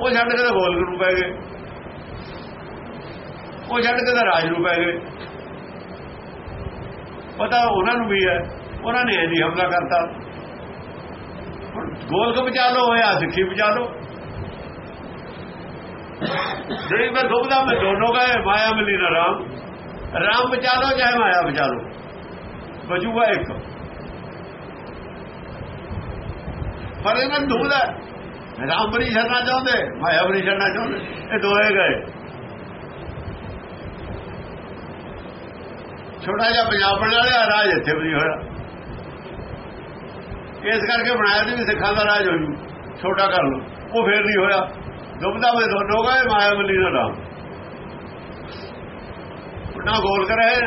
ਉਹ ਛੱਡ ਕੇ ਤਾਂ ਬੋਲ ਨੂੰ ਪੈ ਗਏ। ਉਹ ਛੱਡ ਕੇ ਤਾਂ ਰਾਜ ਨੂੰ ਪੈ ਗਏ। ਪਤਾ ਉਹਨਾਂ ਨੂੰ ਵੀ ਹੈ, ਉਹਨਾਂ ਨੇ ਇਹਦੀ ਹਮਲਾ ਕਰਤਾ। ਹੁਣ ਗੋਲਕ ਬਚਾ ਲੋ ਹੋਇਆ ਸਿੱਖੀ ਬਚਾ ਲੋ ਜਿਹੜੀ ਮੈਂ ਦੁਬਦਾ ਮੈਂ ਦੋਨੋਂ ਗਏ ਮਾਇਆ ਮਿਲੀ ਨਾ ਰਾਮ। ਰਾਮ ਬਚਾ ਲੋ ਚਾਹੇ ਮਾਇਆ ਬਚਾ ਲੋ ਬਚੂਗਾ ਇੱਕ। ਪਰ ਇਹਨਾਂ ਦੁਬਦਾ ਰਾਮ ਬਣੀ ਛੱਡਣਾ ਚਾਹੁੰਦੇ? ਮਾਇਆ ਬਣੀ ਛੱਡਣਾ ਚਾਹੁੰਦੇ। ਇਹ ਦੋਏ ਗਏ। ਛੋਟਾ ਜਿਹਾ ਪੰਜਾਬ ਬਣਾ ਲਿਆ ਰਾਜ ਇੱਥੇ ਵੀ ਨਹੀਂ ਹੋਇਆ। ਇਸ ਕਰਕੇ ਬਣਾਇਆ ਸੀ ਵੀ ਸਿੱਖਾਂ ਦਾ ਰਾਜ ਹੋ ਜੂ ਛੋਟਾ ਕਰ ਲਓ। ਉਹ ਫੇਰ ਨਹੀਂ ਹੋਇਆ। ਦੁਬਦਾ ਮੈਂ ਦੋਨੋਂ ਗਏ ਮਾਇਆ ਮੱਲੀ ਦਾ ਨਾਮ। ਨਾ ਗੋਲ ਕਰੇ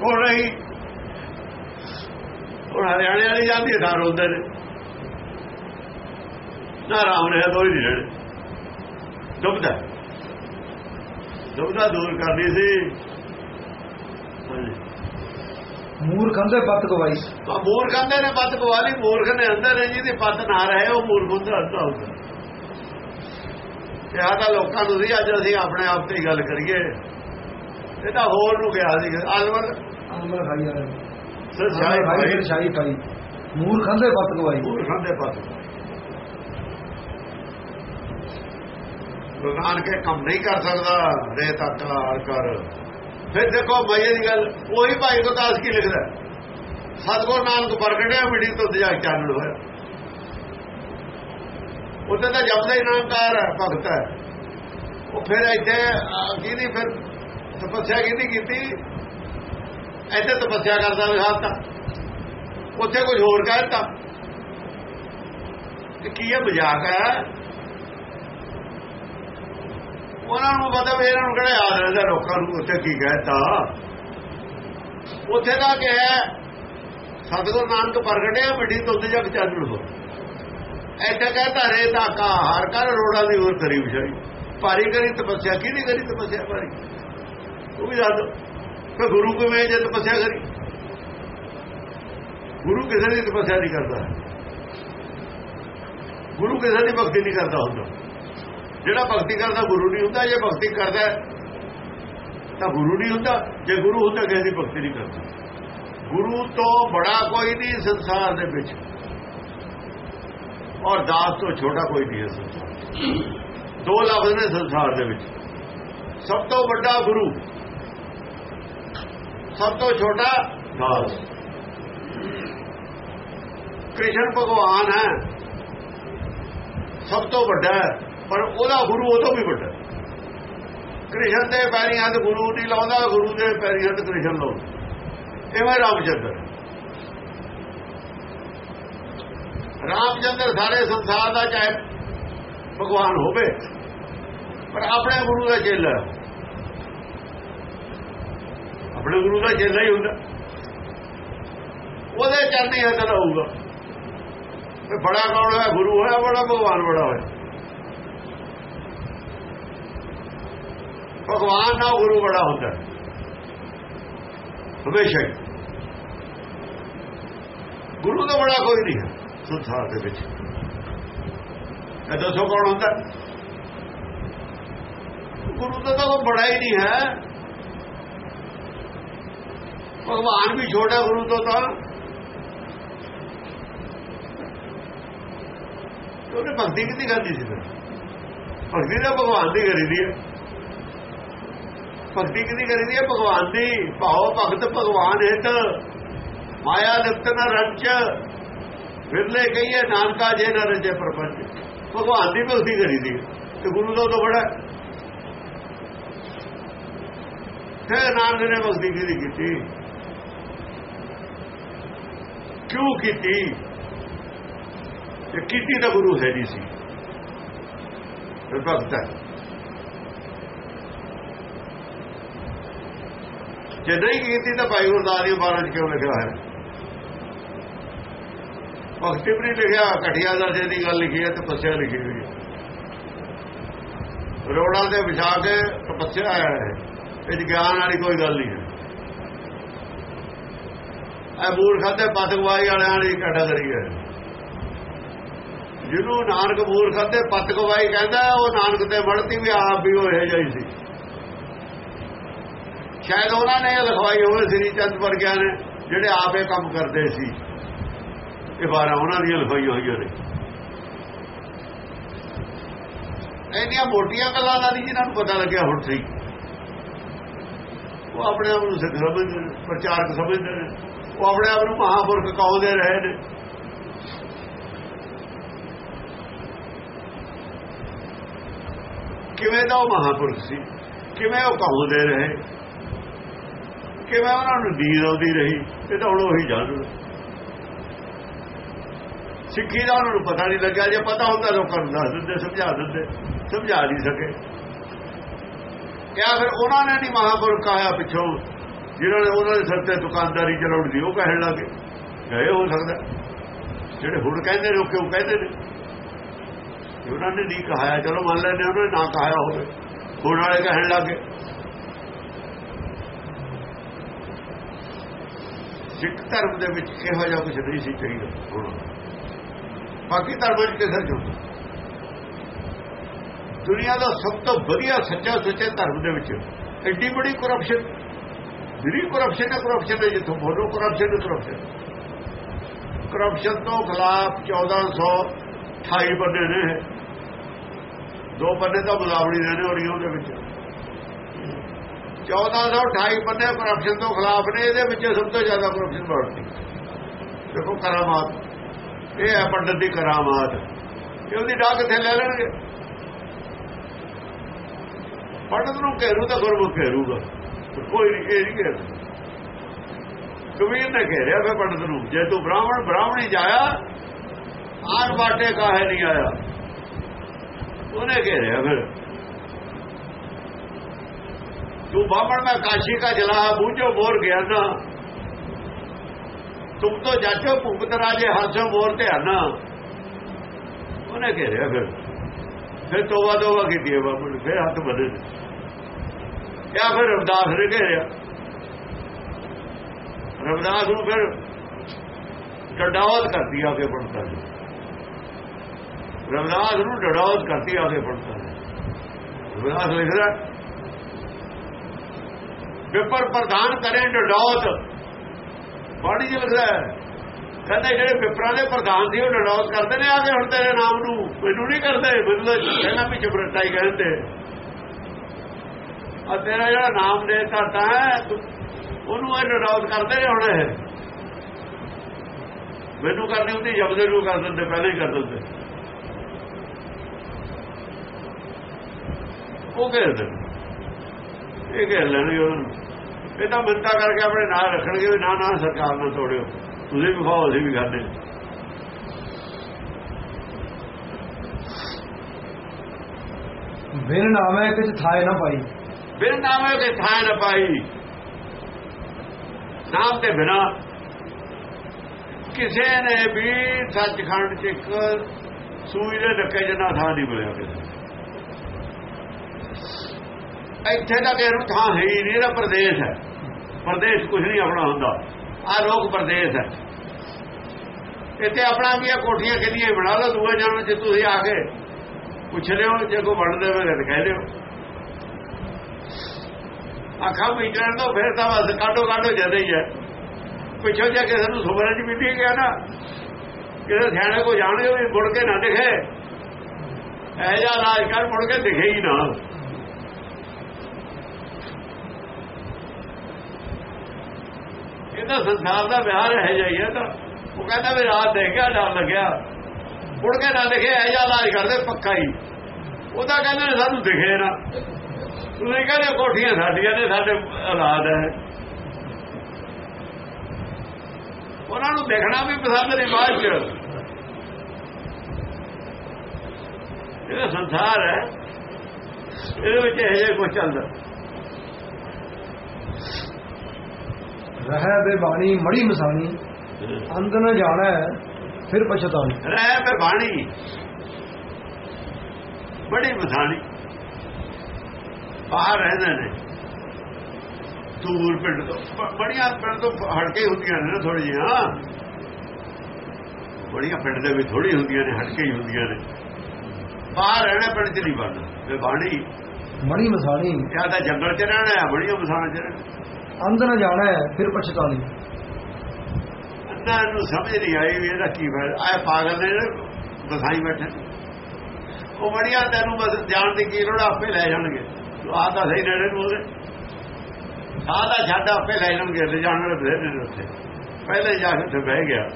ਕੋਲ ਰਹੀ ਉਹ ਹਰਿਆਣੇ ਵਾਲੀ ਜਾਂਦੀ ਹੈ ਥਾਰ ਹੁੰਦੇ ਨੇ। ਨਾ ਰਾਮ ਨੇ ਦੋਈ ਨਹੀਂ ਰਹਿਣੇ। ਦੁਬਦਾ। ਦੁਬਦਾ ਦੂਰ ਕਰਨੀ ਸੀ। ਮੂਰਖਾਂ ਦੇ ਪੱਤ ਗਵਾਈ ਆ ਮੂਰਖ ਕਹਿੰਦੇ ਨੇ ਪੱਤ ਗਵਾਲੀ ਮੂਰਖ ਨੇ ਅੰਦਰ ਹੈ ਜਿਹਦੀ ਪੱਤ ਨਾ ਰਹੇ ਉਹ ਮੂਰਖ ਹੁੰਦਾ ਅੱਧਾ ਹੁੰਦਾ ਤੇ ਆ ਤਾਂ ਲੋਕਾਂ ਨੂੰ ਸੀ ਅੱਜ ਅਸੀਂ ਆਪਣੇ ਆਪ ਤੇ ਹੀ ਗੱਲ ਕਰੀਏ। ਇਹ ਤਾਂ ਹੋਰ ਨੂੰ ਗਿਆ ਸੀ ਅਲਵਰ ਅਮਰ ਖਾਈ ਵਾਲੇ ਸਚਾਈ ਖਾਈ ਭਾਈ ਫਿਰ ਸ਼ਾਹੀ ਖਾਈ ਮੂਰਖਾਂ ਦੇ ਪੱਤ ਗਵਾਈ ਮੂਰਖਾਂ ਦੇ ਪੱਤ ਗੁਰਨਾਨ ਕੇ ਕੰਮ ਨਹੀਂ ਕਰ ਸਕਦਾ। ਰੇ ਤੱਕ ਹਰ ਕਰ ਫਿਰ ਦੇਖੋ ਮਾਈਏ ਦੀ ਗੱਲ ਉਹੀ ਭਾਈ ਗੁਰਦਾਸ ਕੀ ਲਿਖਦਾ ਸਤਗੁਰ ਨਾਨਕ ਪ੍ਰਗਟਿਆ ਮਿੱਟੀ ਤੋਂ ਜਾ ਚਾਨਣ ਹੋਇਆ ਉੱਥੇ ਤਾਂ ਜਪਦਾ ਹੀ ਨਾਮਕਾਰ ਹੈ ਭਗਤ ਹੈ। ਉਹ ਫਿਰ ਇੱਥੇ ਕਿਹਦੀ ਫਿਰ ਤਪੱਸਿਆ ਕਿਹਦੀ ਕੀਤੀ? ਇੱਥੇ ਤਪੱਸਿਆ ਕਰਦਾ ਵਿਖਾਤਾ ਉੱਥੇ ਕੁਝ ਹੋਰ ਕਹਿਤਾ। ਕਿ ਕੀ ਇਹ ਮਜ਼ਾਕ ਹੈ ਉਹਨਾਂ ਨੂੰ ਪਤਾ ਵੀ ਇਹਨਾਂ ਨੂੰ ਕਿਹੜਾ ਯਾਦ ਰਹਿੰਦਾ, ਲੋਕਾਂ ਨੂੰ ਉੱਥੇ ਕੀ ਕਹਿਤਾ। ਉੱਥੇ ਦਾ ਕਿਹਾ, ਸਤਿਗੁਰ ਨਾਨਕ ਪ੍ਰਗਟਿਆ ਵੱਡੀ ਤੁੱਤ ਜਗ ਚਾਨਣ ਹੋ ਐਡਾ ਕਹਤਾ ਰੇ ਤਾਂ ਕਾ ਹਰ ਕਰ ਰੋੜਾ ਦੀ ਹੋਰ ਕਰੀ ਵਿਛਾਈ ਭਾਰੀ ਕਰੀ ਤਪੱਸਿਆ ਕੀ ਕਰੀ ਤਪੱਸਿਆ, ਭਾਰੀ? ਉਹ ਵੀ ਦੱਸ ਕਿ ਗੁਰੂ ਕਿਵੇਂ ਜੇ ਤਪੱਸਿਆ ਕਰੀ? ਗੁਰੂ ਕਿਸੇ ਦੀ ਤਪੱਸਿਆ ਨਹੀਂ ਕਰਦਾ। ਗੁਰੂ ਕਿਸੇ ਦੀ ਭਗਤੀ ਨਹੀਂ ਕਰਦਾ ਹੁੰਦਾ। ਜਿਹੜਾ ਭਗਤੀ ਕਰਦਾ ਗੁਰੂ ਨਹੀਂ ਹੁੰਦਾ, ਜੇ ਭਗਤੀ ਕਰਦਾ ਤਾਂ ਗੁਰੂ ਨਹੀਂ ਹੁੰਦਾ। ਜੇ ਗੁਰੂ ਹੁੰਦਾ, ਕਿਸੇ ਦੀ ਭਗਤੀ ਨਹੀਂ ਕਰਦਾ। ਗੁਰੂ ਤੋਂ ਬੜਾ ਕੋਈ ਨਹੀਂ ਸੰਸਾਰ ਦੇ ਵਿੱਚ। ਔਰ ਦਾਸ ਤੋਂ ਛੋਟਾ ਕੋਈ ਨਹੀਂ ਹੈ ਸੰਸਾਰ। ਦੋ ਲਫ਼ਜ਼ ਨੇ ਸੰਸਾਰ ਦੇ ਵਿੱਚ। ਸਭ ਤੋਂ ਵੱਡਾ ਗੁਰੂ ਸਭ ਤੋਂ ਛੋਟਾ ਦਾਸ ਕ੍ਰਿਸ਼ਨ ਭਗਵਾਨ ਹੈ ਸਭ ਤੋਂ ਵੱਡਾ ਪਰ ਉਹਦਾ ਗੁਰੂ ਉਹ ਤੋਂ ਵੀ ਵੱਡਾ। ਕ੍ਰਿਸ਼ਨ ਦੇ ਪੈਰੀਂ ਹੱਥ ਗੁਰੂ ਨਹੀਂ ਲਾਉਂਦਾ ਗੁਰੂ ਦੇ ਪੈਰੀਂ ਹੱਥ ਕ੍ਰਿਸ਼ਨ ਲਾਉਂਦਾ ਐਵੇਂ ਰਾਮਚੰਦਰ ਰਾਮਚੰਦਰ ਸਾਰੇ ਸੰਸਾਰ ਦਾ ਚਾਹੇ ਭਗਵਾਨ ਹੋਵੇ ਪਰ ਆਪਣੇ ਗੁਰੂ ਦਾ ਚੇਲਾ ਹੈ। ਆਪਣੇ ਗੁਰੂ ਦਾ ਚੇਲਾ ਹੀ ਹੁੰਦਾ। ਉਹਦੇ ਚਰਨੀ ਹੱਥ ਲਾਊਗਾ ਤੇ ਬੜਾ ਕੌਣ ਹੋਇਆ? ਗੁਰੂ ਹੋਇਆ, ਬੜਾ ਭਗਵਾਨ ਬੜਾ ਹੋਇਆ। ਭਗਵਾਨ ਨਾਲ ਗੁਰੂ ਬੜਾ ਹੁੰਦਾ। ਹਮੇਸ਼ਾ ਹੀ। ਗੁਰੂ ਦਾ ਬੜਾ ਕੋਈ ਨਹੀਂ ਹੈ, ਸੰਸਾਰ ਦੇ ਵਿੱਚ। ਇਹ ਦੱਸੋ ਕੌਣ ਹੁੰਦਾ? ਗੁਰੂ ਦਾ ਤਾਂ ਬੜਾ ਹੀ ਨਹੀਂ ਹੈ। ਭਗਵਾਨ ਵੀ ਛੋਟਾ ਗੁਰੂ ਤੋਂ ਤਾਂ ਉਹਨੇ ਭਗਤੀ ਕਿੱਥੇ ਕਰਦੀ ਸੀ ਫਿਰ? ਭਗਤੀ ਤਾਂ ਭਗਵਾਨ ਦੀ ਕਰੀਦੀ ਹੈ ਭਗਤੀ ਕਿਹਦੀ ਕਰੀਦੀ ਹੈ ਭਗਵਾਨ ਦੀ। ਭਾਉ ਭਗਤ ਭਗਵਾਨ ਹਿਤ, ਮਾਇਆ ਲਿਪਤ ਨ ਰੰਚ। ਵਿਰਲੇ ਕਹੀਏ, ਨਾਨਕਾ ਜੇ ਨ ਰਜੇ ਪ੍ਰਪੰਚ। ਭਗਵਾਨ ਦੀ ਭਗਤੀ ਕਰੀਦੀ ਹੈ ਤੇ ਗੁਰੂ ਦਾ ਤਾਂ ਬੜਾ। ਫਿਰ ਨਾਨਕ ਨੇ ਭਗਤੀ ਕਿਹਦੀ ਕੀਤੀ? ਕਿਉਂ ਕੀਤੀ? ਤੇ ਕੀਤੀ ਤਾਂ ਗੁਰੂ ਹੈ ਨਹੀਂ ਸੀ। ਭਗਤ ਹੈ। ਜੇ ਨਹੀਂ ਕੀਤੀ ਤਾਂ ਭਾਈ ਗੁਰਦਾਸ ਜੀ ਬਾਰਾਂ ਕਿਉਂ ਲਿਖਿਆ ਹੈ? ਭਗਤੀ ਵੀ ਨਹੀਂ ਲਿਖਿਆ, ਘਟਿਆ ਦਰਜੇ ਦੀ ਗੱਲ ਲਿਖੀ ਹੈ ਤਪੱਸਿਆ ਲਿਖੀ ਹੋਈ ਹੈ। ਰੋੜਾਂ ਦੇ ਵਿਛਾ ਕੇ ਤਪੱਸਿਆ ਆਇਆ ਹੈ। ਇਹ ਗਿਆਨ ਵਾਲੀ ਕੋਈ ਗੱਲ ਨਹੀਂ ਹੈ। ਇਹ ਮੂਰਖਾਂ ਤੇ ਪਤਗਵਾਈ ਵਾਲਿਆਂ ਦੀ ਕੈਟਾਗਰੀ ਹੈ। ਜਿਹਨੂੰ ਨਾਨਕ ਮੂਰਖਾਂ ਤੇ ਪਤਗਵਾਈ ਕਹਿੰਦਾ, ਉਹ ਨਾਨਕ ਤੇ ਵੜਤੀ ਵੀ ਆਪ ਵੀ ਉਹ ਇਹ ਜਾਈ ਸੀ। ਸ਼ਾਇਦ ਉਹਨਾਂ ਨੇ ਇਹ ਲਿਖਵਾਈ ਹੋਵੇ, ਸ੍ਰੀ ਚੰਦ ਵਰਗਿਆਂ ਨੇ, ਜਿਹੜੇ ਆਪੇ ਕੰਮ ਕਰਦੇ ਸੀ। ਇਹ ਬਾਰਾਂ ਉਹਨਾਂ ਦੀਆਂ ਲਿਖਾਈਆਂ ਹੋਈਆਂ ਨੇ। ਇੰਨੀਆਂ ਮੋਟੀਆਂ ਗੱਲਾਂ ਦਾ ਨਹੀਂ ਜਿਹਨਾਂ ਨੂੰ ਪਤਾ ਲੱਗਿਆ ਹੁਣ ਸਹੀ। ਉਹ ਆਪਣੇ ਆਪ ਨੂੰ ਸਿੱਖ ਸਮਝਦੇ ਨੇ, ਪ੍ਰਚਾਰਕ ਸਮਝਦੇ ਨੇ। ਉਹ ਆਪਣੇ ਆਪ ਨੂੰ ਮਹਾਪੁਰਖ ਕਹਾਉਂਦੇ ਰਹੇ ਨੇ ਕਿਵੇਂ ਦਾ ਉਹ ਮਹਾਪੁਰਖ ਸੀ? ਕਿਵੇਂ ਉਹ ਕਹਾਉਂਦੇ ਰਹੇ ਕਿਵੇਂ ਉਹਨਾਂ ਨੂੰ ਨੀਂਦ ਆਉਂਦੀ ਰਹੀ? ਇਹ ਤਾਂ ਹੁਣ ਉਹੀ ਜਾਣੂ। ਸਿੱਖੀ ਦਾ ਉਹਨਾਂ ਨੂੰ ਪਤਾ ਨਹੀਂ ਲੱਗਿਆ। ਜੇ ਪਤਾ ਹੁੰਦਾ ਲੋਕਾਂ ਨੂੰ ਦੱਸ ਦਿੰਦੇ, ਸਮਝਾ ਦਿੰਦੇ, ਸਮਝਾ ਨਹੀਂ ਸਕੇ। ਜਾਂ ਫਿਰ ਉਹਨਾਂ ਨੇ ਨਹੀਂ ਮਹਾਪੁਰਖ ਕਹਾਇਆ ਪਿੱਛੋਂ? ਜਿਹਨਾਂ ਨੇ ਉਹਨਾਂ ਦੇ ਸਿਰ ਤੇ ਦੁਕਾਨਦਾਰੀ ਚਲਾਉਣ ਦੀ ਉਹ ਕਹਿਣ ਲੱਗੇ ਗਏ। ਹੋ ਸਕਦਾ। ਜਿਹੜੇ ਹੁਣ ਕਹਿੰਦੇ ਨੇ, ਉਹ ਕਿਉਂ ਕਹਿੰਦੇ ਨੇ? ਉਹਨਾਂ ਨੇ ਨਹੀਂ ਕਹਾਇਆ। ਚਲੋ ਮੰਨ ਲੈਂਦੇ ਉਹਨਾਂ ਨੇ ਨਾ ਕਹਾਇਆ ਹੋਵੇ। ਹੁਣ ਵਾਲੇ ਕਹਿਣ ਲੱਗੇ ਸਿੱਖ ਧਰਮ ਦੇ ਵਿੱਚ ਇਹੋ ਜਿਹਾ ਕੁਝ ਨਹੀਂ ਸੀ ਚਾਹੀਦਾ ਹੁਣ। ਬਾਕੀ ਧਰਮਾਂ 'ਚ ਕਿਸੇ ਚੋਂ ਦੁਨੀਆ ਦਾ ਸਭ ਤੋਂ ਵਧੀਆ ਸੱਚਾ ਸੁੱਚੇ ਧਰਮ ਦੇ ਵਿੱਚ ਐਡੀ ਬੜੀ ਕਰਪਸ਼ਨ ਜਿਹੜੀ ਕਰਪਸ਼ਨ ਹੈ ਕਰਪਸ਼ਨ ਹੈ ਜਿੱਥੋਂ ਬੋਲੋ ਕਰਪਸ਼ਨ ਹੈ ਕਰਪਸ਼ਨ ਕਰਪਸ਼ਨ ਤੋਂ ਖਿਲਾਫ 1428 ਬੰਦੇ ਨੇ ਦੋ ਬੰਦੇ ਤਾਂ ਬੁਲਾਵੜੀ ਦੇ ਨੇ ਔਰੀਆਂ ਦੇ ਵਿੱਚ। 1428 ਬੰਦੇ ਕਰਪਸ਼ਨ ਤੋਂ ਖਿਲਾਫ ਨੇ, ਇਹਦੇ ਵਿੱਚ ਸਭ ਤੋਂ ਜ਼ਿਆਦਾ ਕਰਪਸ਼ਨ ਵਰਤੀ ਦੇਖੋ ਕਰਾਮਾਤ। ਇਹ ਹੈ ਪੰਡਤ ਦੀ ਕਰਾਮਾਤ। ਇਹ ਉਹਦੀ ਡਾਕ ਕਿੱਥੇ ਲੈ ਲੈਣਗੇ? ਪੰਡਤ ਨੂੰ ਘੇਰੂ ਤਾਂ ਗੁਰਮੁਖ ਘੇਰੂਗਾ। ਕੋਈ ਨਹੀਂ ਇਹ ਨਹੀਂ ਕਹਿੰਦਾ ਕਬੀਰ ਨੇ ਘੇਰਿਆ ਫੇ ਪੰਡਤ ਨੂੰ। ਜੇ ਤੂੰ ਬ੍ਰਾਹਮਣ ਬ੍ਰਾਹਮਣ ਹੀ ਜਾਇਆ, ਆਰ ਬਾਟੇ ਕਾਹੇ ਨਹੀਂ ਆਇਆ? ਉਹਨੇ ਘੇਰਿਆ ਫਿਰ। ਤੂੰ ਬਾਹਮਣ, ਮੈਂ ਕਾਸ਼ੀ ਕਾ ਜਲਾ ਬੂਝੋ ਮੋਰ ਗਿਆ ਨਾ ਤੁਮ ਤੋਂ ਜਾਚੋ ਭੁਗਤ ਰਾਜੇ ਹਾਸੋ ਮੋਰ ਧਿਆਨਾ। ਉਹਨੇ ਘੇਰਿਆ ਫਿਰ। ਫਿਰ ਤੋਬਾ ਤੋਬਾ ਕੀਤੀ ਬਾਹਮਣ ਫਿਰ ਹੱਥ ਬਦਲ ਕਿਆ ਫਿਰ ਰਵਦਾਸ ਨੇ ਘੇਰਿਆ? ਰਵਦਾਸ ਨੂੰ ਫਿਰ ਡਡਾਵਤ ਕਰਦੀ ਆ ਕੇ ਪੜਤਾ ਰਵਦਾਸ ਨੂੰ ਡਡਾਵਤ ਕਰਦੀ ਆ ਕੇ ਪੜਤਾ ਰਵਦਾਸ ਲਿਖਦਾ, ਵਿਪਰ ਪ੍ਰਧਾਨ ਕਰੇ ਡਡੌਤ ਬਾਣੀ ਚ ਲਿਖਦਾ ਕਹਿੰਦੇ ਜਿਹੜੇ ਵਿਪਰਾਂ ਦੇ ਪ੍ਰਧਾਨ ਸੀ, ਉਹ ਡਡੌਤ ਕਰਦੇ ਨੇ ਆ ਕੇ ਹੁਣ ਤੇਰੇ ਨਾਮ ਨੂੰ। ਮੈਨੂੰ ਨਹੀਂ ਕਰਦੇ। ਮੈਨੂੰ ਤਾਂ ਪਹਿਲਾਂ ਵੀ ਚਪਰਟਾ ਹੀ ਕਹਿੰਦੇ ਆ ਤੇਰਾ ਜਿਹੜਾ ਨਾਮ ਦੇ ਧਰਤਾ ਹੈ ਉਹਨੂੰ ਇਹ ਡਡੌਤ ਕਰਦੇ ਨੇ ਹੁਣ ਇਹ। ਮੈਨੂੰ ਕਰਨੀ ਹੁੰਦੀ ਜਬਦੇ ਨੂੰ ਕਰ ਦਿੰਦੇ, ਪਹਿਲਾਂ ਹੀ ਕਰ ਦਿੰਦੇ। ਉਹ ਕਹਿੰਦੇ ਇਹ ਕਹਿ ਲੈਣਗੇ ਉਹਨੂੰ। ਇਹ ਤਾਂ ਮਿੰਤਾ ਕਰਕੇ ਆਪਣੇ ਨਾਲ ਰੱਖਣਗੇ ਵੀ ਨਾ ਨਾ ਸਰਕਾਰ ਨਾਲ ਤੋੜਿਓ। ਤੁਸੀਂ ਵੀ ਖਾਓ, ਅਸੀਂ ਵੀ ਖਾਂਦੇ ਬਿਨ ਨਾਮੇ ਕਿਛ ਥਾਏ ਨਾ ਪਾਈ ਬਿਨ ਨਾਮੇ ਕੇ ਥਾਂ ਨਾ ਪਾਈ ਨਾਮ ਤੇ ਬਿਨਾ ਕਿਸੇ ਨੇ ਵੀ ਸੱਚਖੰਡ ਚ ਇੱਕ ਸੂਈ ਦੇ ਡੱਕੇ ਜਨਾ ਥਾਂ ਨਹੀਂ ਮਿਲਿਆ ਕਿਸੇ ਇੱਥੇ ਤਾਂ ਕਿਸੇ ਥਾਂ ਹੈ ਹੀ ਨਹੀਂ ਇਹਦਾ ਪ੍ਰਦੇਸ਼ ਹੈ ਪ੍ਰਦੇਸ਼ ਕੁਝ ਨਹੀਂ ਆਪਣਾ ਹੁੰਦਾ ਆ ਲੋਕ ਪ੍ਰਦੇਸ਼ ਹੈ ਇੱਥੇ ਆਪਣਾ ਵੀ ਆ ਕੋਠੀਆਂ ਕਿੰਨੀਆਂ ਬਣਾ ਲਓ ਦੂਏ ਜਾਣ ਚ ਤੁਸੀਂ ਆ ਕੇ ਪੁੱਛ ਲਿਓ ਜੇ ਕੋ ਬਣ ਦੇਵੇ ਤਾਂ ਕਹਿ ਲਿਓ ਅੱਖਾਂ ਮੀਟਣ ਤੋਂ, ਫਿਰ ਤਾਂ ਬਸ ਕਾਢੋ ਕਾਢੋ ਜਦੇ ਹੀ ਹੈ। ਪਿੱਛੋਂ ਜਾ ਕਿਸੇ ਨੂੰ ਸੁਪਨੇ ਚ ਮਿੱਟੀ ਗਿਆ ਨਾ। ਕਿਸੇ ਸਿਆਣੇ ਕੋ ਜਾਣਗੇ ਵੀ ਮੁੜ ਕੇ ਨਾ ਦਿਖੇ। ਐ ਜਾਂ ਰਾਜ ਕਰ, ਮੁੜ ਕੇ ਦਿਖੇ ਹੀ ਨਾ। ਇਹ ਸੰਸਾਰ ਦਾ ਵਿਹਾਰ ਹੈ ਜਾਈਏ ਤਾਂ। ਉਹ ਕਹਿੰਦਾ ਵੀ ਰਾਤ ਦੇਖਿਆ, ਡਰ ਲੱਗਿਆ। ਮੁੜ ਕੇ ਨਾ ਦਿਖੇ ਐ ਜਾਂ ਇਲਾਜ ਕਰਦੇ ਪੱਕਾ ਹੀ। ਉਹਦਾ ਕਹਿੰਦੇ ਨੇ ਸਾਨੂੰ ਦਿਖੇ ਨਾ। ਤੁਸੀਂ ਕਹਿੰਦੇ ਕੋਠੀਆਂ ਸਾਡੀਆਂ ਨੇ ਸਾਡੇ ਔਲਾਦ ਹੈ। ਉਹਨਾਂ ਨੂੰ ਦੇਖਣਾ ਵੀ ਪਸੰਦ ਨਹੀਂ ਬਾਅਦ ਚ। ਇਹ ਸੰਸਾਰ ਹੈ। ਇਹਦੇ ਵਿੱਚ ਇਹ ਜਿਹਾ ਕੁਝ ਚੱਲਦਾ। ਰਹਿ ਬੇ ਬਾਣੀ ਮੜੀ ਮਸਾਣੀ। ਅੰਤ ਨ ਜਾਣੈ ਫਿਰ ਪਛਤਾਣੀ ਰਹਿ ਪੇ ਬਾਣੀ। ਬੜੀ ਮਸਾਣੀ। ਬਾਹਰ ਰਹਿੰਦੇ ਨੇ। ਦੂਰ ਪਿੰਡ ਤੋਂ। ਬੜੀਆਂ ਪਿੰਡ ਤੋਂ ਹਟ ਕੇ ਹੁੰਦੀਆਂ ਨੇ ਥੋੜੀ ਜਿਹੀਆਂ ਬੜੀਆਂ ਪਿੰਡ ਦੇ ਵਿੱਚ ਥੋੜੀ ਹੁੰਦੀਆਂ ਨੇ ਹਟ ਕੇ ਹੀ ਹੁੰਦੀਆਂ ਨੇ। ਬਾਹਰ ਰਹਿਣਾ ਪਿੰਡ ਚ ਨਹੀਂ ਬਣਨਾ ਤੇ ਬਾਣੀ ਮੜੀ ਮਸਾਣੀ। ਜਾਂ ਤਾਂ ਜੰਗਲ ਚ ਰਹਿਣਾ ਹੈ ਬੜੀਆਂ ਮਸਾਣਾ ਚ ਰਹਿਣਾ। ਨ ਜਾਣੈ ਫਿਰ ਪਛਤਾਣੀ ਅੰਨਾ ਨੂੰ ਸਮਝ ਨਹੀਂ ਆਈ ਵੀ ਇਹਦਾ ਕੀ ਫਾਇਦਾ। ਆਏ ਪਾਗਲ ਨੇ ਬਸਾਈ ਬੈਠੇ। ਉਹ ਬੜੀਆਂ ਤੈਨੂੰ ਬਸ ਜਾਣ ਦੀ ਕੀ ਲੋੜ ਆਪੇ ਲੈ ਜਾਣਗੇ। ਆ ਤਾਂ ਸਹੀ ਨੇੜੇ ਨੂੰ ਉਹਦੇ। ਆਹ ਤਾਂ ਛੱਡ ਆਪੇ ਲੈ ਜਾਣਗੇ ਲੈ ਜਾਣ ਵਾਲੇ ਬਥੇਰੇ ਨੇ ਉੱਥੇ। ਪਹਿਲੇ ਹੀ ਜਾ ਕੇ ਉੱਥੇ ਬਹਿ ਗਿਆ।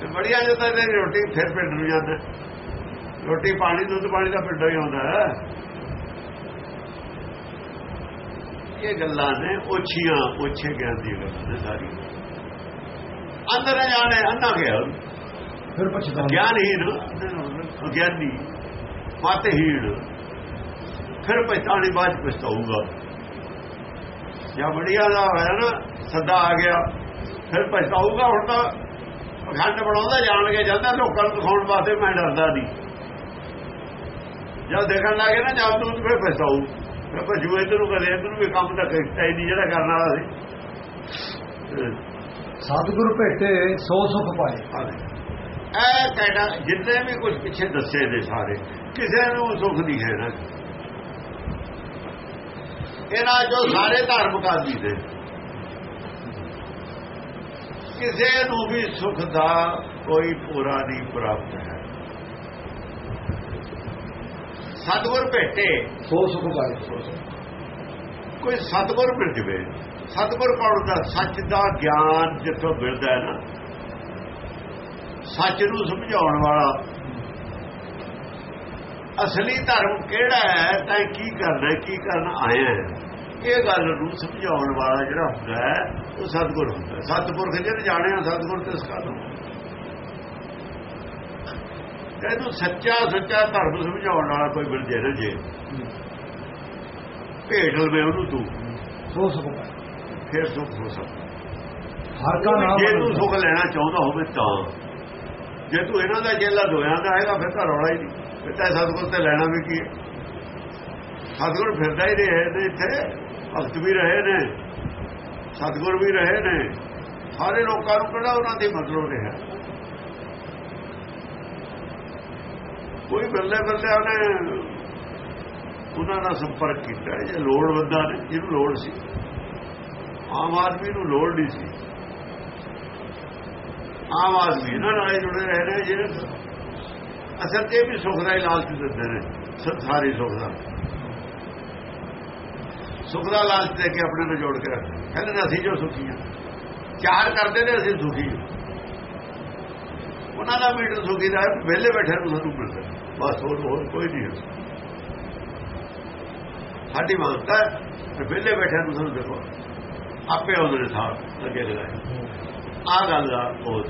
ਤੇ ਬੜੀਆਂ ਜਦੋਂ ਤੇਰੀ ਰੋਟੀ ਫਿਰ ਪਿੰਡ ਨੂੰ ਜਾਂਦਾ। ਰੋਟੀ ਪਾਣੀ ਦੁੱਧ ਪਾਣੀ ਦਾ ਪਿੰਡੋਂ ਹੀ ਆਉਂਦਾ ਹੈ। ਇਹ ਗੱਲਾਂ ਨੇ ਓਛੀਆਂ ਓਛੇ ਗਿਆਨ ਦੀਆਂ ਗੱਲਾਂ ਨੇ ਸਾਰੀਆਂ। ਅੰਦਰ ਜਾਣੇ ਅੰਨਾ ਗਿਆ। ਫਿਰ ਪਛਤਾਉਂਦਾ ਗਿਆਨਹੀਨ ਅਗਿਆਨੀ ਮਤਹੀਣ ਫਿਰ ਪਛਤਾਣੀ ਬਾਅਦ ਪਛਤਾਊਗਾ। ਜਾਂ ਬੜੀਆ ਦਾ ਹੋਇਆ ਨਾ ਸੱਦਾ ਆ ਗਿਆ। ਫਿਰ ਪਛਤਾਊਗਾ ਹੁਣ ਤਾਂ। ਪਖੰਡ ਬਣਾਉਂਦਾ ਜਾਣ ਕੇ ਜਾਂਦਾ ਲੋਕਾਂ ਨੂੰ ਦਿਖਾਉਣ ਵਾਸਤੇ ਮੈਂ ਡਰਦਾ ਨਹੀਂ। ਜਦ ਦੇਖਣ ਲੱਗੇ ਨਾ ਜਦ ਤੂੰ ਫਿਰ ਪਛਤਾਊ। ਫਿਰ ਭਜੂ ਇਧਰ ਨੂੰ ਕਰੇ ਇਧਰ ਨੂੰ ਵੀ ਕੰਮ ਤਾਂ ਕੀਤਾ ਹੀ ਨਹੀਂ ਜਿਹੜਾ ਕਰਨ ਵਾਲਾ ਸੀ। ਸਤਿਗੁਰ ਭੇਟੇ ਸੋ ਸੁਖ ਪਾਏ। ਇਹ ਕਹਿਣਾ ਜਿੰਨੇ ਵੀ ਕੁਝ ਪਿੱਛੇ ਦੱਸੇ ਨੇ ਸਾਰੇ ਕਿਸੇ ਨੂੰ ਸੁੱਖ ਨਹੀਂ ਹੈ। ਨਾ ਇਹਨਾਂ ਜੋ ਸਾਰੇ ਧਰਮ ਆਦਮੀ ਨੇ ਕਿਸੇ ਨੂੰ ਵੀ ਸੁਖ ਦਾ ਕੋਈ ਪੂਰਾ ਨਹੀਂ ਪ੍ਰਾਪਤ ਹੈ। ਸਤਿਗੁਰ ਭੇਟੇ। ਸੋ ਸੁਖ ਪਾਏ ਕੋਈ ਸਤਿਗੁਰ ਮਿਲ ਜਵੇ। ਸਤਿਗੁਰ ਕੌਣ ਦਾ ਸੱਚ ਦਾ ਗਿਆਨ ਜਿੱਥੋਂ ਮਿਲਦਾ ਹੈ ਨਾ। ਸੱਚ ਨੂੰ ਸਮਝਾਉਣ ਵਾਲਾ ਅਸਲੀ ਧਰਮ ਕਿਹੜਾ ਹੈ? ਤਾਂ ਕੀ ਕਰਨਾ ਕੀ ਕਰਨ ਆਇਆ ਹੈ ਇਹ ਗੱਲ ਨੂੰ ਸਮਝਾਉਣ ਵਾਲਾ ਜਿਹੜਾ ਹੁੰਦਾ ਹੈ ਉਹ ਸਤਿਗੁਰ ਹੁੰਦਾ ਹੈ। ਸਤਿਪੁਰਖ ਜਿਹਨੇ ਜਾਣਿਆ ਸਤਿਗੁਰ ਤੇ ਇਸ ਨੂੰ ਇਹਨੂੰ ਸੱਚਾ ਸੱਚਾ ਧਰਮ ਸਮਝਾਉਣ ਵਾਲਾ ਕੋਈ ਮਿਲ ਜੇ ਨਾ ਜੇ। ਭੇਟ ਲਵੇ ਉਹਨੂੰ ਤੂੰ। ਸੋ ਪਾਏ ਫਿਰ ਸੁਖ ਹੋ ਸਕਦਾ ਹਰ ਕਾ ਨਾਮ ਜੇ ਤੂੰ ਸੁਖ ਲੈਣਾ ਚਾਹੁੰਦਾ ਹੋਵੇ ਤਾਂ। ਜੇ ਤੂੰ ਇਹਨਾਂ ਦਾ ਜੇਲਾ ਦੋਇਆਂ ਦਾ ਹੈਗਾ ਫਿਰ ਤਾਂ ਰੌਲਾ ਹੀ ਨਹੀਂ। ਫਿਰ ਤਾਂ ਸਤਿਗੁਰ ਤੇ ਲੈਣਾ ਵੀ ਕੀ ਹੈ? ਸਤਿਗੁਰ ਫਿਰਦਾ ਹੀ ਰਹੇ ਨੇ ਇੱਥੇ ਭਗਤ ਵੀ ਰਹੇ ਨੇ, ਸਤਿਗੁਰ ਵੀ ਰਹੇ ਨੇ। ਸਾਰੇ ਲੋਕਾਂ ਨੂੰ ਕਿਹੜਾ ਉਹਨਾਂ ਦੀ ਮਤਲਬ ਰਿਹਾ? ਕੋਈ ਬੱਲੇ ਬੱਲੇ ਉਹਨੇ ਉਹਨਾਂ ਨਾਲ ਸੰਪਰਕ ਕੀਤਾ ਜੇ ਲੋੜ ਬੰਦਾ ਨੇ, ਜਿਹਨੂੰ ਲੋੜ ਸੀ। ਆਮ ਆਦਮੀ ਨੂੰ ਲੋੜ ਨਹੀਂ ਸੀ। ਆਮ ਆਦਮੀ ਇਹਨਾਂ ਨਾਲ ਹੀ ਜੁੜੇ ਰਹੇ ਨੇ ਜਿਹੜੇ ਅਸਲ ਤੇ ਵੀ ਸੁਖ ਦਾ ਹੀ ਲਾਲਚ ਦਿੰਦੇ ਨੇ ਸੰਸਾਰੀ ਸੁਖ ਦਾ। ਸੁਖ ਦਾ ਲਾਲਚ ਦੇ ਕੇ ਆਪਣੇ ਨਾਲ ਜੋੜ ਕੇ ਰੱਖਦੇ ਕਹਿੰਦੇ ਨੇ, ਅਸੀਂ ਜੋ ਸੁਖੀ ਹਾਂ। ਚਾਰ ਕਰਦੇ ਨੇ, ਅਸੀਂ ਸੁਖੀ ਹਾਂ। ਉਹਨਾਂ ਦਾ ਮੀਟਰ ਸੁਖੀ ਦਾ, ਵਿਹਲੇ ਬੈਠੇ ਨੂੰ ਸਾਨੂੰ ਮਿਲਦਾ। ਬਸ, ਹੋਰ ਹੋਰ ਕੋਈ ਨਹੀਂ ਸਾਡੀ ਮਾਨਤਾ ਹੈ ਵਿਹਲੇ ਬੈਠੇ ਨੂੰ ਸਾਨੂੰ ਦੇਖੋ। ਆਪੇ ਉਹਦੇ ਨੇ ਥਾਲ ਲੱਗੇ ਲਗਾਏ ਆ ਗੱਲ ਦਾ ਉਹ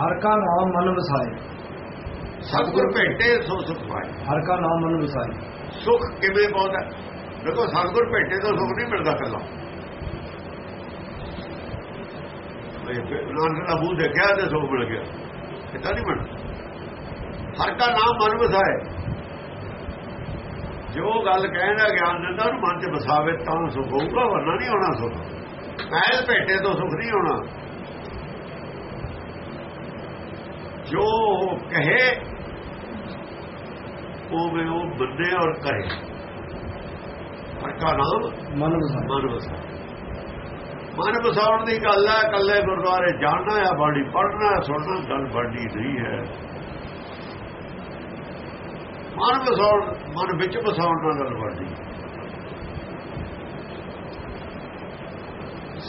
ਹਰ ਕਾ ਨਾਮ ਮਨ ਵਸਾਏ ਸਤਿਗੁਰ ਭੇਟੇ ਸੋ ਸੁਖ ਪਾਏ। ਹਰ ਕਾ ਨਾਮ ਮਨ ਵਸਾਏ ਸੁਖ ਕਿਵੇਂ ਪਾਉਂਦਾ ਦੇਖੋ ਸਤਿਗੁਰ ਭੇਟੇ ਤੋਂ ਸੁਖ ਨਹੀਂ ਮਿਲਦਾ ਕੱਲਾ ਨਾਨਕ ਦਾ ਮੂੰਹ ਦੇਖਿਆ ਤੇ ਸੁਖ ਮਿਲ ਗਿਆ। ਕਿਤਾ ਨਹੀਂ ਮਿਲਦਾ ਹਰ ਕਾ ਨਾਮ ਮਨ ਵਸਾਏ ਜੋ ਗੱਲ ਕਹਿਣਾ ਗਿਆਨ ਦਿੰਦਾ ਉਹਨੂੰ ਮਨ 'ਚ ਵਸਾਵੇ ਤਾਂ ਸੁਖ ਹੋਊਗਾ ਵਰਨਾ ਨਹੀਂ ਹੋਣਾ ਸੁਖ। ਮਹਿਲ ਭੇਟੇ ਤੋਂ ਸੁਖ ਨਹੀਂ ਹੋਣਾ ਜੋ ਕਹੇ ਉਹ ਵੇ ਉਹ ਬੰਦੇ ਔਰ ਕਰੇ ਹਰ ਕਾ ਨਾਮ? ਮਨ ਵਸਾਏ ਮਨ ਵਸਾਉਣ। ਦੀ ਗੱਲ ਹੈ ਕੱਲੇ ਗੁਰਦੁਆਰੇ ਜਾਣਾ ਹੈ ਬਾਣੀ ਪੜਨਾ ਸੁਣਨਾ ਗੱਲ ਬੜੀ ਨਹੀਂ ਹੈ। ਮਨ ਵਸਾਉਣ ਮਨ ਵਿੱਚ ਵਸਾਉਣ ਨਾਲ ਗੱਲ ਬੜੀ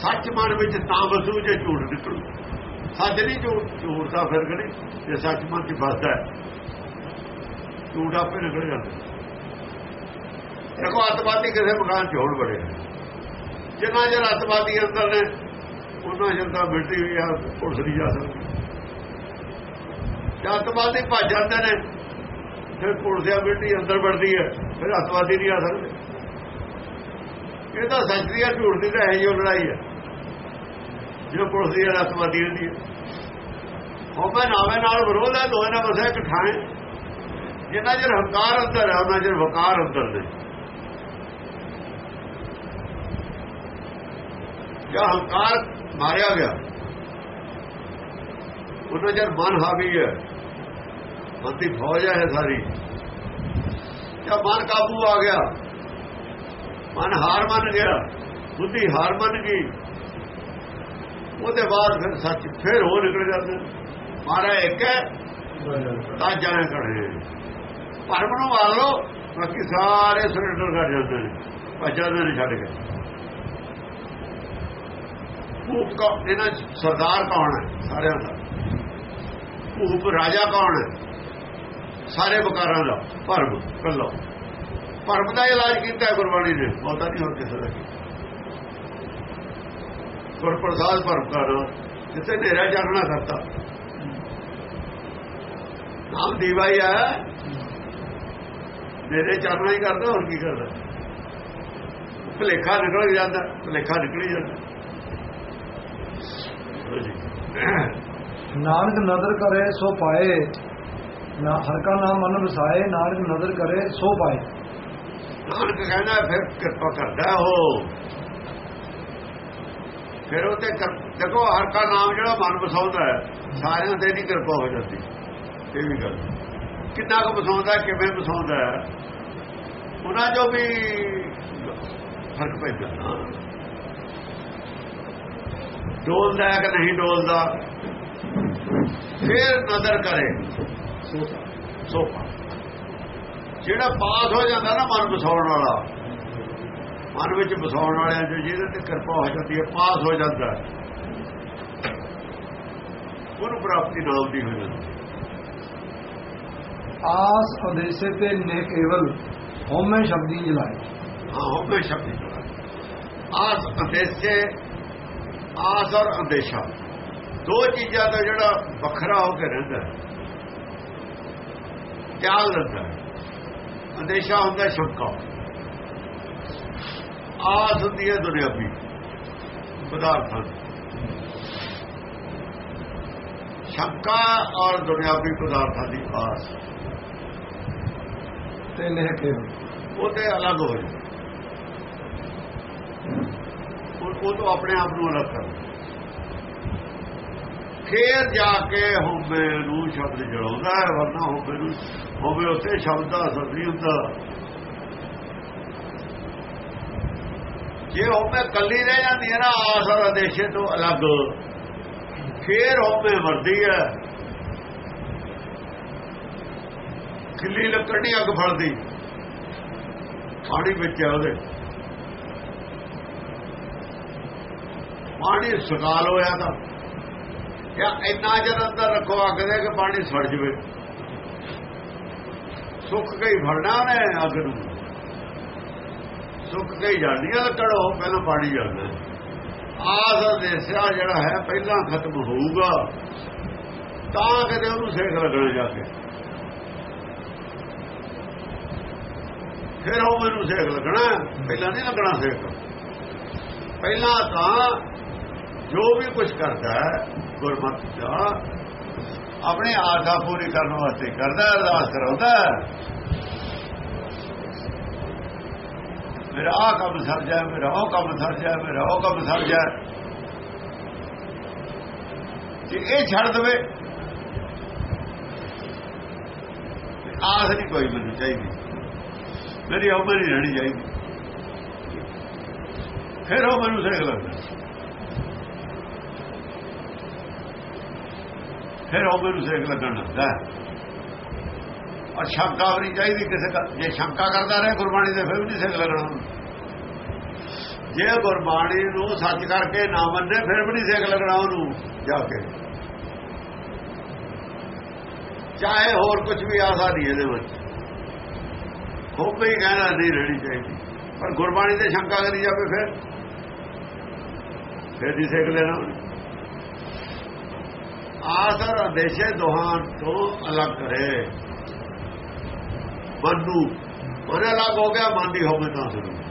ਸੱਚ ਮਨ ਵਿੱਚ ਤਾਂ ਵਸੂ ਜੇ ਝੂਠ ਨਿਕਲੂ। ਸੱਚ ਨਹੀਂ ਝੂਠ ਝੂਠ ਦਾ ਫਿਰ ਕਰੀ ਜੇ ਸੱਚ ਮਨ ਚ ਫਸਦਾ ਹੈ। ਝੂਠ ਆਪੇ ਨਿਕਲ ਜਾਂਦਾ। ਦੇਖੋ, ਅਤਵਾਦੀ ਕਿਸੇ ਮਕਾਨ ਚ ਹੋਣ ਬੜੇ ਜਿੰਨਾ ਚਿਰ ਅਤਵਾਦੀ ਅੰਦਰ ਨੇ ਉਹਨਾਂ ਜਨਤਾ ਮਿਲਦੀ ਹੋਈ ਆ, ਪੁਲਿਸ ਨਹੀਂ ਜਾ ਸਕਦੀ। ਜੇ ਅਤਵਾਦੀ ਭੱਜ ਜਾਂਦੇ ਨੇ, ਫਿਰ ਪੁਲਿਸ ਆ ਮਿਲਦੀ, ਅੰਦਰ ਵੜਦੀ ਹੈ, ਫਿਰ ਅਤਵਾਦੀ ਨਹੀਂ ਆ ਸਕਦੇ। ਇਹ ਤਾਂ ਸੱਚ ਦੀ ਆ, ਝੂਠ ਦੀ ਤਾਂ ਹੈ ਹੀ ਲੜਾਈ ਹੈ। ਜਿਵੇਂ ਪੁਲਿਸ ਦੀ ਅਤਵਾਦੀ ਹੁੰਦੀ ਹੈ। ਹੋਵੇ ਨਾਵੇਂ ਨਾਲ ਵਿਰੋਧ ਹੈ, ਦੋਵੇਂ ਨਾਲ ਬਸੇ ਇਕਠਾਏ ਜਿੰਨਾ ਚਿਰ ਹੰਕਾਰ ਅੰਦਰ ਹੈ, ਉਹਨਾਂ ਚਿਰ ਵਕਾਰ ਅੰਦਰ ਨੇ। ਜਾਂ ਹੰਕਾਰ ਮਾਰਿਆ ਗਿਆ ਉਹਨਾਂ ਚਿਰ ਮਨ ਹਾਵੀ ਹੈ। ਬੰਦੀ ਫੌਜ ਹੈ ਸਾਰੀ। ਜਾਂ ਮਨ ਕਾਬੂ ਆ ਗਿਆ। ਮਨ ਹਾਰ ਮੰਨ ਗਿਆ, ਬੁੱਧੀ ਹਾਰ ਮੰਨ ਗਈ। ਉਹਦੇ ਬਾਅਦ ਫਿਰ ਸੱਚ ਫਿਰ ਹੋ ਨਿਕਲ ਜਾਂਦੇ। ਮਾਰਾ ਇੱਕ ਹੈ ਤਾਂ ਜਾਣੇ ਖੜੇ ਭਰਮ ਨੂੰ ਮਾਰ ਲੋ ਬਾਕੀ ਸਾਰੇ ਸਰੈਂਡਰ ਕਰ ਜਾਂਦੇ ਨੇ। ਭੱਜਦੇ ਨੇ ਛੱਡ ਕੇ। ਭੂਪ ਕਾ ਇਹਨਾਂ ਸਰਦਾਰ ਕੌਣ ਹੈ? ਸਾਰਿਆਂ ਦਾ। ਭੂਪ ਰਾਜਾ ਕੌਣ ਹੈ? ਸਾਰੇ ਬਕਾਰਾਂ ਦਾ। ਭਰਮ ਕੱਲੋ ਭਰਮ ਦਾ ਇਲਾਜ ਕੀਤਾ ਗੁਰਬਾਣੀ ਨੇ। ਬਹੁਤਾ ਨਹੀਂ ਹੋਰ ਕਿਸੇ ਦਾ। ਗੁਰ ਪ੍ਰਸਾਦ ਨਾਮ ਜਿੱਥੇ ਹਨੇਰਾ ਜਾਗਣਾ ਕਰਤਾ। ਨਾਮ ਦੀਵਾ ਹੀ ਆ ਮੇਰੇ ਚਾਨਣਾ ਹੀ ਕਰਦਾ ਹੋਰ ਕੀ ਕਰਦਾ? ਭਲੇਖਾ ਨਿਕਲ ਜਾਂਦਾ ਭਲੇਖਾ ਨਿਕਲ ਹੀ ਜਾਂਦਾ। ਨਾਨਕ ਨਦਰ ਕਰੇ ਸੋ ਪਾਏ। ਨਾ ਹਰ ਕਾ ਨਾਮ ਮਨ ਵਸਾਏ ਨਾਨਕ ਨਦਰ ਕਰੇ ਸੋ ਪਾਏ। ਨਾਨਕ ਕਹਿੰਦਾ ਫਿਰ ਕਿਰਪਾ ਕਰਦਾ ਉਹ। ਫਿਰ ਉਹ ਤੇ ਦੇਖੋ ਹਰ ਕਾ ਨਾਮ ਜਿਹੜਾ ਮਨ ਵਸਾਉਂਦਾ ਹੈ ਸਾਰਿਆਂ ਤੇ ਨਹੀਂ ਕਿਰਪਾ ਹੋ ਜਾਂਦੀ। ਇਹ ਵੀ ਗੱਲ। ਕਿੰਨਾ ਕੁ ਵਸਾਉਂਦਾ ਹੈ, ਕਿਵੇਂ ਵਸਾਉਂਦਾ ਹੈ ਉਹਨਾਂ ਜੋ ਵੀ ਫ਼ਰਕ ਪੈਂਦਾ। ਡੋਲਦਾ ਹੈ ਕਿ ਨਹੀਂ ਡੋਲਦਾ? ਫਿਰ ਨਜ਼ਰ ਕਰੇ। ਸੋਪਾ ਜਿਹੜਾ ਪਾਸ ਹੋ ਜਾਂਦਾ ਨਾ ਮਨ ਵਸਾਉਣ ਵਾਲਾ ਮਨ ਵਿੱਚ ਵਸਾਉਣ ਵਾਲਿਆਂ ਜੋ ਜਿਹਦੇ ਤੇ ਕਿਰਪਾ ਹੋ ਜਾਂਦੀ ਹੈ ਪਾਸ ਹੋ ਜਾਂਦਾ ਹੈ। ਉਹਨੂੰ ਪ੍ਰਾਪਤੀ ਨਾਮ ਦੀ ਹੋ ਜਾਂਦੀ ਆਸ ਅਦੇਸੇ ਤੇ ਨੇ ਕੇਵਲ ਹਉਮੈ ਸ਼ਬਦੀ ਜਲਾਏ। ਹਾਂ ਹੋਵੇ ਸ਼ਬਦ ਚਲਾ ਆਸ ਅੰਦੇਸ਼ੇ ਆਸ ਔਰ ਅੰਦੇਸ਼ਾ ਦੋ ਚੀਜ਼ਾਂ ਤੋਂ ਜਿਹੜਾ ਵੱਖਰਾ ਹੋ ਕੇ ਰਹਿੰਦਾ ਹੈ। ਤਿਆਗ ਹੈ। ਅੰਦੇਸ਼ਾ ਹੁੰਦਾ ਸ਼ੰਕਾ ਆਸ ਹੁੰਦੀ ਹੈ ਦੁਨਿਆਵੀ। ਪਦਾਰਥਾਂ ਸ਼ੰਕਾ ਔਰ ਦੁਨਿਆਵੀ ਪਦਾਰਥਾਂ ਦੀ ਆਸ। ਤੇ ਨੇ ਕੇਵਲ ਉਹ ਤੇ ਅਲੱਗ ਹੋ ਜਾਂਦਾ ਉਹ ਤੋਂ ਆਪਣੇ ਆਪ ਨੂੰ ਅਲੱਗ ਕਰ। ਫੇਰ ਜਾ ਕੇ ਹੋਵੇ ਨੂੰ ਸ਼ਬਦ ਜਲਾਉਂਦਾ ਹੈ ਵਰਨਾ ਹੋਵੇ ਨੂੰ ਹੋਵੇ ਉੱਤੇ ਸ਼ਬਦ ਦਾ ਅਸਰ ਨਹੀਂ ਹੁੰਦਾ। ਜੇ ਹੋਵੇ ਕੱਲੀ ਰਹਿ ਜਾਂਦੀ ਹੈ ਨਾ ਆਸ ਔਰ ਦੇਸ਼ੇ ਤੋਂ ਅਲੱਗ। ਫੇਰ ਹੋਵੇ ਵਰਦੀ ਹੈ। ਖਿੱਲੀ ਨਹੀਂ ਅੱਗ ਫੜਦੀ। ਪਾਣੀ ਵਿੱਚ ਹੈ ਉਹਦੇ। ਪਾਣੀ ਸੁਕਾਲ ਹੋਇਆ ਤਾਂ। ਜਾਂ ਇੰਨਾ ਜਦ ਅੰਦਰ ਰੱਖੋ ਅੱਗ ਦੇ ਕਿ ਪਾਣੀ ਸੜ ਜਵੇ। ਸੁੱਕ ਗਈ ਫੜਨਾ ਨੇ ਅੱਗ ਨੂੰ। ਸੁੱਕ ਗਈ ਜਾਂਦੀਆਂ ਲੱਕੜ ਉਹ ਪਹਿਲਾਂ ਪਾਣੀ ਜਾਂਦਾ। ਆਸ ਦੇਸਿਆ ਜਿਹੜਾ ਹੈ ਪਹਿਲਾਂ ਖਤਮ ਹੋਊਗਾ। ਤਾਂ ਕਦੇ ਉਹਨੂੰ ਸੇਖ ਲੱਗਣਾ ਜਾ ਕੇ। ਫਿਰ ਉਹ ਮੈਨੂੰ ਸੇਖ ਲੱਗਣਾ, ਪਹਿਲਾਂ ਨਹੀਂ ਲੱਗਣਾ ਸੇਖ ਪਹਿਲਾਂ ਤਾਂ ਜੋ ਵੀ ਕੁਝ ਕਰਦਾ ਹੈ, ਗੁਰਮਤਿ ਦਾ ਆਪਣੇ ਆਸਾ ਪੂਰੀ ਕਰਨ ਵਾਸਤੇ ਕਰਦਾ ਅਰਦਾਸ ਕਰਾਉਂਦਾ ਹੈ। ਮੇਰਾ ਆਹ ਕੰਮ ਸਰ ਜਾਏ ਮੇਰਾ ਉਹ ਕੰਮ ਸਰ ਜਾਏ ਮੇਰਾ ਉਹ ਕੰਮ ਸਰ ਜਾਏ। ਜੇ ਇਹ ਛੱਡ ਦਵੇ, ਤੇ ਆਸ ਨਹੀਂ ਕੋਈ ਮੈਨੂੰ ਚਾਹੀਦੀ। ਮੇਰੀ ਉਮਰ ਹੀ ਰਹਿਣੀ ਚਾਹੀਦੀ। ਫਿਰ ਉਹ ਮੈਨੂੰ ਸੇਖ ਲੱਗਦਾ ਫਿਰ ਉਹ ਮੈਨੂੰ ਸੇਖ ਲੱਗਣ ਲੱਗਦਾ ਔਰ ਸ਼ੰਕਾ ਵੀ ਚਾਹੀਦੀ ਕਿਸੇ ਦਾ। ਜੇ ਸ਼ੰਕਾ ਕਰਦਾ ਰਹੇ, ਗੁਰਬਾਣੀ ਦੇ ਫਿਰ ਵੀ ਨਹੀਂ ਸਿੱਖ ਲੱਗਣਾ ਉਹਨੂੰ। ਜੇ ਗੁਰਬਾਣੀ ਨੂੰ ਸੱਚ ਕਰਕੇ ਨਾ ਮੰਨੇ, ਫਿਰ ਵੀ ਨਹੀਂ ਸਿੱਖ ਲੱਗਣਾ ਉਹਨੂੰ ਜਾ ਕੇ। ਚਾਹੇ ਹੋਰ ਕੁਝ ਵੀ ਆਸਾ ਨਹੀਂ ਇਹਦੇ ਵਿੱਚ। ਖੋਪੇ ਹੀ ਕਹਿਣਾ ਨਹੀਂ ਰਹਿਣੀ ਚਾਹੀਦੀ। ਪਰ ਗੁਰਬਾਣੀ ਤੇ ਸ਼ੰਕਾ ਕਰੀ ਜਾਵੇ ਫਿਰ। ਫਿਰ ਦੀ ਸਿੱਖ ਲੈਣਾ ਉਹਨੇ। ਆਸਰ ਆਦੇਸ਼ੇ ਦੋਹਾਂ ਤੋਂ ਅਲੱਗ ਕਰੇ ਮਨ ਨੂੰ ਮਨ ਅਲੱਗ ਹੋ ਗਿਆ ਮਨ ਦੀ ਹੋਵੇ ਤਾਂ ਸੁਣੋ